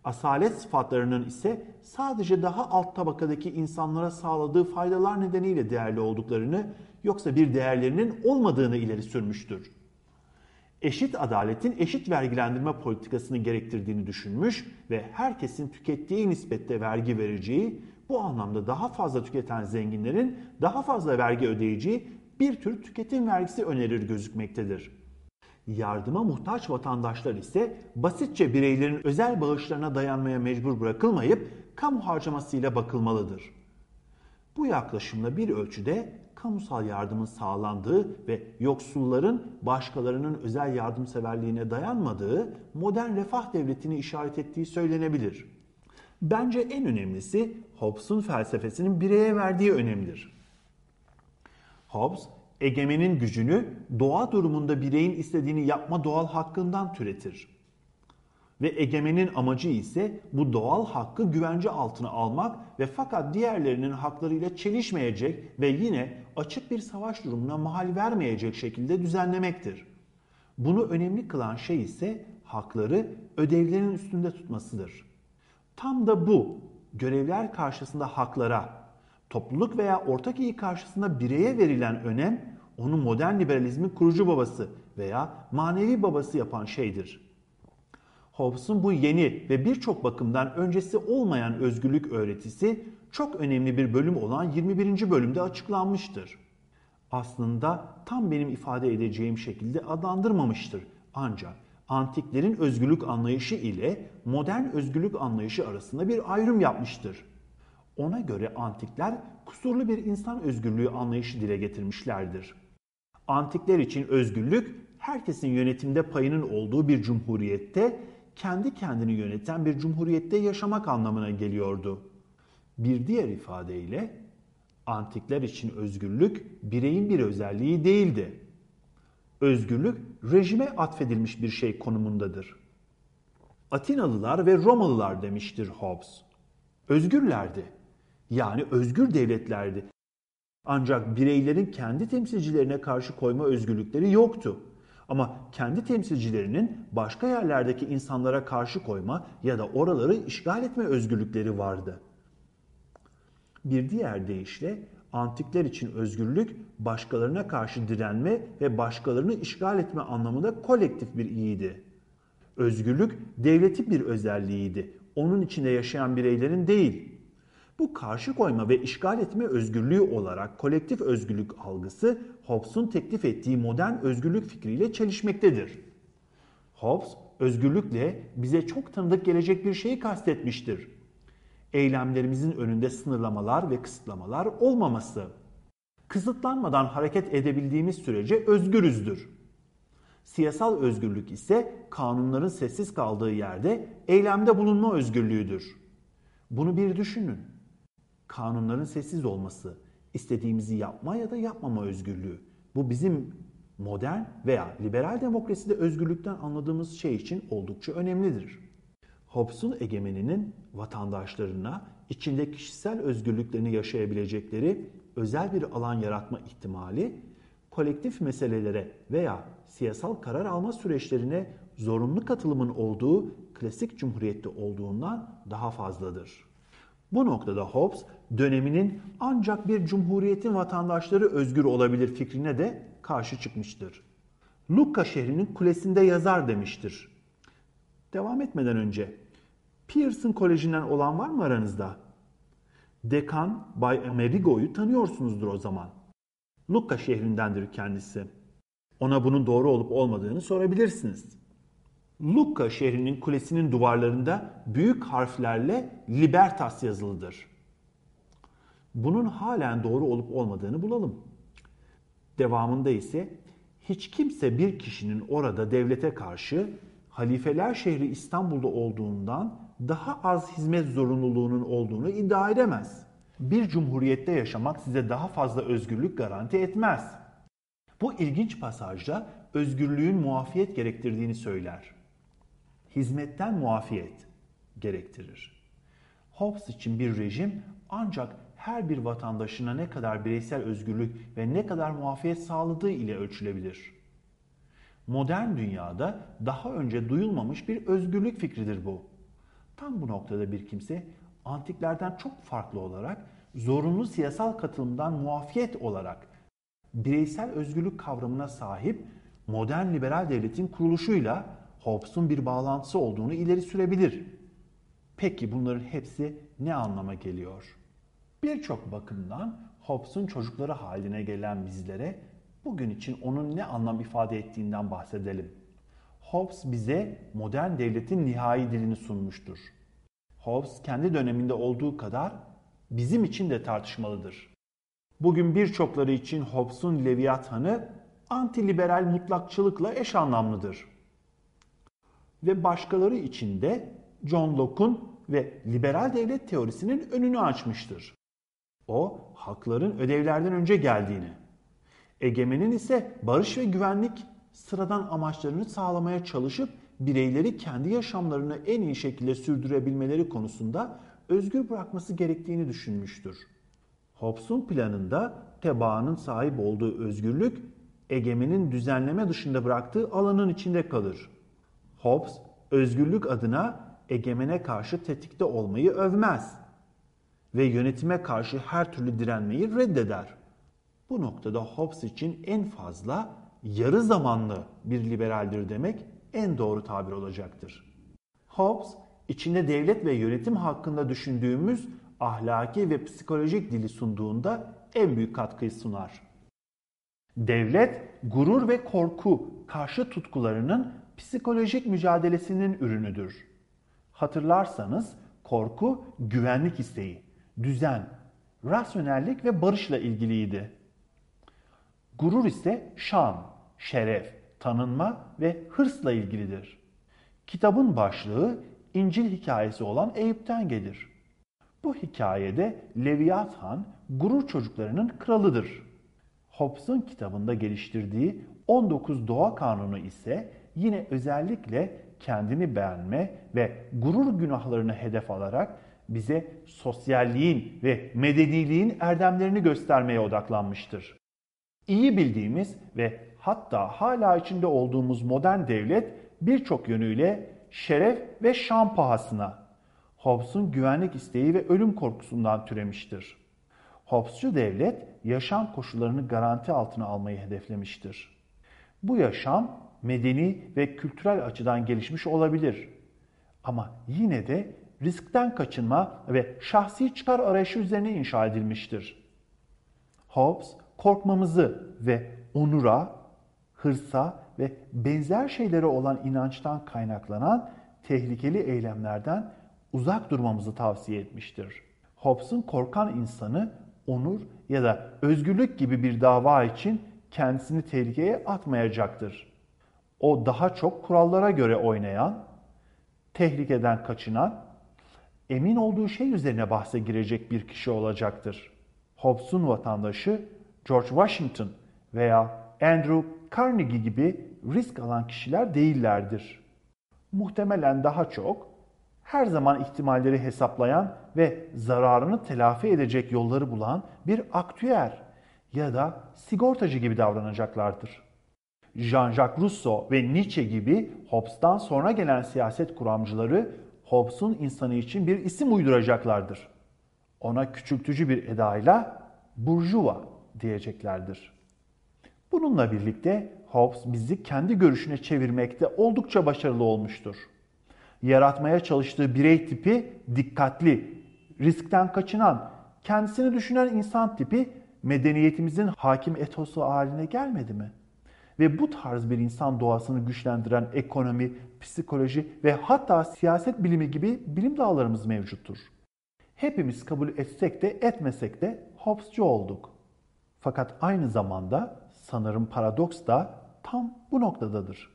Asalet sıfatlarının ise sadece daha alt tabakadaki insanlara sağladığı faydalar nedeniyle değerli olduklarını yoksa bir değerlerinin olmadığını ileri sürmüştür. Eşit adaletin eşit vergilendirme politikasını gerektirdiğini düşünmüş ve herkesin tükettiği nispette vergi vereceği, bu anlamda daha fazla tüketen zenginlerin daha fazla vergi ödeyeceği bir tür tüketim vergisi önerir gözükmektedir. Yardıma muhtaç vatandaşlar ise basitçe bireylerin özel bağışlarına dayanmaya mecbur bırakılmayıp kamu harcamasıyla bakılmalıdır. Bu yaklaşımla bir ölçüde kamusal yardımın sağlandığı ve yoksulların başkalarının özel yardımseverliğine dayanmadığı modern refah devletini işaret ettiği söylenebilir. Bence en önemlisi Hobbes'un felsefesinin bireye verdiği önemdir. Hobbes, egemenin gücünü doğa durumunda bireyin istediğini yapma doğal hakkından türetir. Ve egemenin amacı ise bu doğal hakkı güvence altına almak ve fakat diğerlerinin haklarıyla çelişmeyecek ve yine açık bir savaş durumuna mahal vermeyecek şekilde düzenlemektir. Bunu önemli kılan şey ise hakları ödevlerin üstünde tutmasıdır. Tam da bu görevler karşısında haklara, topluluk veya ortak iyi karşısında bireye verilen önem onu modern liberalizmin kurucu babası veya manevi babası yapan şeydir. Hobbes'un bu yeni ve birçok bakımdan öncesi olmayan özgürlük öğretisi çok önemli bir bölüm olan 21. bölümde açıklanmıştır. Aslında tam benim ifade edeceğim şekilde adlandırmamıştır. Ancak antiklerin özgürlük anlayışı ile modern özgürlük anlayışı arasında bir ayrım yapmıştır. Ona göre antikler kusurlu bir insan özgürlüğü anlayışı dile getirmişlerdir. Antikler için özgürlük herkesin yönetimde payının olduğu bir cumhuriyette kendi kendini yöneten bir cumhuriyette yaşamak anlamına geliyordu. Bir diğer ifadeyle antikler için özgürlük bireyin bir özelliği değildi. Özgürlük rejime atfedilmiş bir şey konumundadır. Atinalılar ve Romalılar demiştir Hobbes. Özgürlerdi. Yani özgür devletlerdi. Ancak bireylerin kendi temsilcilerine karşı koyma özgürlükleri yoktu. Ama kendi temsilcilerinin başka yerlerdeki insanlara karşı koyma ya da oraları işgal etme özgürlükleri vardı. Bir diğer deyişle antikler için özgürlük başkalarına karşı direnme ve başkalarını işgal etme anlamında kolektif bir iyiydi. Özgürlük devletin bir özelliğiydi. Onun içinde yaşayan bireylerin değil. Bu karşı koyma ve işgal etme özgürlüğü olarak kolektif özgürlük algısı Hobbes'un teklif ettiği modern özgürlük fikriyle çelişmektedir. Hobbes özgürlükle bize çok tanıdık gelecek bir şeyi kastetmiştir. Eylemlerimizin önünde sınırlamalar ve kısıtlamalar olmaması. Kısıtlanmadan hareket edebildiğimiz sürece özgürüzdür. Siyasal özgürlük ise kanunların sessiz kaldığı yerde eylemde bulunma özgürlüğüdür. Bunu bir düşünün kanunların sessiz olması, istediğimizi yapma ya da yapmama özgürlüğü. Bu bizim modern veya liberal demokraside özgürlükten anladığımız şey için oldukça önemlidir. Hobbes'un egemeninin vatandaşlarına içinde kişisel özgürlüklerini yaşayabilecekleri özel bir alan yaratma ihtimali kolektif meselelere veya siyasal karar alma süreçlerine zorunlu katılımın olduğu klasik cumhuriyette olduğundan daha fazladır. Bu noktada Hobbes döneminin ancak bir cumhuriyetin vatandaşları özgür olabilir fikrine de karşı çıkmıştır. Lucca şehrinin kulesinde yazar demiştir. Devam etmeden önce Pearson Koleji'nden olan var mı aranızda? Dekan Bay Amerigo'yu tanıyorsunuzdur o zaman. Lucca şehrindendir kendisi. Ona bunun doğru olup olmadığını sorabilirsiniz. Lucca şehrinin kulesinin duvarlarında büyük harflerle Libertas yazılıdır. Bunun halen doğru olup olmadığını bulalım. Devamında ise hiç kimse bir kişinin orada devlete karşı halifeler şehri İstanbul'da olduğundan daha az hizmet zorunluluğunun olduğunu iddia edemez. Bir cumhuriyette yaşamak size daha fazla özgürlük garanti etmez. Bu ilginç pasajda özgürlüğün muafiyet gerektirdiğini söyler. Hizmetten muafiyet gerektirir. Hobbes için bir rejim ancak her bir vatandaşına ne kadar bireysel özgürlük ve ne kadar muafiyet sağladığı ile ölçülebilir. Modern dünyada daha önce duyulmamış bir özgürlük fikridir bu. Tam bu noktada bir kimse antiklerden çok farklı olarak zorunlu siyasal katılımdan muafiyet olarak bireysel özgürlük kavramına sahip modern liberal devletin kuruluşuyla Hobbes'un bir bağlantısı olduğunu ileri sürebilir. Peki bunların hepsi ne anlama geliyor? Birçok bakımdan Hobbes'un çocukları haline gelen bizlere bugün için onun ne anlam ifade ettiğinden bahsedelim. Hobbes bize modern devletin nihai dilini sunmuştur. Hobbes kendi döneminde olduğu kadar bizim için de tartışmalıdır. Bugün birçokları için Hobbes'un Leviathan'ı antiliberal mutlakçılıkla eş anlamlıdır. Ve başkaları için de John Locke'un ve liberal devlet teorisinin önünü açmıştır. O, hakların ödevlerden önce geldiğini, egemenin ise barış ve güvenlik sıradan amaçlarını sağlamaya çalışıp bireyleri kendi yaşamlarını en iyi şekilde sürdürebilmeleri konusunda özgür bırakması gerektiğini düşünmüştür. Hobbes'un planında tebaanın sahip olduğu özgürlük egemenin düzenleme dışında bıraktığı alanın içinde kalır. Hobbes özgürlük adına egemene karşı tetikte olmayı övmez ve yönetime karşı her türlü direnmeyi reddeder. Bu noktada Hobbes için en fazla yarı zamanlı bir liberaldir demek en doğru tabir olacaktır. Hobbes, içinde devlet ve yönetim hakkında düşündüğümüz ahlaki ve psikolojik dili sunduğunda en büyük katkıyı sunar. Devlet, gurur ve korku karşı tutkularının psikolojik mücadelesinin ürünüdür. Hatırlarsanız korku güvenlik isteği, düzen, rasyonellik ve barışla ilgiliydi. Gurur ise şan, şeref, tanınma ve hırsla ilgilidir. Kitabın başlığı İncil hikayesi olan Eyüp'ten gelir. Bu hikayede Leviathan gurur çocuklarının kralıdır. Hobbes'un kitabında geliştirdiği 19 doğa kanunu ise yine özellikle kendini beğenme ve gurur günahlarını hedef alarak bize sosyalliğin ve medeniliğin erdemlerini göstermeye odaklanmıştır. İyi bildiğimiz ve hatta hala içinde olduğumuz modern devlet birçok yönüyle şeref ve şan pahasına Hobbes'un güvenlik isteği ve ölüm korkusundan türemiştir. Hobbesçu devlet yaşam koşullarını garanti altına almayı hedeflemiştir. Bu yaşam medeni ve kültürel açıdan gelişmiş olabilir. Ama yine de riskten kaçınma ve şahsi çıkar arayışı üzerine inşa edilmiştir. Hobbes korkmamızı ve onura, hırsa ve benzer şeylere olan inançtan kaynaklanan tehlikeli eylemlerden uzak durmamızı tavsiye etmiştir. Hobbes'un korkan insanı onur ya da özgürlük gibi bir dava için kendisini tehlikeye atmayacaktır. O daha çok kurallara göre oynayan, tehlikeden kaçınan, emin olduğu şey üzerine bahse girecek bir kişi olacaktır. Hobbes'un vatandaşı George Washington veya Andrew Carnegie gibi risk alan kişiler değillerdir. Muhtemelen daha çok her zaman ihtimalleri hesaplayan ve zararını telafi edecek yolları bulan bir aktüer ya da sigortacı gibi davranacaklardır. Jean-Jacques Rousseau ve Nietzsche gibi Hobbes'tan sonra gelen siyaset kuramcıları Hobbes'un insanı için bir isim uyduracaklardır. Ona küçültücü bir edayla burjuva diyeceklerdir. Bununla birlikte Hobbes bizi kendi görüşüne çevirmekte oldukça başarılı olmuştur. Yaratmaya çalıştığı birey tipi dikkatli, riskten kaçınan, kendisini düşünen insan tipi medeniyetimizin hakim etosu haline gelmedi mi? Ve bu tarz bir insan doğasını güçlendiren ekonomi, psikoloji ve hatta siyaset bilimi gibi bilim dallarımız mevcuttur. Hepimiz kabul etsek de etmesek de Hobbes'cu olduk. Fakat aynı zamanda sanırım paradoks da tam bu noktadadır.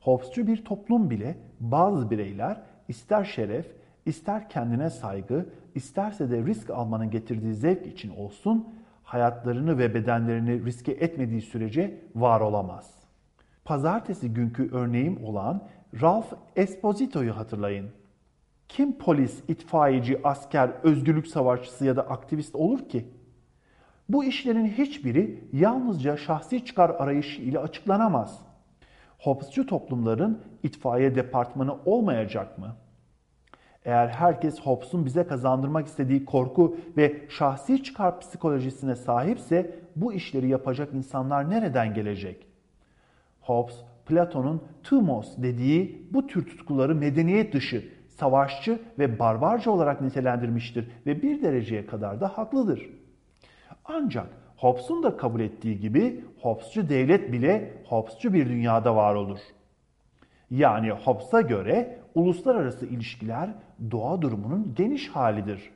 Hobbes'cu bir toplum bile bazı bireyler ister şeref, ister kendine saygı, isterse de risk almanın getirdiği zevk için olsun hayatlarını ve bedenlerini riske etmediği sürece var olamaz. Pazartesi günkü örneğim olan Ralph Esposito'yu hatırlayın. Kim polis, itfaiyeci, asker, özgürlük savaşçısı ya da aktivist olur ki? Bu işlerin hiçbiri yalnızca şahsi çıkar arayışı ile açıklanamaz. Hobbesçu toplumların itfaiye departmanı olmayacak mı? Eğer herkes Hobbes'un bize kazandırmak istediği korku ve şahsi çıkar psikolojisine sahipse bu işleri yapacak insanlar nereden gelecek? Hobbes, Platon'un thumos dediği bu tür tutkuları medeniyet dışı, savaşçı ve barbarca olarak nitelendirmiştir ve bir dereceye kadar da haklıdır. Ancak Hobbes'un da kabul ettiği gibi Hobbes'cu devlet bile Hobbes'cu bir dünyada var olur. Yani Hobbes'a göre uluslararası ilişkiler doğa durumunun geniş halidir.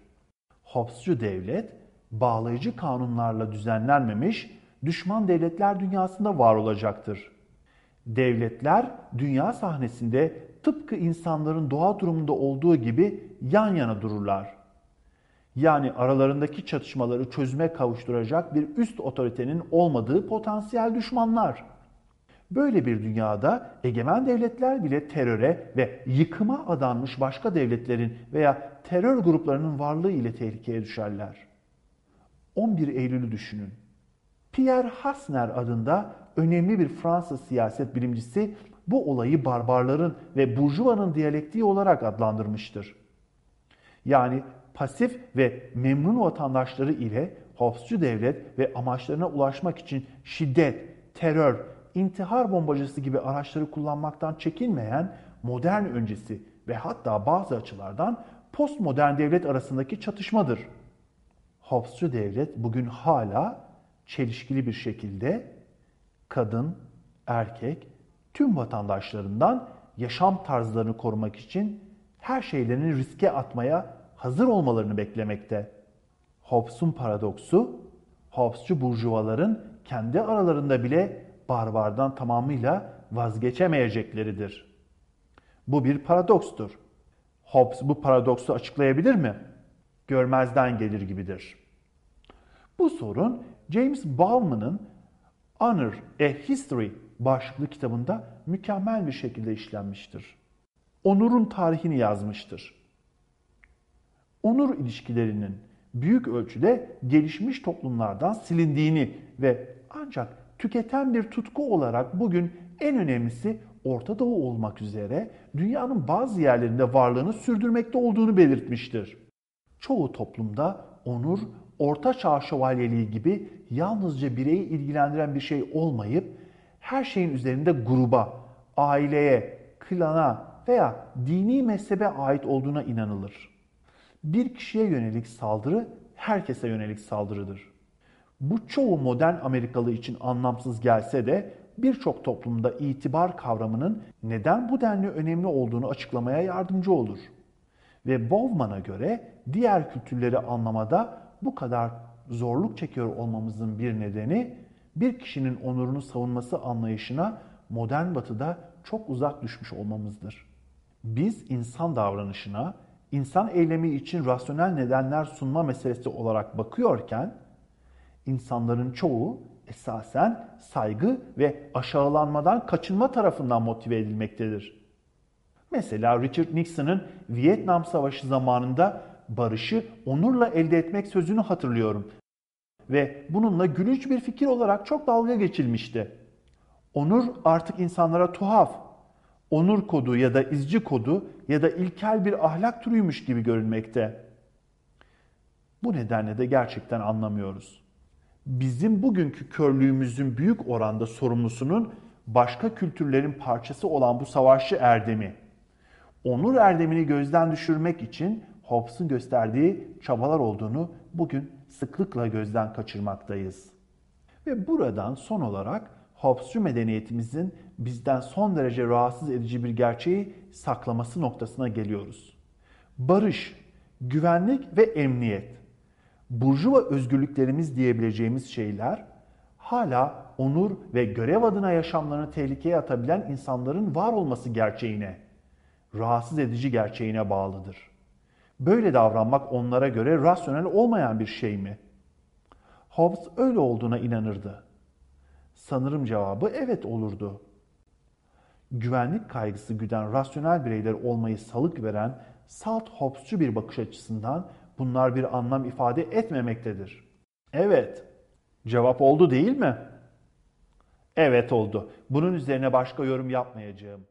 Hobbes'cu devlet bağlayıcı kanunlarla düzenlenmemiş düşman devletler dünyasında var olacaktır. Devletler dünya sahnesinde tıpkı insanların doğa durumunda olduğu gibi yan yana dururlar. Yani aralarındaki çatışmaları çözüme kavuşturacak bir üst otoritenin olmadığı potansiyel düşmanlar. Böyle bir dünyada egemen devletler bile teröre ve yıkıma adanmış başka devletlerin veya terör gruplarının varlığı ile tehlikeye düşerler. 11 Eylül'ü düşünün. Pierre Hasner adında önemli bir Fransız siyaset bilimcisi bu olayı barbarların ve burjuvanın diyalektiği olarak adlandırmıştır. Yani pasif ve memnun vatandaşları ile Hobbesçu devlet ve amaçlarına ulaşmak için şiddet, terör, intihar bombacısı gibi araçları kullanmaktan çekinmeyen modern öncesi ve hatta bazı açılardan postmodern devlet arasındaki çatışmadır. Hobbesçu devlet bugün hala çelişkili bir şekilde kadın, erkek, tüm vatandaşlarından yaşam tarzlarını korumak için her şeylerini riske atmaya hazır olmalarını beklemekte. Hobbes'un paradoksu, Hobbesçu burjuvaların kendi aralarında bile barbardan tamamıyla vazgeçemeyecekleridir. Bu bir paradokstur. Hobbes bu paradoksu açıklayabilir mi? Görmezden gelir gibidir. Bu sorun James Bauman'ın Honor, A History başlıklı kitabında mükemmel bir şekilde işlenmiştir. Onur'un tarihini yazmıştır. Onur ilişkilerinin büyük ölçüde gelişmiş toplumlardan silindiğini ve ancak tüketen bir tutku olarak bugün en önemlisi Orta Doğu olmak üzere dünyanın bazı yerlerinde varlığını sürdürmekte olduğunu belirtmiştir. Çoğu toplumda onur, orta çağ şövalyeliği gibi yalnızca bireyi ilgilendiren bir şey olmayıp her şeyin üzerinde gruba, aileye, klana veya dini mezhebe ait olduğuna inanılır. Bir kişiye yönelik saldırı herkese yönelik saldırıdır. Bu çoğu modern Amerikalı için anlamsız gelse de birçok toplumda itibar kavramının neden bu denli önemli olduğunu açıklamaya yardımcı olur. Ve Bowman'a göre diğer kültürleri anlamada bu kadar zorluk çekiyor olmamızın bir nedeni bir kişinin onurunu savunması anlayışına modern batıda çok uzak düşmüş olmamızdır. Biz insan davranışına, insan eylemi için rasyonel nedenler sunma meselesi olarak bakıyorken, insanların çoğu esasen saygı ve aşağılanmadan kaçınma tarafından motive edilmektedir. Mesela Richard Nixon'ın Vietnam Savaşı zamanında barışı onurla elde etmek sözünü hatırlıyorum. Ve bununla gülünç bir fikir olarak çok dalga geçilmişti. Onur artık insanlara tuhaf, onur kodu ya da izci kodu ya da ilkel bir ahlak türüymüş gibi görünmekte. Bu nedenle de gerçekten anlamıyoruz. Bizim bugünkü körlüğümüzün büyük oranda sorumlusunun başka kültürlerin parçası olan bu savaşçı erdemi. Onur erdemini gözden düşürmek için Hobbes'un gösterdiği çabalar olduğunu bugün sıklıkla gözden kaçırmaktayız. Ve buradan son olarak Hobbesçu medeniyetimizin bizden son derece rahatsız edici bir gerçeği saklaması noktasına geliyoruz. Barış, güvenlik ve emniyet. Burjuva özgürlüklerimiz diyebileceğimiz şeyler hala onur ve görev adına yaşamlarını tehlikeye atabilen insanların var olması gerçeğine, rahatsız edici gerçeğine bağlıdır. Böyle davranmak onlara göre rasyonel olmayan bir şey mi? Hobbes öyle olduğuna inanırdı. Sanırım cevabı evet olurdu. Güvenlik kaygısı güden rasyonel bireyler olmayı salık veren salt Hobbesçu bir bakış açısından bunlar bir anlam ifade etmemektedir. Evet, cevap oldu değil mi? Evet oldu. Bunun üzerine başka yorum yapmayacağım.